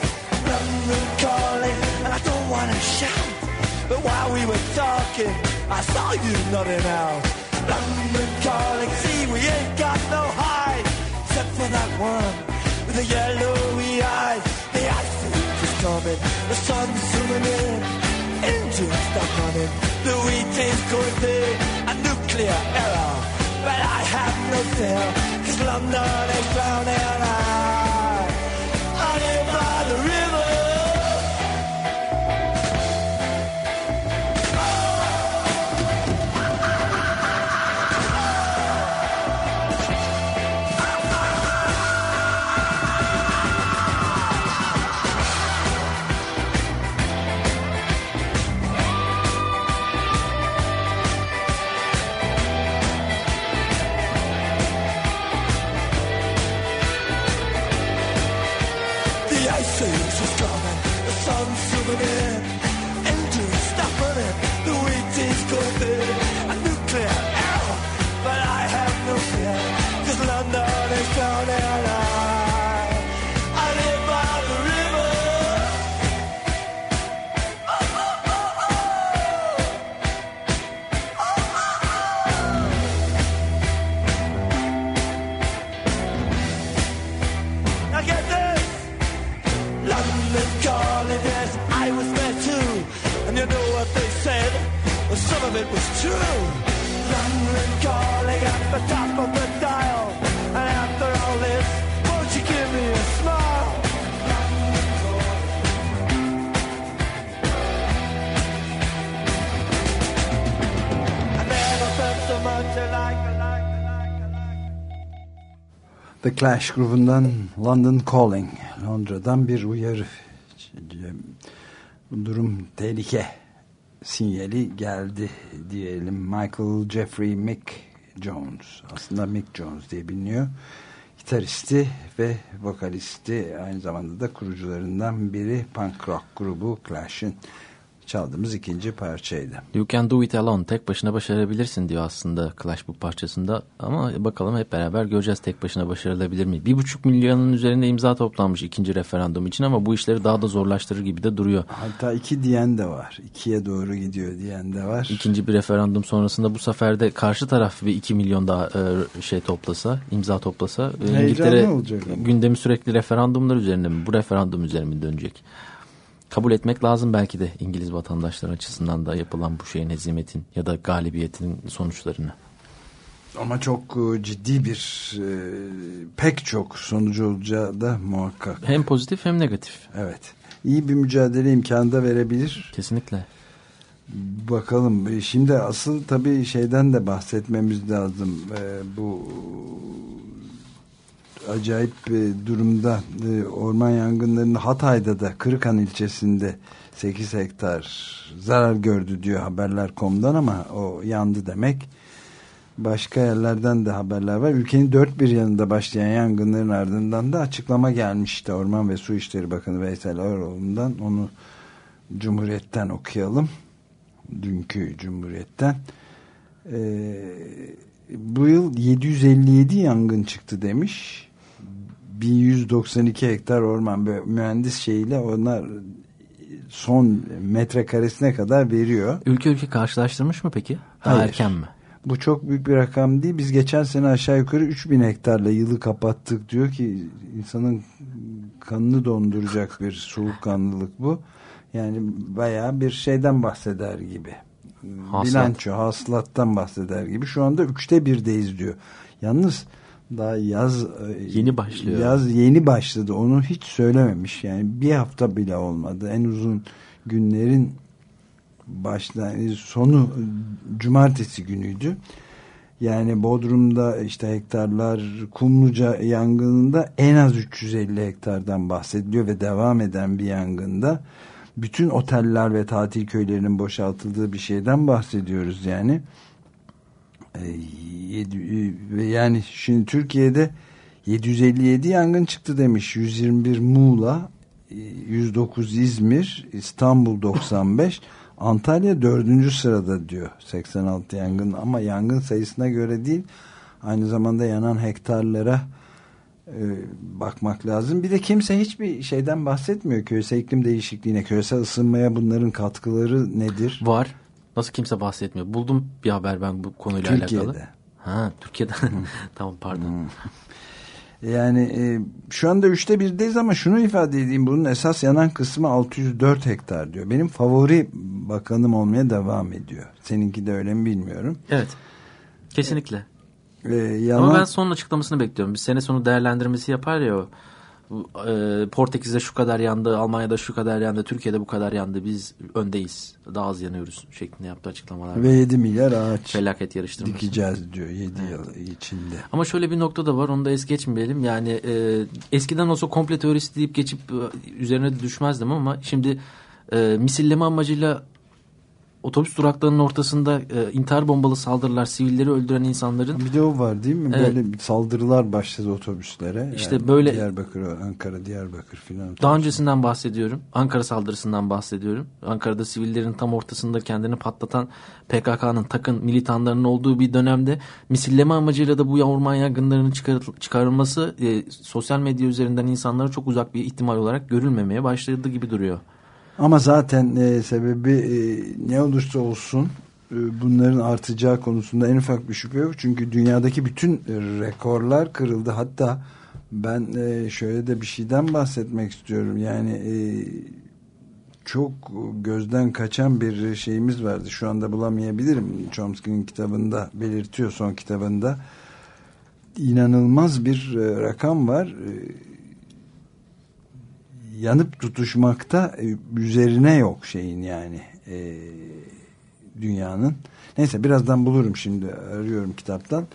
London calling, and I don't want to shout. But while we were talking, I saw you nodding out. London calling, see we ain't got no hide, except for that one with the yellowy eyes. The ice is coming, the sun's zooming in. engine stop running. The wheat is going through a nuclear error. But I have no fear, cause London is drowning. I, The Clash grubundan London Calling. Londra'dan bir uyarı. Durum tehlike sinyali geldi diyelim. Michael Jeffrey Mick Jones. Aslında Mick Jones diye biliniyor. Gitaristi ve vokalisti aynı zamanda da kurucularından biri punk rock grubu Clash'ın çaldığımız ikinci parçaydı. You can do it alone. Tek başına başarabilirsin diyor aslında Clash bu parçasında. Ama bakalım hep beraber göreceğiz tek başına başarılabilir mi? Bir buçuk milyonun üzerinde imza toplanmış ikinci referandum için ama bu işleri daha da zorlaştırır gibi de duruyor. Hatta iki diyen de var. İkiye doğru gidiyor diyen de var. İkinci bir referandum sonrasında bu sefer de karşı taraf bir 2 milyon daha e, şey toplasa, imza toplasa e, Heyecanlı İngiltere olacak gündemi sürekli referandumlar üzerine mi? Bu referandum üzerine mi dönecek? Kabul etmek lazım belki de İngiliz vatandaşlar açısından da yapılan bu şeyin hezimetin ya da galibiyetin sonuçlarını. Ama çok e, ciddi bir e, pek çok sonucu olacağı da muhakkak. Hem pozitif hem negatif. Evet. İyi bir mücadele imkanı da verebilir. Kesinlikle. Bakalım. E, Şimdi asıl tabii şeyden de bahsetmemiz lazım. Bu acayip e, durumda e, orman yangınlarının Hatay'da da Kırıkan ilçesinde 8 hektar zarar gördü diyor haberler.com'dan ama o yandı demek. Başka yerlerden de haberler var. Ülkenin dört bir yanında başlayan yangınların ardından da açıklama gelmişti. Orman ve Su İşleri Bakanı Veysel Eroğlu'ndan. Onu Cumhuriyet'ten okuyalım. Dünkü Cumhuriyet'ten. Ee, bu yıl 757 yangın çıktı demiş. 1192 hektar orman böyle mühendis şeyiyle onlar son metrekaresine kadar veriyor. Ülke ülke karşılaştırmış mı peki? Daha Hayır. erken mi? Bu çok büyük bir rakam değil. Biz geçen sene aşağı yukarı 3000 hektarla yılı kapattık diyor ki insanın kanını donduracak bir soğukkanlılık bu. Yani bayağı bir şeyden bahseder gibi. Hasılat. Bilanço, hasılattan bahseder gibi. Şu anda üçte birdeyiz diyor. Yalnız daha yaz Yeni başlıyor. Yaz yeni başladı. Onu hiç söylememiş. Yani bir hafta bile olmadı. En uzun günlerin başla sonu cumartesi günüydü. Yani Bodrum'da işte hektarlar Kumluca yangınında en az 350 hektardan bahsediliyor ve devam eden bir yangında bütün oteller ve tatil köylerinin boşaltıldığı bir şeyden bahsediyoruz yani. E, ve yani şimdi Türkiye'de 757 yangın çıktı demiş. 121 Muğla, e, 109 İzmir, İstanbul 95, Antalya 4. sırada diyor 86 yangın ama yangın sayısına göre değil aynı zamanda yanan hektarlara e, bakmak lazım. Bir de kimse hiçbir şeyden bahsetmiyor. Küresel iklim değişikliğine, küresel ısınmaya bunların katkıları nedir? Var. Nasıl kimse bahsetmiyor. Buldum bir haber ben bu konuyla Türkiye'de. alakalı. Ha Türkiye'de. tamam pardon. Yani e, şu anda üçte birdeyiz ama şunu ifade edeyim. Bunun esas yanan kısmı 604 hektar diyor. Benim favori bakanım olmaya devam ediyor. Seninki de öyle mi bilmiyorum. Evet. Kesinlikle. E, yanan... Ama ben son açıklamasını bekliyorum. Bir sene sonu değerlendirmesi yapar ya o. Bu, e, Portekiz'de şu kadar yandı, Almanya'da şu kadar yandı, Türkiye'de bu kadar yandı. Biz öndeyiz. Daha az yanıyoruz şeklinde yaptığı açıklamalar. Ve 7 milyar ağaç Felaket yarıştırması. dikeceğiz diyor 7 yıl içinde. Ama şöyle bir nokta da var onu da es geçmeyelim. Yani e, eskiden olsa komple teorisi deyip geçip e, üzerine düşmezdim ama şimdi e, misilleme amacıyla otobüs duraklarının ortasında e, intihar bombalı saldırılar, sivilleri öldüren insanların Bir de o var değil mi? Evet. Böyle saldırılar başladı otobüslere. İşte böyle- Diyarbakır, Ankara, Diyarbakır filan. daha öncesinden bahsediyorum. Ankara saldırısından bahsediyorum. Ankara'da sivillerin tam ortasında kendini patlatan PKK'nın takın militanlarının olduğu bir dönemde misilleme amacıyla da bu orman yangınlarının çıkarıl- çıkarılması e, sosyal medya üzerinden insanlara çok uzak bir ihtimal olarak görülmemeye başladı gibi duruyor. Ama zaten e, sebebi e, ne olursa olsun e, bunların artacağı konusunda en ufak bir şüphe yok. Çünkü dünyadaki bütün rekorlar kırıldı. Hatta ben e, şöyle de bir şeyden bahsetmek istiyorum. Yani e, çok gözden kaçan bir şeyimiz vardı. Şu anda bulamayabilirim. Chomsky'nin kitabında belirtiyor son kitabında. İnanılmaz bir e, rakam var. E, yanıp tutuşmakta e, üzerine yok şeyin yani e, dünyanın. Neyse birazdan bulurum şimdi arıyorum kitaptan.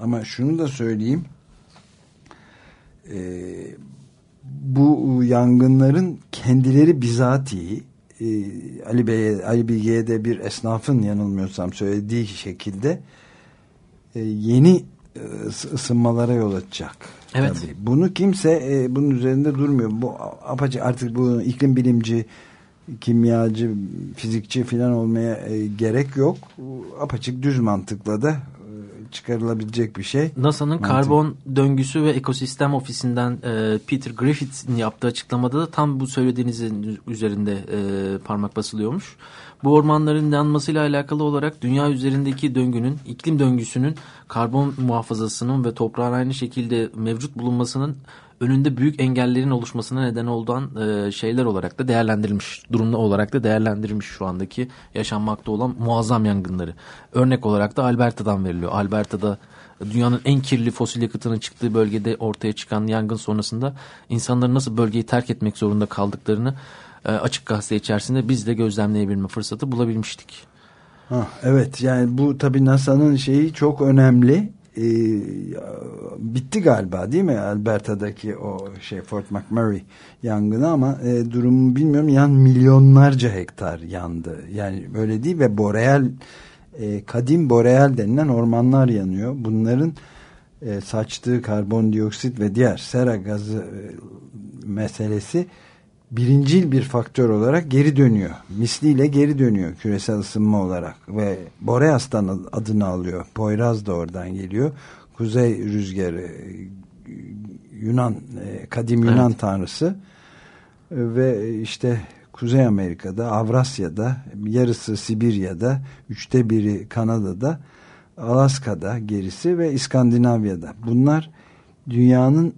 Ama şunu da söyleyeyim. E, bu yangınların kendileri bizatihi e, Ali Bey'e Ali Bilge'ye de bir esnafın yanılmıyorsam söylediği şekilde e, yeni e, ısı- ısınmalara yol açacak. Evet. Tabii. Bunu kimse e, bunun üzerinde durmuyor. Bu apaçık artık bu iklim bilimci, kimyacı, fizikçi falan olmaya e, gerek yok. Apaçık düz mantıkla da e, çıkarılabilecek bir şey. NASA'nın karbon döngüsü ve ekosistem ofisinden e, Peter Griffiths'in yaptığı açıklamada da tam bu söylediğinizin üzerinde e, parmak basılıyormuş. Bu ormanların yanmasıyla alakalı olarak dünya üzerindeki döngünün, iklim döngüsünün karbon muhafazasının ve toprağın aynı şekilde mevcut bulunmasının önünde büyük engellerin oluşmasına neden olan e, şeyler olarak da değerlendirilmiş. Durumda olarak da değerlendirilmiş şu andaki yaşanmakta olan muazzam yangınları. Örnek olarak da Alberta'dan veriliyor. Alberta'da dünyanın en kirli fosil yakıtının çıktığı bölgede ortaya çıkan yangın sonrasında insanların nasıl bölgeyi terk etmek zorunda kaldıklarını e, açık gazete içerisinde biz de gözlemleyebilme fırsatı bulabilmiştik. Ha, evet yani bu tabi NASA'nın şeyi çok önemli. Ee, bitti galiba değil mi Alberta'daki o şey Fort McMurray yangını ama e, durumu bilmiyorum yan milyonlarca hektar yandı. Yani öyle değil ve boreal e, kadim boreal denilen ormanlar yanıyor. Bunların e, saçtığı karbondioksit ve diğer sera gazı e, meselesi birincil bir faktör olarak geri dönüyor. Misliyle geri dönüyor küresel ısınma olarak ve Boreas'tan adını alıyor. Poyraz da oradan geliyor. Kuzey rüzgarı Yunan e, kadim Yunan Evet. tanrısı ve işte Kuzey Amerika'da, Avrasya'da, yarısı Sibirya'da, üçte biri Kanada'da, Alaska'da gerisi ve İskandinavya'da. Bunlar dünyanın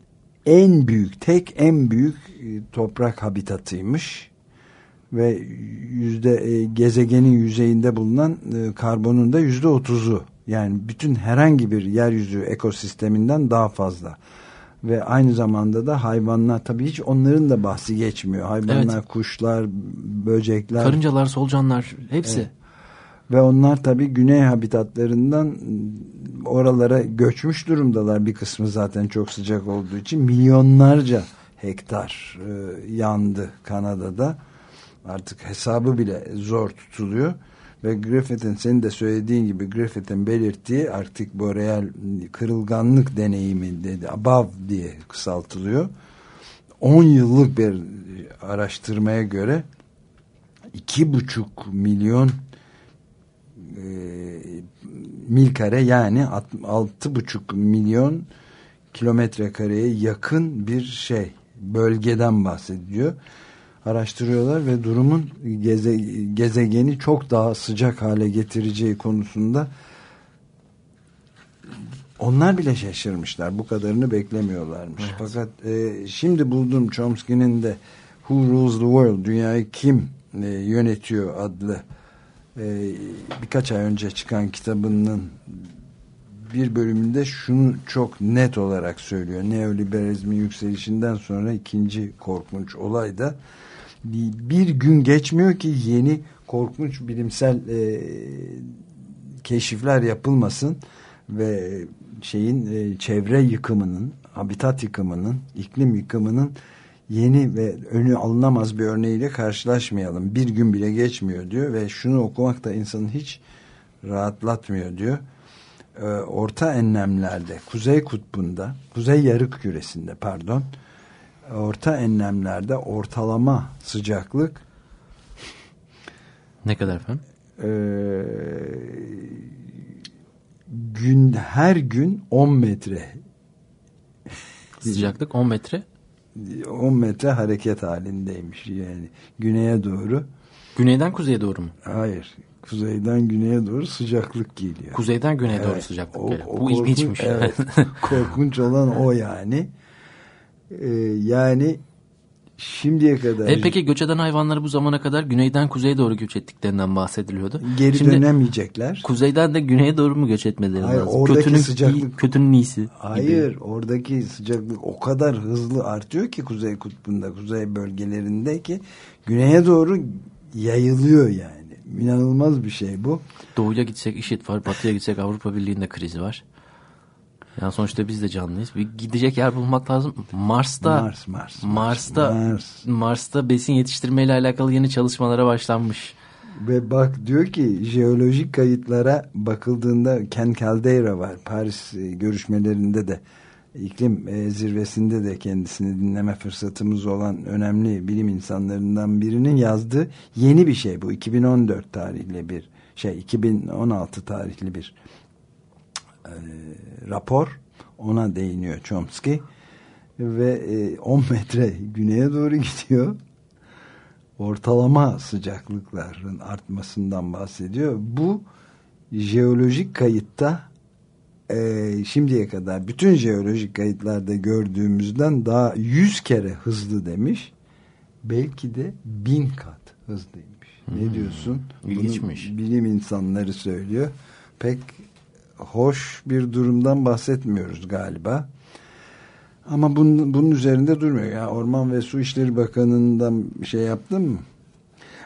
en büyük, tek en büyük e, toprak habitatıymış ve yüzde e, gezegenin yüzeyinde bulunan e, karbonun da yüzde otuzu yani bütün herhangi bir yeryüzü ekosisteminden daha fazla ve aynı zamanda da hayvanlar tabii hiç onların da bahsi geçmiyor hayvanlar Evet. kuşlar böcekler Karıncalar, solucanlar hepsi. Evet. Ve onlar tabii güney habitatlarından oralara göçmüş durumdalar. Bir kısmı zaten çok sıcak olduğu için milyonlarca hektar e, yandı Kanada'da. Artık hesabı bile zor tutuluyor. Ve Griffith'in senin de söylediğin gibi Griffith'in belirttiği artık boreal kırılganlık deneyimi dedi above diye kısaltılıyor. 10 yıllık bir araştırmaya göre iki buçuk milyon e, mil kare yani alt- altı buçuk milyon kilometre kareye yakın bir şey bölgeden bahsediyor. Araştırıyorlar ve durumun geze, gezegeni çok daha sıcak hale getireceği konusunda onlar bile şaşırmışlar. Bu kadarını beklemiyorlarmış. Fakat e, şimdi buldum Chomsky'nin de Who Rules the World, Dünyayı Kim e, Yönetiyor adlı e, birkaç ay önce çıkan kitabının bir bölümünde şunu çok net olarak söylüyor. Neoliberalizmin yükselişinden sonra ikinci korkunç olay da bir, gün geçmiyor ki yeni korkunç bilimsel e, keşifler yapılmasın ve şeyin e, çevre yıkımının, habitat yıkımının, iklim yıkımının yeni ve önü alınamaz bir örneğiyle karşılaşmayalım. Bir gün bile geçmiyor diyor ve şunu okumak da insanı hiç rahatlatmıyor diyor. Ee, orta enlemlerde, kuzey kutbunda, kuzey yarık küresinde pardon, orta enlemlerde ortalama sıcaklık Ne kadar efendim? e, gün her gün 10 metre Sıcaklık 10 metre. 10 metre hareket halindeymiş yani güneye doğru Güneyden kuzeye doğru mu? hayır kuzeyden güneye doğru sıcaklık geliyor. Kuzeyden güneye doğru Evet. sıcaklık O- geliyor. o Bu ilginçmiş. Evet. korkunç olan o yani. Ee, yani şimdiye kadar E peki göç eden hayvanları bu zamana kadar güneyden kuzeye doğru göç ettiklerinden bahsediliyordu. geri Şimdi dönemeyecekler. kuzeyden de güneye doğru mu göç etmeleri Hayır, lazım? oradaki kötünün, sıcaklık- kötünün iyisi. gibi. Hayır, oradaki sıcaklık o kadar hızlı artıyor ki kuzey kutbunda, kuzey bölgelerinde ki güneye doğru yayılıyor yani. İnanılmaz bir şey bu. Doğuya gitsek IŞİD var, batıya gitsek Avrupa Birliği'nde krizi var. Yani sonuçta biz de canlıyız. Bir gidecek yer bulmak lazım. Mars'ta Mars, Mars, Mars, Mars'ta Mars. Mars'ta besin yetiştirmeyle alakalı yeni çalışmalara başlanmış. Ve bak diyor ki jeolojik kayıtlara bakıldığında Ken Caldeira var. Paris e, görüşmelerinde de iklim e, zirvesinde de kendisini dinleme fırsatımız olan önemli bilim insanlarından birinin yazdığı yeni bir şey bu. 2014 tarihli bir şey 2016 tarihli bir e, rapor ona değiniyor Chomsky ve e, 10 metre güneye doğru gidiyor ortalama sıcaklıkların artmasından bahsediyor. Bu jeolojik kayıtta e, şimdiye kadar bütün jeolojik kayıtlarda gördüğümüzden daha 100 kere hızlı demiş. Belki de bin kat hızlıymış. Ne diyorsun? Bunu ilginçmiş. bilim insanları söylüyor. Pek hoş bir durumdan bahsetmiyoruz galiba. Ama bunun, bunun üzerinde durmuyor. Ya Orman ve Su İşleri Bakanı'ndan şey yaptın mı?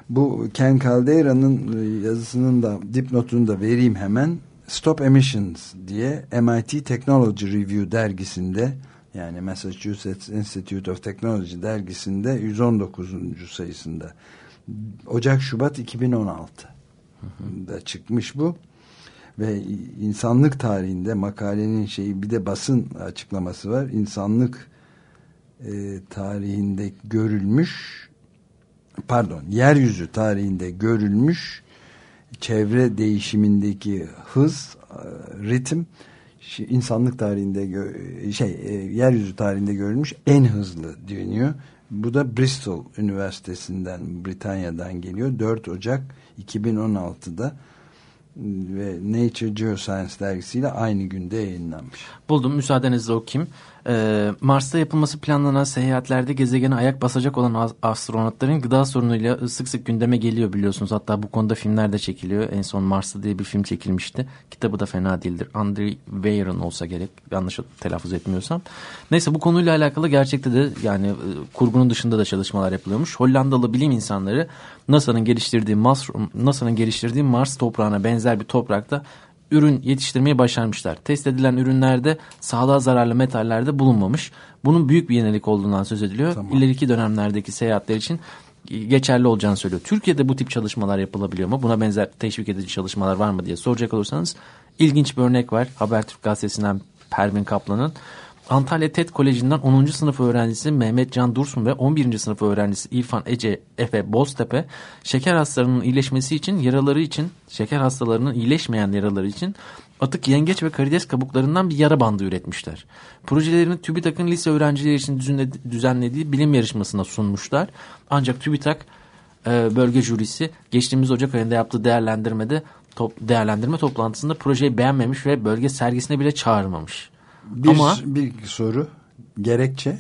Bu Ken Caldeira'nın e, yazısının da dipnotunu da vereyim hemen. Stop Emissions diye MIT Technology Review dergisinde yani Massachusetts Institute of Technology dergisinde 119. sayısında Ocak-Şubat 2016 da çıkmış bu ve insanlık tarihinde makalenin şeyi bir de basın açıklaması var. İnsanlık e, tarihinde görülmüş pardon yeryüzü tarihinde görülmüş çevre değişimindeki hız e, ritim insanlık tarihinde gö- şey e, yeryüzü tarihinde görülmüş en hızlı deniyor. Bu da Bristol Üniversitesi'nden Britanya'dan geliyor. 4 Ocak 2016'da ve Nature Geoscience dergisiyle aynı günde yayınlanmış. Buldum müsaadenizle okuyayım. Ee, Mars'ta yapılması planlanan seyahatlerde gezegene ayak basacak olan astronotların gıda sorunuyla sık sık gündeme geliyor biliyorsunuz. Hatta bu konuda filmler de çekiliyor. En son Mars'ta diye bir film çekilmişti. Kitabı da fena değildir. Andrew Weir'ın olsa gerek. Yanlış telaffuz etmiyorsam. Neyse bu konuyla alakalı gerçekte de yani e, kurgunun dışında da çalışmalar yapılıyormuş. Hollandalı bilim insanları NASA'nın geliştirdiği Mars NASA'nın geliştirdiği Mars toprağına benzer bir toprakta ürün yetiştirmeyi başarmışlar. Test edilen ürünlerde sağlığa zararlı metallerde bulunmamış. Bunun büyük bir yenilik olduğundan söz ediliyor. İleriki dönemlerdeki seyahatler için geçerli olacağını söylüyor. Türkiye'de bu tip çalışmalar yapılabiliyor mu? Buna benzer teşvik edici çalışmalar var mı diye soracak olursanız ilginç bir örnek var. Habertürk gazetesinden Pervin Kaplan'ın. Antalya TED Koleji'nden 10. sınıf öğrencisi Mehmet Can Dursun ve 11. sınıf öğrencisi İrfan Ece Efe Boztepe şeker hastalarının iyileşmesi için yaraları için şeker hastalarının iyileşmeyen yaraları için atık yengeç ve karides kabuklarından bir yara bandı üretmişler. Projelerini TÜBİTAK'ın lise öğrencileri için düzenledi- düzenlediği bilim yarışmasına sunmuşlar. Ancak TÜBİTAK e, bölge jürisi geçtiğimiz Ocak ayında yaptığı değerlendirmede değerlendirme toplantısında projeyi beğenmemiş ve bölge sergisine bile çağırmamış. Bir, Ama bir soru. Gerekçe?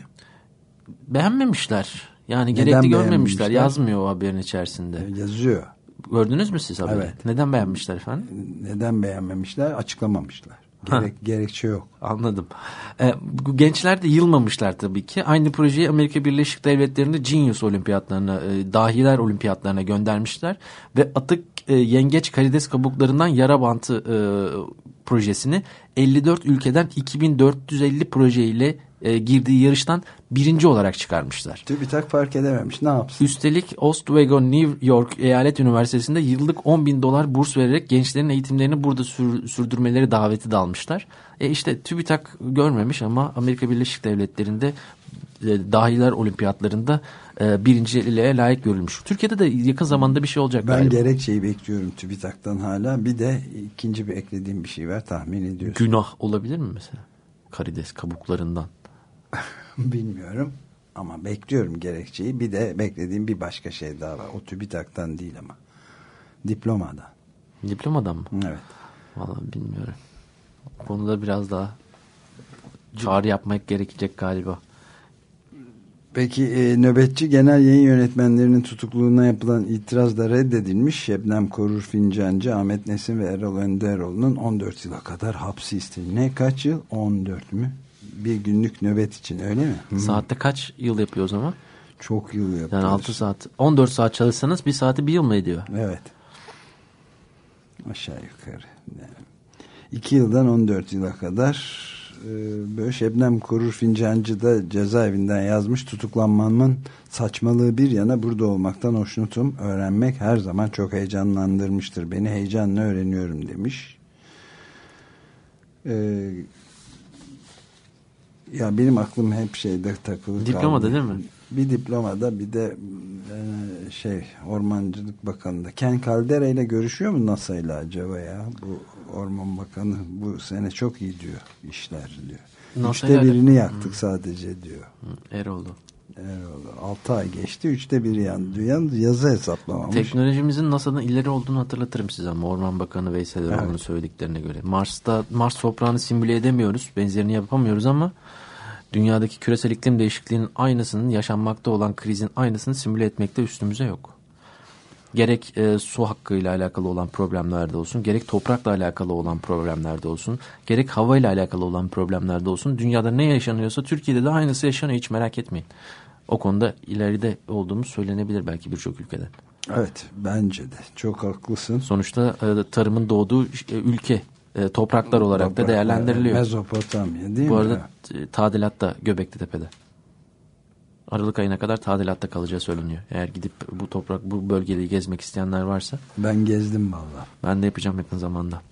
beğenmemişler. Yani Neden gerekli görmemişler. Yazmıyor o haberin içerisinde. Yazıyor. Gördünüz mü siz haberi? Evet. Neden beğenmişler efendim? Neden beğenmemişler? Açıklamamışlar. Gerek, gerekçe yok. Anladım. E, bu gençler de yılmamışlar tabii ki. Aynı projeyi Amerika Birleşik Devletleri'nde Genius Olimpiyatlarına, e, Dahiler Olimpiyatlarına göndermişler. Ve atık e, yengeç karides kabuklarından yara bantı e, projesini 54 ülkeden 2450 projeyle e, girdiği yarıştan birinci olarak çıkarmışlar. TÜBİTAK fark edememiş. Ne yapsın? Üstelik Oswego New York Eyalet Üniversitesi'nde yıllık 10 bin dolar burs vererek gençlerin eğitimlerini burada sür- sürdürmeleri daveti de almışlar. E işte TÜBİTAK görmemiş ama Amerika Birleşik Devletleri'nde dahiler olimpiyatlarında e, birinciliğe layık görülmüş. Türkiye'de de yakın zamanda bir şey olacak Ben galiba. gerekçeyi bekliyorum TÜBİTAK'tan hala. Bir de ikinci bir eklediğim bir şey var tahmin ediyorsun. Günah olabilir mi mesela? Karides kabuklarından. Bilmiyorum ama bekliyorum gerekçeyi. Bir de beklediğim bir başka şey daha var. O TÜBİTAK'tan değil ama. Diplomadan. Diplomadan mı? Evet. Vallahi bilmiyorum. Konuda biraz daha çağrı yapmak gerekecek galiba. Peki e, nöbetçi genel yayın yönetmenlerinin tutukluluğuna yapılan itiraz da reddedilmiş. Şebnem Korur Fincancı, Ahmet Nesin ve Erol Önderoğlu'nun 14 yıla kadar hapsi isteniyor. Ne kaç yıl? 14 mü? Bir günlük nöbet için öyle mi? Hı. Saatte kaç yıl yapıyor o zaman? Çok yıl yapıyor. Yani 6 saat. 14 saat çalışsanız bir saati bir yıl mı ediyor? Evet. Aşağı yukarı. Yani iki yıldan 14 yıla kadar böyle Şebnem Korur Fincancı da cezaevinden yazmış tutuklanmamın saçmalığı bir yana burada olmaktan hoşnutum. Öğrenmek her zaman çok heyecanlandırmıştır. Beni heyecanla öğreniyorum demiş. Ee, ya benim aklım hep şeyde takılı Diplomada kaldı. değil mi? Bir diplomada bir de e, şey Ormancılık Bakanı'nda. Ken Caldera ile görüşüyor mu NASA ile acaba ya? Bu Orman Bakanı bu sene çok iyi diyor işler diyor. NASA Üçte ile- birini yaktık sadece diyor. Hı, Eroğlu. Evet, 6 ay geçti. Üçte biri yandı. Yalnız yazı hesaplamamış. Teknolojimizin NASA'dan ileri olduğunu hatırlatırım size ama Orman Bakanı Veysel Eroğlu'nun Evet. söylediklerine göre. Mars'ta Mars toprağını simüle edemiyoruz. Benzerini yapamıyoruz ama dünyadaki küresel iklim değişikliğinin aynısının yaşanmakta olan krizin aynısını simüle etmekte üstümüze yok. Gerek e, su hakkıyla alakalı olan problemlerde olsun, gerek toprakla alakalı olan problemlerde olsun, gerek havayla alakalı olan problemlerde olsun. Dünyada ne yaşanıyorsa Türkiye'de de aynısı yaşanıyor hiç merak etmeyin. O konuda ileride olduğumuz söylenebilir belki birçok ülkede. Evet bence de. Çok haklısın. Sonuçta e, tarımın doğduğu e, ülke e, topraklar olarak da Toprak- değerlendiriliyor. Mezopotamya değil Bu mi? arada e, tadilat da Göbekli Tepe'de. Aralık ayına kadar tadilatta kalacağı söyleniyor. Eğer gidip bu toprak bu bölgeyi gezmek isteyenler varsa Ben gezdim valla. ben de yapacağım yakın zamanda.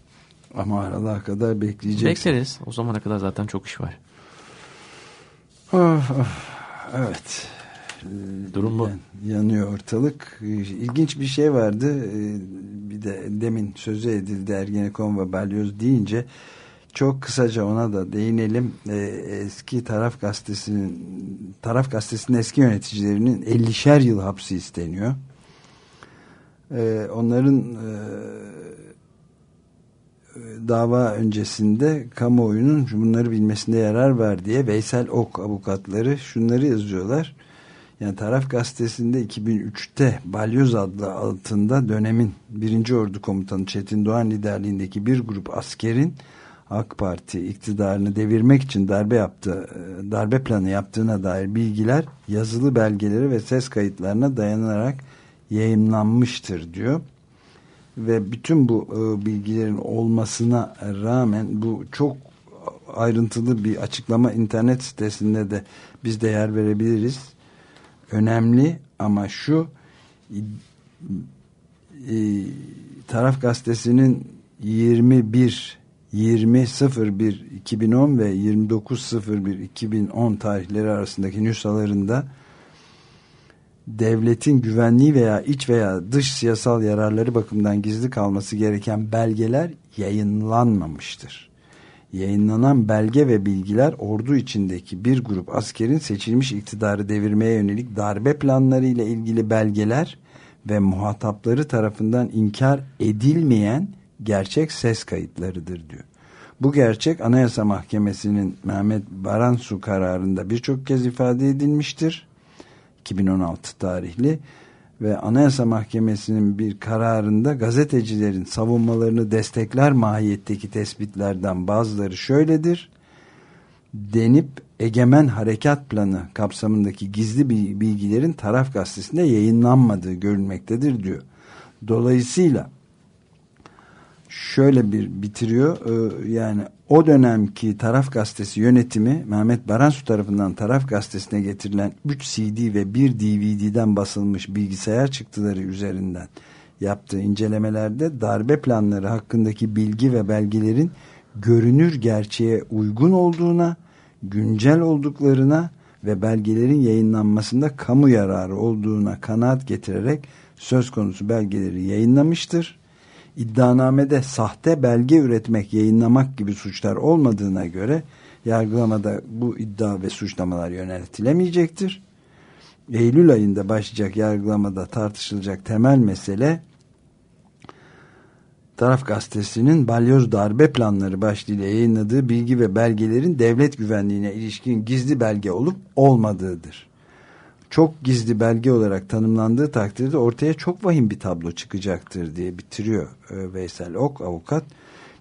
Ama aralığa kadar bekleyeceksin. Bekleriz. O zamana kadar zaten çok iş var. Of, of. Evet. Durum bu. Yan- yanıyor ortalık. İlginç bir şey vardı. Ee, Bir de demin sözü edildi Ergenekon ve Balyoz deyince çok kısaca ona da değinelim. Ee, Eski Taraf Gazetesi'nin Taraf Gazetesi'nin eski yöneticilerinin 50'şer yıl hapsi isteniyor. Ee, Onların e, dava öncesinde kamuoyunun bunları bilmesinde yarar var diye Veysel Ok avukatları şunları yazıyorlar. Yani Taraf Gazetesi'nde 2003'te Balyoz adlı altında dönemin 1. Ordu Komutanı Çetin Doğan liderliğindeki bir grup askerin AK Parti iktidarını devirmek için darbe yaptı, darbe planı yaptığına dair bilgiler yazılı belgeleri ve ses kayıtlarına dayanarak yayınlanmıştır diyor ve bütün bu e, bilgilerin olmasına rağmen bu çok ayrıntılı bir açıklama internet sitesinde de biz de yer verebiliriz. Önemli ama şu e, Taraf Gazetesi'nin 21 20.01 2010 ve 29.01 2010 tarihleri arasındaki nüshalarında devletin güvenliği veya iç veya dış siyasal yararları bakımından gizli kalması gereken belgeler yayınlanmamıştır. Yayınlanan belge ve bilgiler ordu içindeki bir grup askerin seçilmiş iktidarı devirmeye yönelik darbe planları ile ilgili belgeler ve muhatapları tarafından inkar edilmeyen gerçek ses kayıtlarıdır diyor. Bu gerçek Anayasa Mahkemesi'nin Mehmet Baransu kararında birçok kez ifade edilmiştir. 2016 tarihli ve Anayasa Mahkemesi'nin bir kararında gazetecilerin savunmalarını destekler mahiyetteki tespitlerden bazıları şöyledir. Denip Egemen Harekat Planı kapsamındaki gizli bilgilerin taraf gazetesinde yayınlanmadığı görülmektedir diyor. Dolayısıyla şöyle bir bitiriyor. E, yani o dönemki taraf gazetesi yönetimi Mehmet Baransu tarafından taraf gazetesine getirilen 3 CD ve 1 DVD'den basılmış bilgisayar çıktıları üzerinden yaptığı incelemelerde darbe planları hakkındaki bilgi ve belgelerin görünür gerçeğe uygun olduğuna, güncel olduklarına ve belgelerin yayınlanmasında kamu yararı olduğuna kanaat getirerek söz konusu belgeleri yayınlamıştır iddianamede sahte belge üretmek, yayınlamak gibi suçlar olmadığına göre yargılamada bu iddia ve suçlamalar yöneltilemeyecektir. Eylül ayında başlayacak yargılamada tartışılacak temel mesele Taraf Gazetesi'nin balyoz darbe planları başlığıyla yayınladığı bilgi ve belgelerin devlet güvenliğine ilişkin gizli belge olup olmadığıdır çok gizli belge olarak tanımlandığı takdirde ortaya çok vahim bir tablo çıkacaktır diye bitiriyor e, Veysel Ok avukat.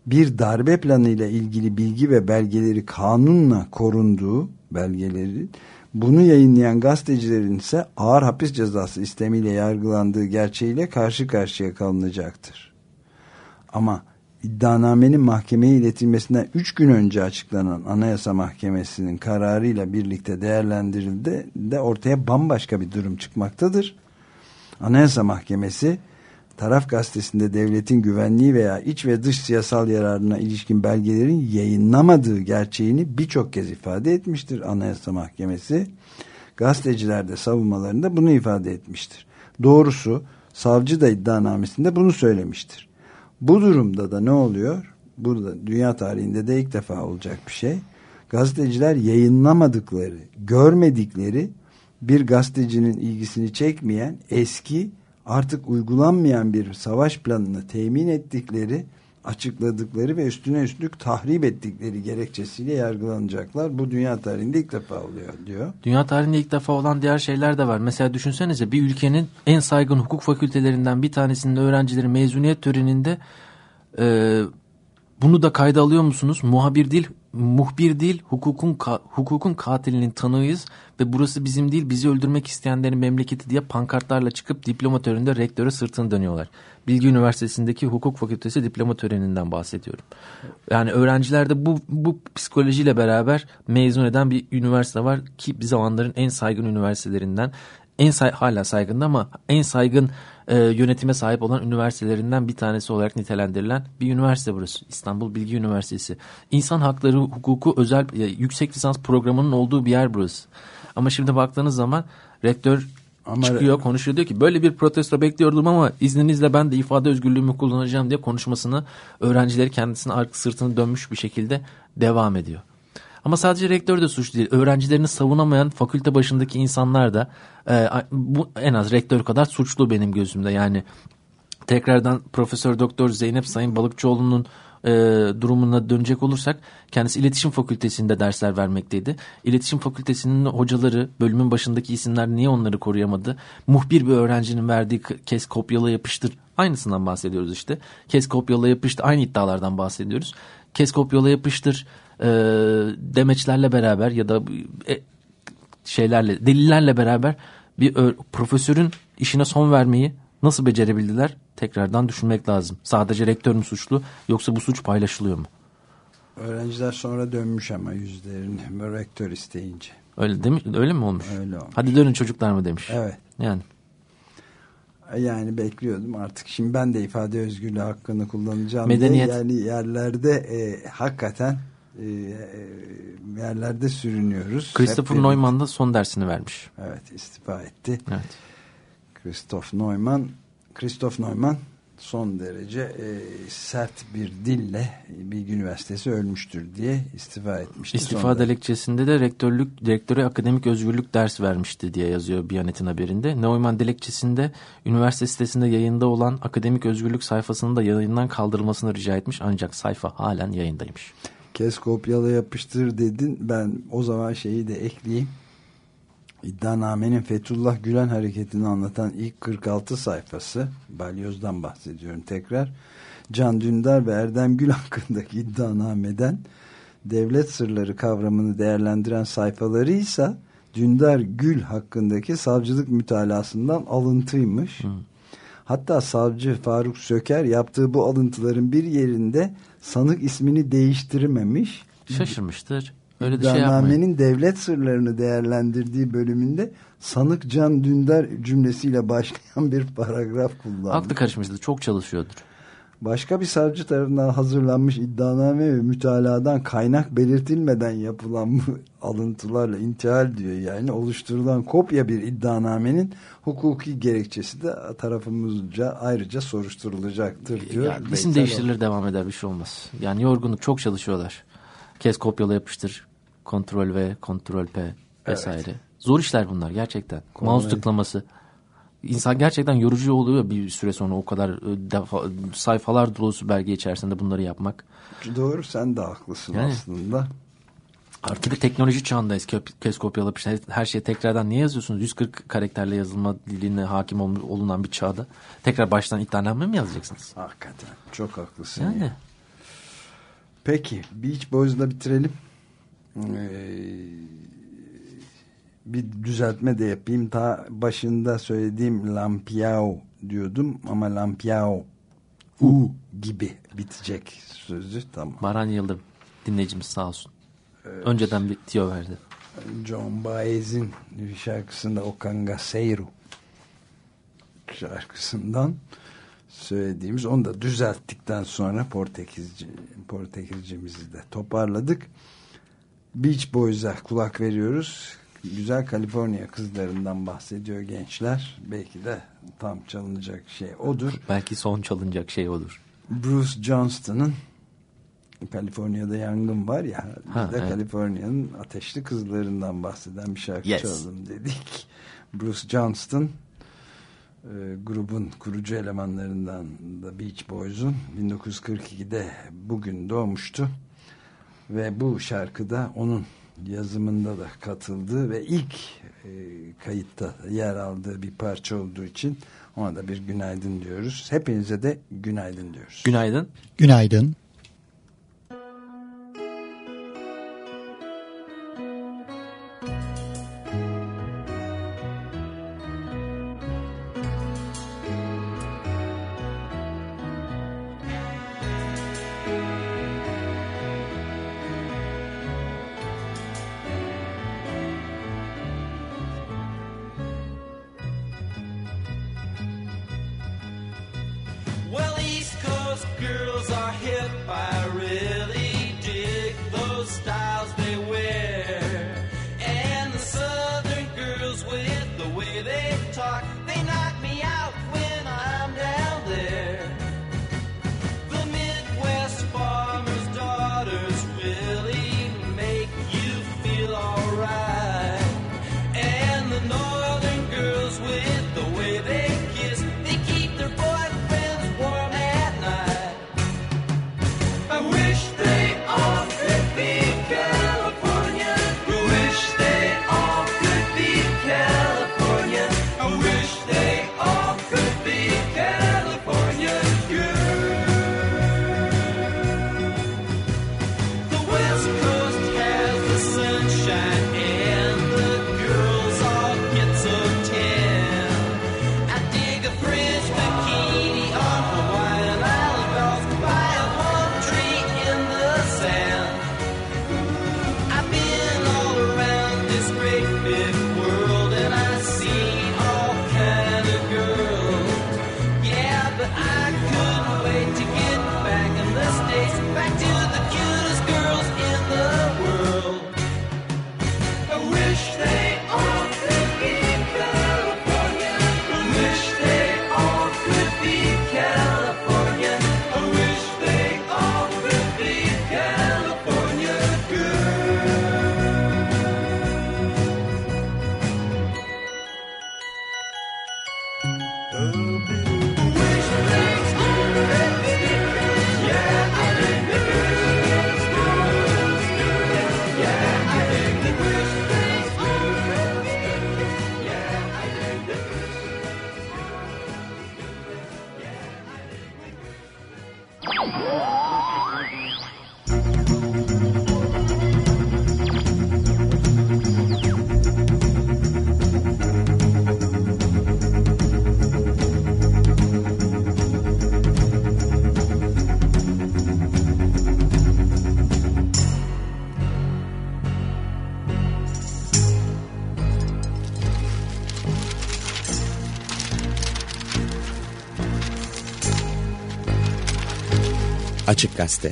Bir darbe planı ile ilgili bilgi ve belgeleri kanunla korunduğu belgeleri bunu yayınlayan gazetecilerin ise ağır hapis cezası istemiyle yargılandığı gerçeğiyle karşı karşıya kalınacaktır. Ama iddianamenin mahkemeye iletilmesinden 3 gün önce açıklanan Anayasa Mahkemesi'nin kararıyla birlikte değerlendirildi de ortaya bambaşka bir durum çıkmaktadır. Anayasa Mahkemesi taraf gazetesinde devletin güvenliği veya iç ve dış siyasal yararına ilişkin belgelerin yayınlamadığı gerçeğini birçok kez ifade etmiştir Anayasa Mahkemesi. Gazeteciler de savunmalarında bunu ifade etmiştir. Doğrusu savcı da iddianamesinde bunu söylemiştir. Bu durumda da ne oluyor? Burada dünya tarihinde de ilk defa olacak bir şey. Gazeteciler yayınlamadıkları, görmedikleri bir gazetecinin ilgisini çekmeyen eski artık uygulanmayan bir savaş planını temin ettikleri açıkladıkları ve üstüne üstlük tahrip ettikleri gerekçesiyle yargılanacaklar. Bu dünya tarihinde ilk defa oluyor diyor. Dünya tarihinde ilk defa olan diğer şeyler de var. Mesela düşünsenize bir ülkenin en saygın hukuk fakültelerinden bir tanesinin öğrencileri mezuniyet töreninde e, bunu da kayda alıyor musunuz? Muhabir değil, muhbir değil, hukukun ka hukukun katilinin tanığıyız ve burası bizim değil, bizi öldürmek isteyenlerin memleketi diye pankartlarla çıkıp diploma töreninde rektöre sırtını dönüyorlar. Bilgi Üniversitesi'ndeki hukuk fakültesi diploma töreninden bahsediyorum. Yani öğrencilerde bu, bu psikolojiyle beraber mezun eden bir üniversite var ki bir zamanların en saygın üniversitelerinden en say hala saygın ama en saygın e, yönetime sahip olan üniversitelerinden bir tanesi olarak nitelendirilen bir üniversite burası. İstanbul Bilgi Üniversitesi. İnsan hakları hukuku özel e, yüksek lisans programının olduğu bir yer burası. Ama şimdi baktığınız zaman rektör ama çıkıyor konuşuyor diyor ki böyle bir protesto bekliyordum ama izninizle ben de ifade özgürlüğümü kullanacağım diye konuşmasını öğrencileri kendisine arka sırtını dönmüş bir şekilde devam ediyor. Ama sadece rektör de suçlu değil. Öğrencilerini savunamayan fakülte başındaki insanlar da e, bu en az rektör kadar suçlu benim gözümde. Yani tekrardan Profesör Doktor Zeynep Sayın Balıkçıoğlu'nun e, durumuna dönecek olursak kendisi iletişim fakültesinde dersler vermekteydi. İletişim fakültesinin hocaları bölümün başındaki isimler niye onları koruyamadı? Muhbir bir öğrencinin verdiği kes kopyala yapıştır aynısından bahsediyoruz işte. Kes kopyala yapıştır aynı iddialardan bahsediyoruz. Kes kopyala yapıştır e, demeçlerle beraber ya da e, şeylerle delillerle beraber bir profesörün işine son vermeyi nasıl becerebildiler? Tekrardan düşünmek lazım. Sadece rektör mü suçlu yoksa bu suç paylaşılıyor mu? Öğrenciler sonra dönmüş ama yüzlerini rektör isteyince. Öyle demiş, öyle mi olmuş? Öyle olmuş. Hadi dönün çocuklar mı demiş. Evet. Yani. Yani bekliyordum artık. Şimdi ben de ifade özgürlüğü hakkını kullanacağım. Medeniyet. Yani yerlerde e, hakikaten e, e, yerlerde sürünüyoruz. Christopher Neumann da son dersini vermiş. Evet istifa etti. Evet. Christoph Neumann Christoph Neumann son derece e, sert bir dille Bilgi Üniversitesi ölmüştür diye istifa etmişti. İstifa Sonra- dilekçesinde de rektörlük direktöre akademik özgürlük ders vermişti diye yazıyor Biyanet'in haberinde. Neumann dilekçesinde üniversite sitesinde yayında olan akademik özgürlük sayfasının da yayından kaldırılmasını rica etmiş ancak sayfa halen yayındaymış. Kes kopyala yapıştır dedin. Ben o zaman şeyi de ekleyeyim. İddianamenin Fethullah Gülen hareketini anlatan ilk 46 sayfası, Balyoz'dan bahsediyorum tekrar. Can Dündar ve Erdem Gül hakkındaki iddianameden devlet sırları kavramını değerlendiren sayfaları ise Dündar Gül hakkındaki savcılık mütalasından alıntıymış. Hatta savcı Faruk Söker yaptığı bu alıntıların bir yerinde sanık ismini değiştirmemiş. Şaşırmıştır. Öyle de şey yapmayın. Devlet sırlarını değerlendirdiği bölümünde sanık Can Dündar cümlesiyle başlayan bir paragraf kullanmış. Aklı karışmıştır. Çok çalışıyordur. Başka bir savcı tarafından hazırlanmış iddianame ve mütaladan kaynak belirtilmeden yapılan bu alıntılarla intihal diyor. Yani oluşturulan kopya bir iddianamenin hukuki gerekçesi de tarafımızca ayrıca soruşturulacaktır diyor. Yani isim değiştirilir devam eder bir şey olmaz. Yani yorgunluk çok çalışıyorlar. Kes kopyala yapıştır. Kontrol V, kontrol P vesaire. Zor işler bunlar gerçekten. Mouse tıklaması. İnsan gerçekten yorucu oluyor bir süre sonra o kadar e, defa, sayfalar dolusu belge içerisinde bunları yapmak. Doğru sen de haklısın Yani. aslında. Artık bir teknoloji çağındayız. Kes kopyala yapıştır. Her- şeyi tekrardan niye yazıyorsunuz? 140 karakterle yazılma diline hakim ol- olunan bir çağda. Tekrar baştan iddianame mi yazacaksınız? Hakikaten çok haklısın. Yani. ya. Peki Beach Boys'la bitirelim. Ee, bir düzeltme de yapayım. Ta başında söylediğim Lampiao diyordum ama Lampiao U gibi bitecek sözü tamam. Baran Yıldırım dinleyicimiz sağ olsun. Önceden bir tiyo verdi. John Baez'in bir şarkısında O Cangaceiro şarkısından söylediğimiz onu da düzelttikten sonra Portekizci, Portekizcimizi de toparladık. Beach Boys'a kulak veriyoruz. Güzel Kaliforniya kızlarından bahsediyor gençler. Belki de tam çalınacak şey odur. Belki son çalınacak şey olur. Bruce Johnston'ın Kaliforniya'da yangın var ya biz de evet. Kaliforniya'nın ateşli kızlarından bahseden bir şarkı Yes. çalalım dedik. Bruce Johnston e, grubun kurucu elemanlarından da Beach Boys'un 1942'de bugün doğmuştu ve bu şarkıda onun yazımında da katıldığı ve ilk e, kayıtta yer aldığı bir parça olduğu için ona da bir günaydın diyoruz. Hepinize de günaydın diyoruz. Günaydın. Günaydın. Açık Gazete